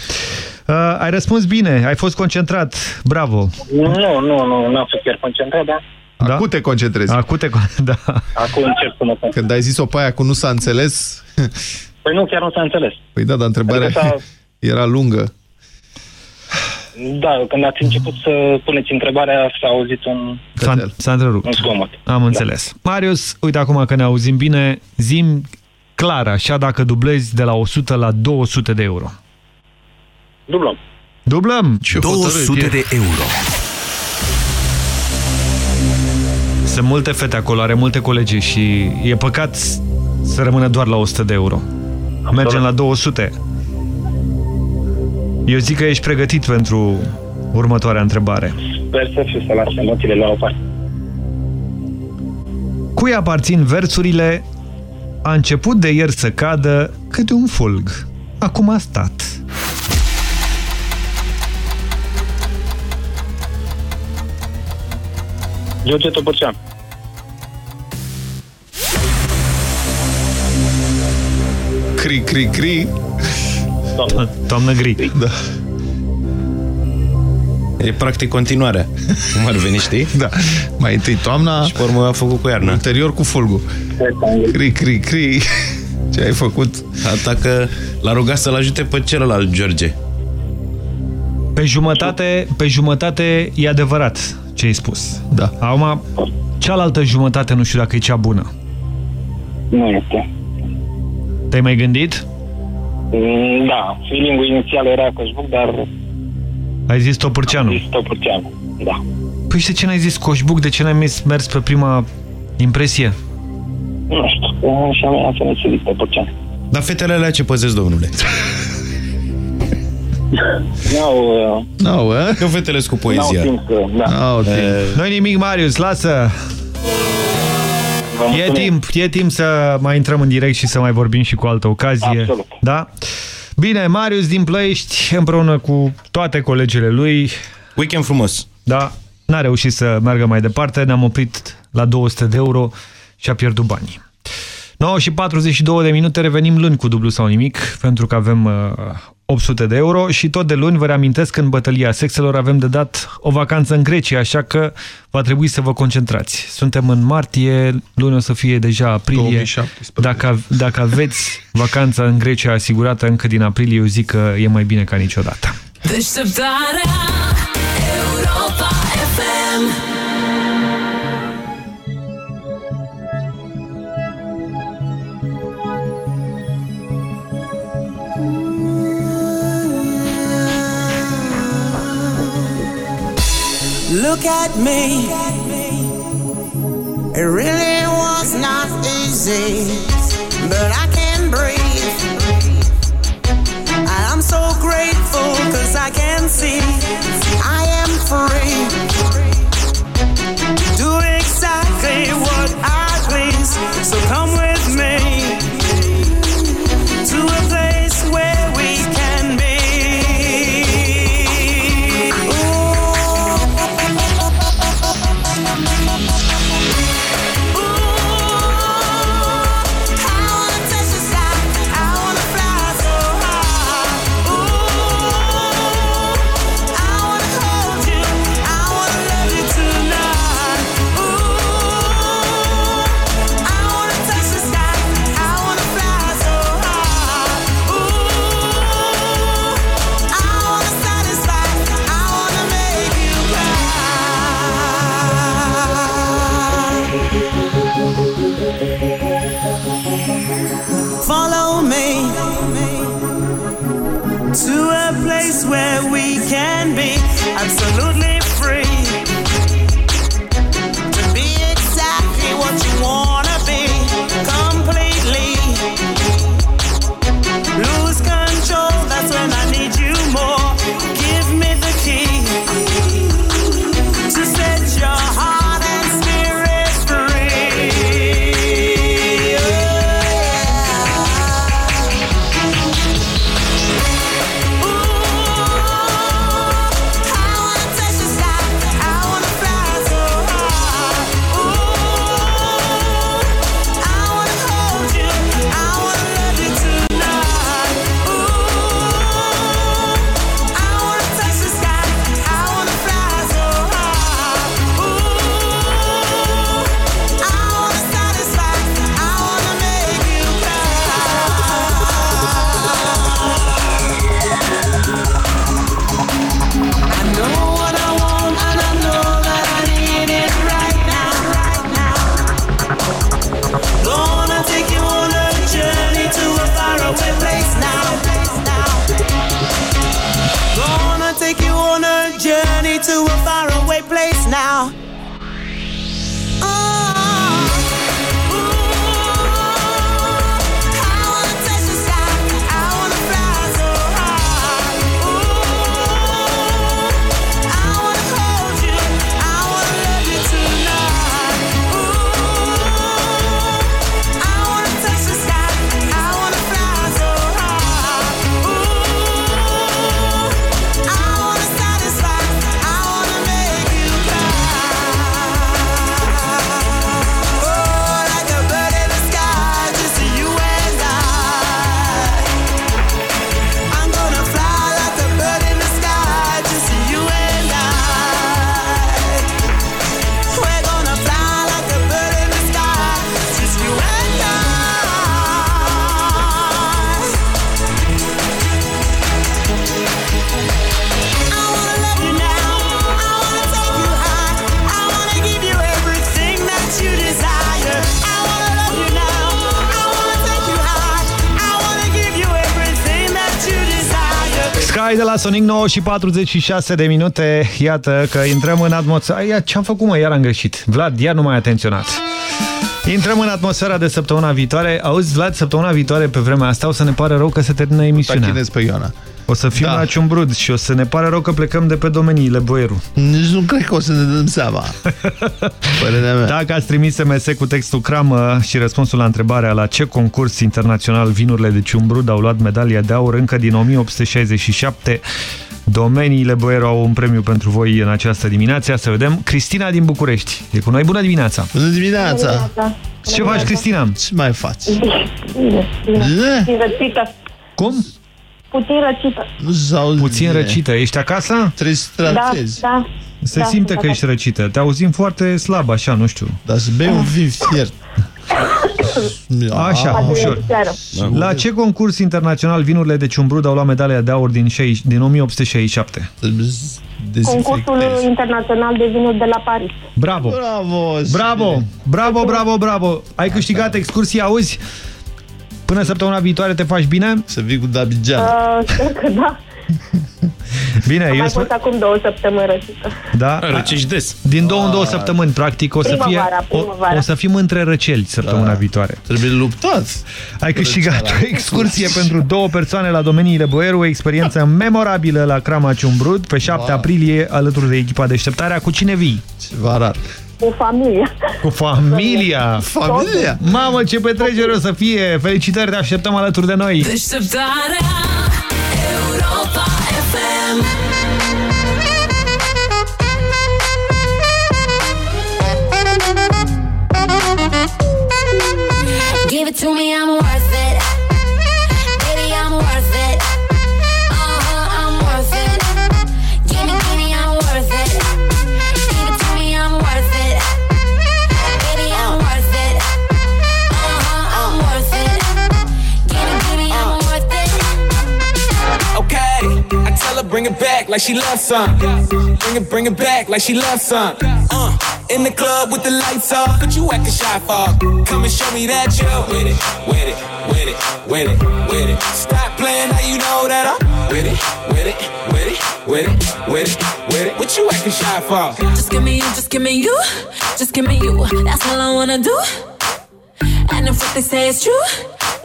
Uh, ai răspuns bine, ai fost concentrat, bravo. Nu, nu, nu, n-am fost chiar concentrat, da? Da? Acum te concentrezi. Acum te... Da. Acum încep să mă concentrez. Când ai zis-o pe aia cu nu s-a înțeles... Păi nu, chiar nu s-a înțeles. Păi da, dar întrebarea Adică s-a- era lungă. Da, când ați început să puneți întrebarea, s-a auzit un, S-a, s-a întrerupt. un zgomot. Am înțeles. Marius, uite acum că ne auzim bine, zim clar, așa dacă dublezi de la 100 la 200 de euro. Dublăm. Dublăm? Ce 200 de euro. Sunt multe fete acolo, are multe colegi și e păcat să rămână doar la 100 de euro. Mergem la 200. Eu zic că ești pregătit pentru următoarea întrebare. Sper să fiu să las emoțiile la o parte. Cui aparțin versurile A început de ieri să cadă câte un fulg. Acum a stat. George Topărcean. Cri, cri, cri. Doamne. Toamnă gri. Da. E practic continuarea. Cum ar veni, știi? Da. Mai întâi toamna, Și pe urmă a făcut cu iarna. ulterior cu fulgul. Cri, cri, cri. Ce ai făcut? Atacă, l-a rugat să-l ajute pe celălalt George. Pe jumătate, pe jumătate e adevărat ce ai spus. Da. Acum, cealaltă jumătate nu știu dacă e cea bună. Nu este. Te-ai mai gândit? Mm, Da, feeling-ul inițial era Coșbuc, dar Ai zis Topârceanu. zis Topărcean. Da. Păi și de ce n-ai zis Coșbuc? De ce n-ai mers, mers pe prima impresie? Nu știu, așa mi-a să ne zis Topărcean. Dar fetele alea ce păzesc, domnule? N-au, uh, N-au, eh? Că fetele cu n-au poezia. timp să... Da. N-au timp. Noi nimic, Marius, lasă! Vă E mulțumim. timp, e timp să mai intrăm în direct și să mai vorbim și cu altă ocazie. Absolut. Da? Bine, Marius din Plăiești, împreună cu toate colegele lui, Weekend frumos. da, n-a reușit să meargă mai departe, ne-am oprit la 200 de euro și a pierdut banii. 9 și 42 de minute, revenim luni cu dublu sau nimic, pentru că avem uh, 800 de euro și tot de luni vă reamintesc că în bătălia sexelor avem de dat o vacanță în Grecia, așa că va trebui să vă concentrați. Suntem în martie, luni o să fie deja aprilie. 2017. Dacă, dacă aveți vacanța în Grecia asigurată încă din aprilie, eu zic că e mai bine ca niciodată. Deșteptarea Europa FM Look at me. It really was not easy, but I can breathe. I'm so grateful because I can see I am free. Sonic 9 și 46 de minute. Iată că intrăm în atmosfera... Ce-am făcut, mă? Iar am greșit. Vlad, iar nu mai atenționat. Intrăm în atmosfera de săptămâna viitoare. Auzi, Vlad, săptămâna viitoare pe vremea asta o să ne pare rău că se termină emisiunea. Tachinez pe Ioana. O să fim da. la Ciumbrud și o să ne pare rău că plecăm de pe domeniile Boieru. Nici nu cred că o să ne dăm seama. Părerea mea. Dacă ați trimis SMS cu textul cramă și răspunsul la întrebarea la ce concurs internațional vinurile de Ciumbrud au luat medalia de aur încă din 1867, Domeniile Boieru au un premiu pentru voi în această dimineață. Să vedem. Cristina din București. E cu noi. Bună dimineața! Bună dimineața! Bună Ce faci, Cristina? Ce mai faci? Bine, bine. Răcită. Cum? Puțin răcită. Nu Puțin răcită. Ești acasă? Trebuie să Da, da. Se da, simte da, că da. ești răcită. Te auzim foarte slab, așa, nu știu. Dar să bei un vin fiert. Așa, Poate ușor. e seară. La ce concurs internațional vinurile de ciumbrud au luat medalia de aur din, 60 din 1867? Concursul internațional de vinuri de la Paris. Bravo! Bravo! Bravo! Bravo, bravo, bravo! Ai câștigat excursia, auzi? Până săptămâna viitoare te faci bine? Să vii cu Dabijan. Uh, sper că da. Bine, Am eu mai sper... fost acum două săptămâni răcită. Da? Răcești des. Din două în două săptămâni, practic, o să, fie, Primăvara, o, primăvara. o să fim între răceli săptămâna Da. viitoare. Trebuie luptat. Ai câștigat o excursie pentru două persoane la domeniile Boieru, o experiență memorabilă la Crama Ciumbrud, pe 7 Wow. aprilie, alături de echipa Deșteptarea. Cu cine vii? Ce vă arată. Cu familia. Cu familia! Familia! Mamă, ce petrecere o să fie! Felicitări, te așteptăm alături de noi! Deșteptarea Europa FM Give it to me, I'm worth bring it back like she loves some. Bring it, bring it back like she loves some. Uh, in the club with the lights off, but you acting shy for. Come and show me that you're with it, with it, with it, with it, with it. Stop playing now you know that I'm with it, with it, with it, with it, with it, with it. What you acting shy for? Just give me you, just give me you Just give me you, that's all I wanna do And if what they say is true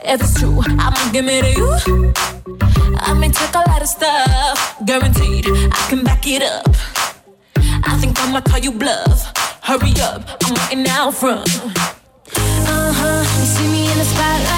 If it's true, I'ma give it to you I may take a lot of stuff. Guaranteed, I can back it up. I think I'ma call you bluff. Hurry up, I'm waiting out front. Uh-huh. You see me in the spotlight,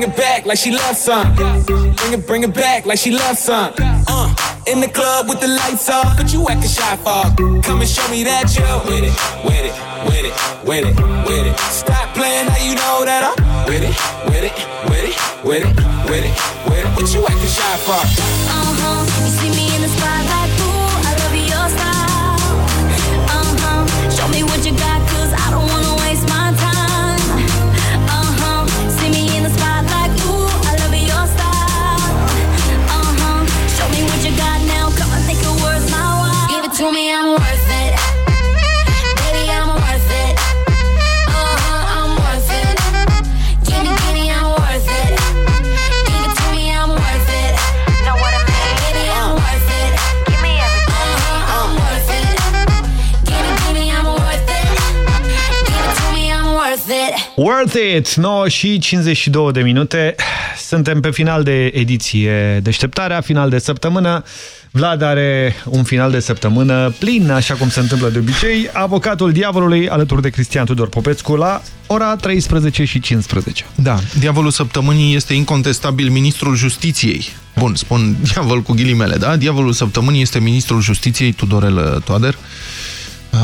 Bring it back like she loves some. Bring it, bring it back like she loves some. Uh, in the club with the lights off, but you acting shy for. Come and show me that you're with it, with it, with it, with it, with it. Stop playing now you know that I'm with it, with it, with it, with it, with it, with it. What you acting shy for? Uh-huh. You Worth it! 9 și 52 de minute. Suntem pe final de ediție deșteptarea, final de săptămână. Vlad are un final de săptămână plin, așa cum se întâmplă de obicei. Avocatul diavolului alături de Cristian Tudor Popescu la ora 13 și 15. Da, diavolul săptămânii este incontestabil ministrul justiției. Bun, spun diavol cu ghilimele, da? Diavolul săptămânii este ministrul justiției Tudorel Toader. Uh,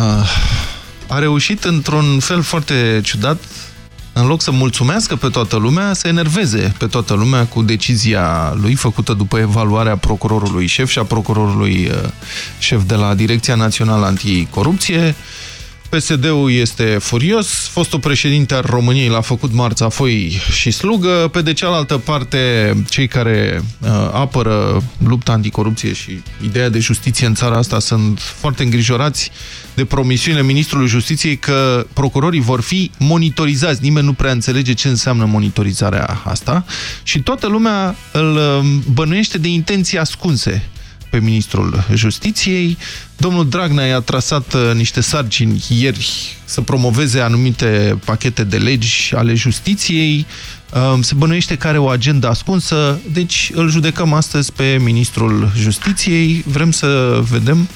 a reușit într-un fel foarte ciudat în loc să mulțumească pe toată lumea, să enerveze pe toată lumea cu decizia lui făcută după evaluarea procurorului șef și a procurorului uh, șef de la Direcția Națională Anticorupție. PSD-ul este furios, fostul președinte al României l-a făcut marța foi și slugă, pe de cealaltă parte cei care uh, apără lupta anticorupție și ideea de justiție în țara asta sunt foarte îngrijorați de promisiunile ministrului justiției că procurorii vor fi monitorizați. Nimeni nu prea înțelege ce înseamnă monitorizarea asta. Și toată lumea îl uh, bănuiește de intenții ascunse pe ministrul justiției. Domnul Dragnea i-a trasat uh, niște sarcini ieri să promoveze anumite pachete de legi ale justiției. Uh, se bănuiește că are o agenda ascunsă, deci îl judecăm astăzi pe ministrul justiției. Vrem să vedem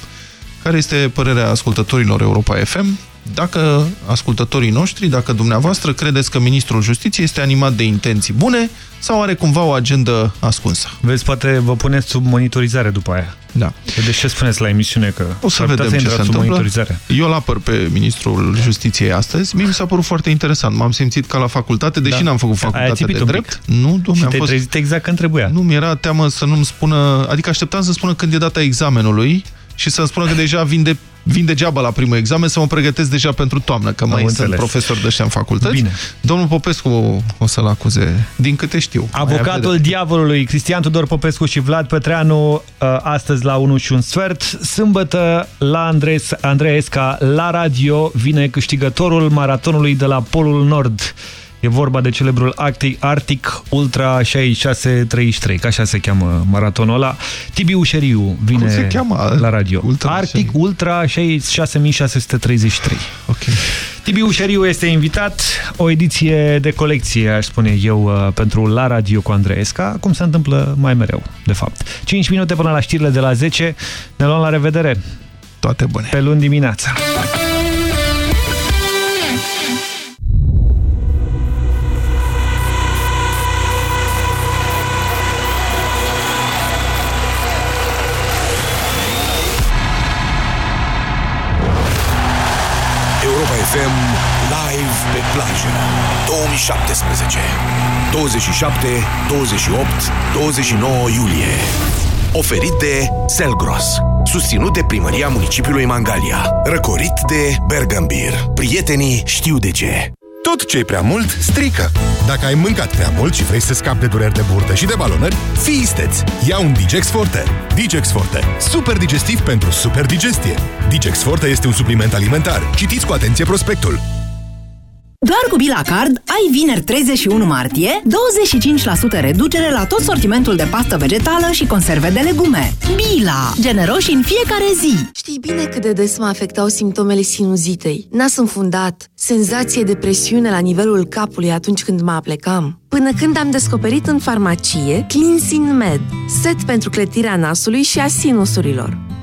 care este părerea ascultătorilor Europa FM dacă ascultătorii noștri, dacă dumneavoastră credeți că Ministrul Justiției este animat de intenții bune sau are cumva o agendă ascunsă. Vezi, poate vă puneți sub monitorizare după aia. Da. De ce spuneți la emisiune că o să vedem să ce se întâmplă. monitorizare. Eu l apăr pe Ministrul Justiției astăzi. Mie mi s-a părut foarte interesant. M-am simțit ca la facultate, deși da. n-am făcut facultate de drept. Nu, domnule, am fost... trezit exact când trebuia. Nu, mi-era teamă să nu-mi spună... Adică așteptam să spună când e data examenului și să-mi spună că deja vin de vin degeaba la primul examen să mă pregătesc deja pentru toamnă, că Am mai înțeles. sunt profesor de ăștia în facultăți. Bine. Domnul Popescu o să-l acuze, din câte știu. Avocatul diavolului, Cristian Tudor Popescu și Vlad Petreanu, uh, astăzi la 1 și un sfert. Sâmbătă la Andres, Andreesca, la radio, vine câștigătorul maratonului de la Polul Nord. E vorba de celebrul Arctic, Arctic Ultra 6633, ca așa se cheamă maratonul ăla. Tibi Ușeriu vine Cum se cheamă? la radio. Ultra Arctic Ultra 6633. Ok. Tibi Ușeriu este invitat, o ediție de colecție, aș spune eu, uh, pentru La Radio cu Andreesca, cum se întâmplă mai mereu, de fapt. 5 minute până la știrile de la 10, ne luăm la revedere. Toate bune. Pe luni dimineața. Plajă 2017 27, 28, 29 iulie Oferit de Selgros Susținut de Primăria Municipiului Mangalia Răcorit de Bergambir Prietenii știu de ce tot ce e prea mult, strică. Dacă ai mâncat prea mult și vrei să scapi de dureri de burtă și de balonări, fii isteț! Ia un Digex Forte. Digex Forte. Super digestiv pentru super digestie. Digex Forte este un supliment alimentar. Citiți cu atenție prospectul. Doar cu Bila Card ai vineri 31 martie 25% reducere la tot sortimentul de pastă vegetală și conserve de legume. Bila! Generoși în fiecare zi! Știi bine cât de des mă afectau simptomele sinuzitei. Nas înfundat, senzație de presiune la nivelul capului atunci când mă aplecam. Până când am descoperit în farmacie Cleansing Med, set pentru clătirea nasului și a sinusurilor.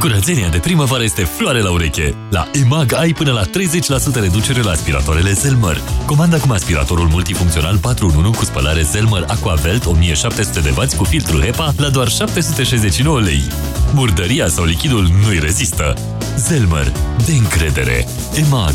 Curățenia de primăvară este floare la ureche. La EMAG ai până la 30% reducere la aspiratoarele Zelmer. Comanda acum aspiratorul multifuncțional 4 în 1 cu spălare Zelmer Aquavelt 1700 de W cu filtru HEPA la doar 769 lei. Murdăria sau lichidul nu-i rezistă. Zelmer. De încredere. EMAG.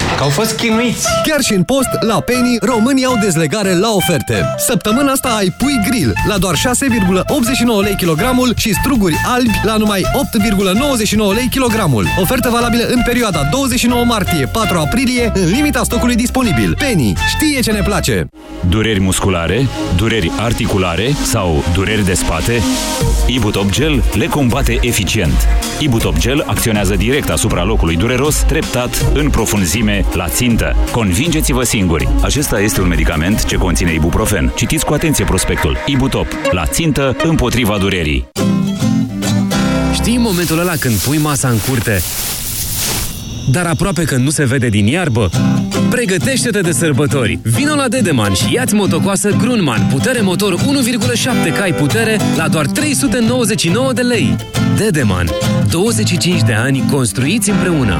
Că au fost chinuiți. Chiar și în post, la Penny, românii au dezlegare la oferte. Săptămâna asta ai pui grill la doar 6,89 lei kilogramul și struguri albi la numai 8,99 lei kilogramul. Ofertă valabilă în perioada 29 martie-4 aprilie, în limita stocului disponibil. Penny știe ce ne place! Dureri musculare, dureri articulare sau dureri de spate? Ibutop Gel le combate eficient. Ibutop Gel acționează direct asupra locului dureros, treptat, în profunzime, la țintă. Convingeți-vă singuri! Acesta este un medicament ce conține ibuprofen. Citiți cu atenție prospectul. Ibutop. La țintă, împotriva durerii. Știi momentul ăla când pui masa în curte dar aproape că nu se vede din iarbă? Pregătește-te de sărbători! Vino la Dedeman și ia-ți motocoasă Grunman, putere motor 1,7 cai putere la doar 399 de lei. Dedeman. 25 de ani construiți împreună.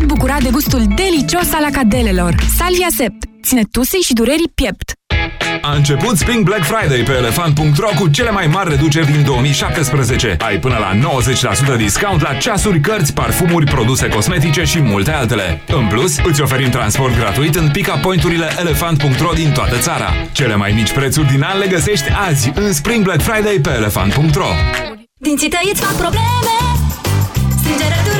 pot bucura de gustul delicios al acadelelor. Salvia Sept. Ține tusei și durerii piept. A început Spring Black Friday pe elefant.ro cu cele mai mari reduceri din 2017. Ai până la 90% discount la ceasuri, cărți, parfumuri, produse cosmetice și multe altele. În plus, îți oferim transport gratuit în pick-up point-urile elefant.ro din toată țara. Cele mai mici prețuri din an le găsești azi în Spring Black Friday pe elefant.ro. Dinții tăi îți fac probleme Strângere,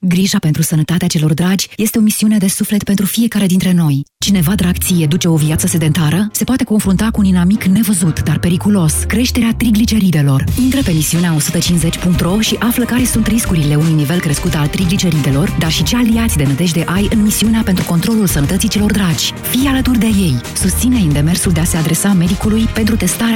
Grija pentru sănătatea celor dragi este o misiune de suflet pentru fiecare dintre noi. Cineva drag ție duce o viață sedentară, se poate confrunta cu un inamic nevăzut, dar periculos, creșterea trigliceridelor. Intră pe misiunea 150.ro și află care sunt riscurile unui nivel crescut al trigliceridelor, dar și ce aliați de nădejde ai în misiunea pentru controlul sănătății celor dragi. Fii alături de ei. Susține în demersul de a se adresa medicului pentru testarea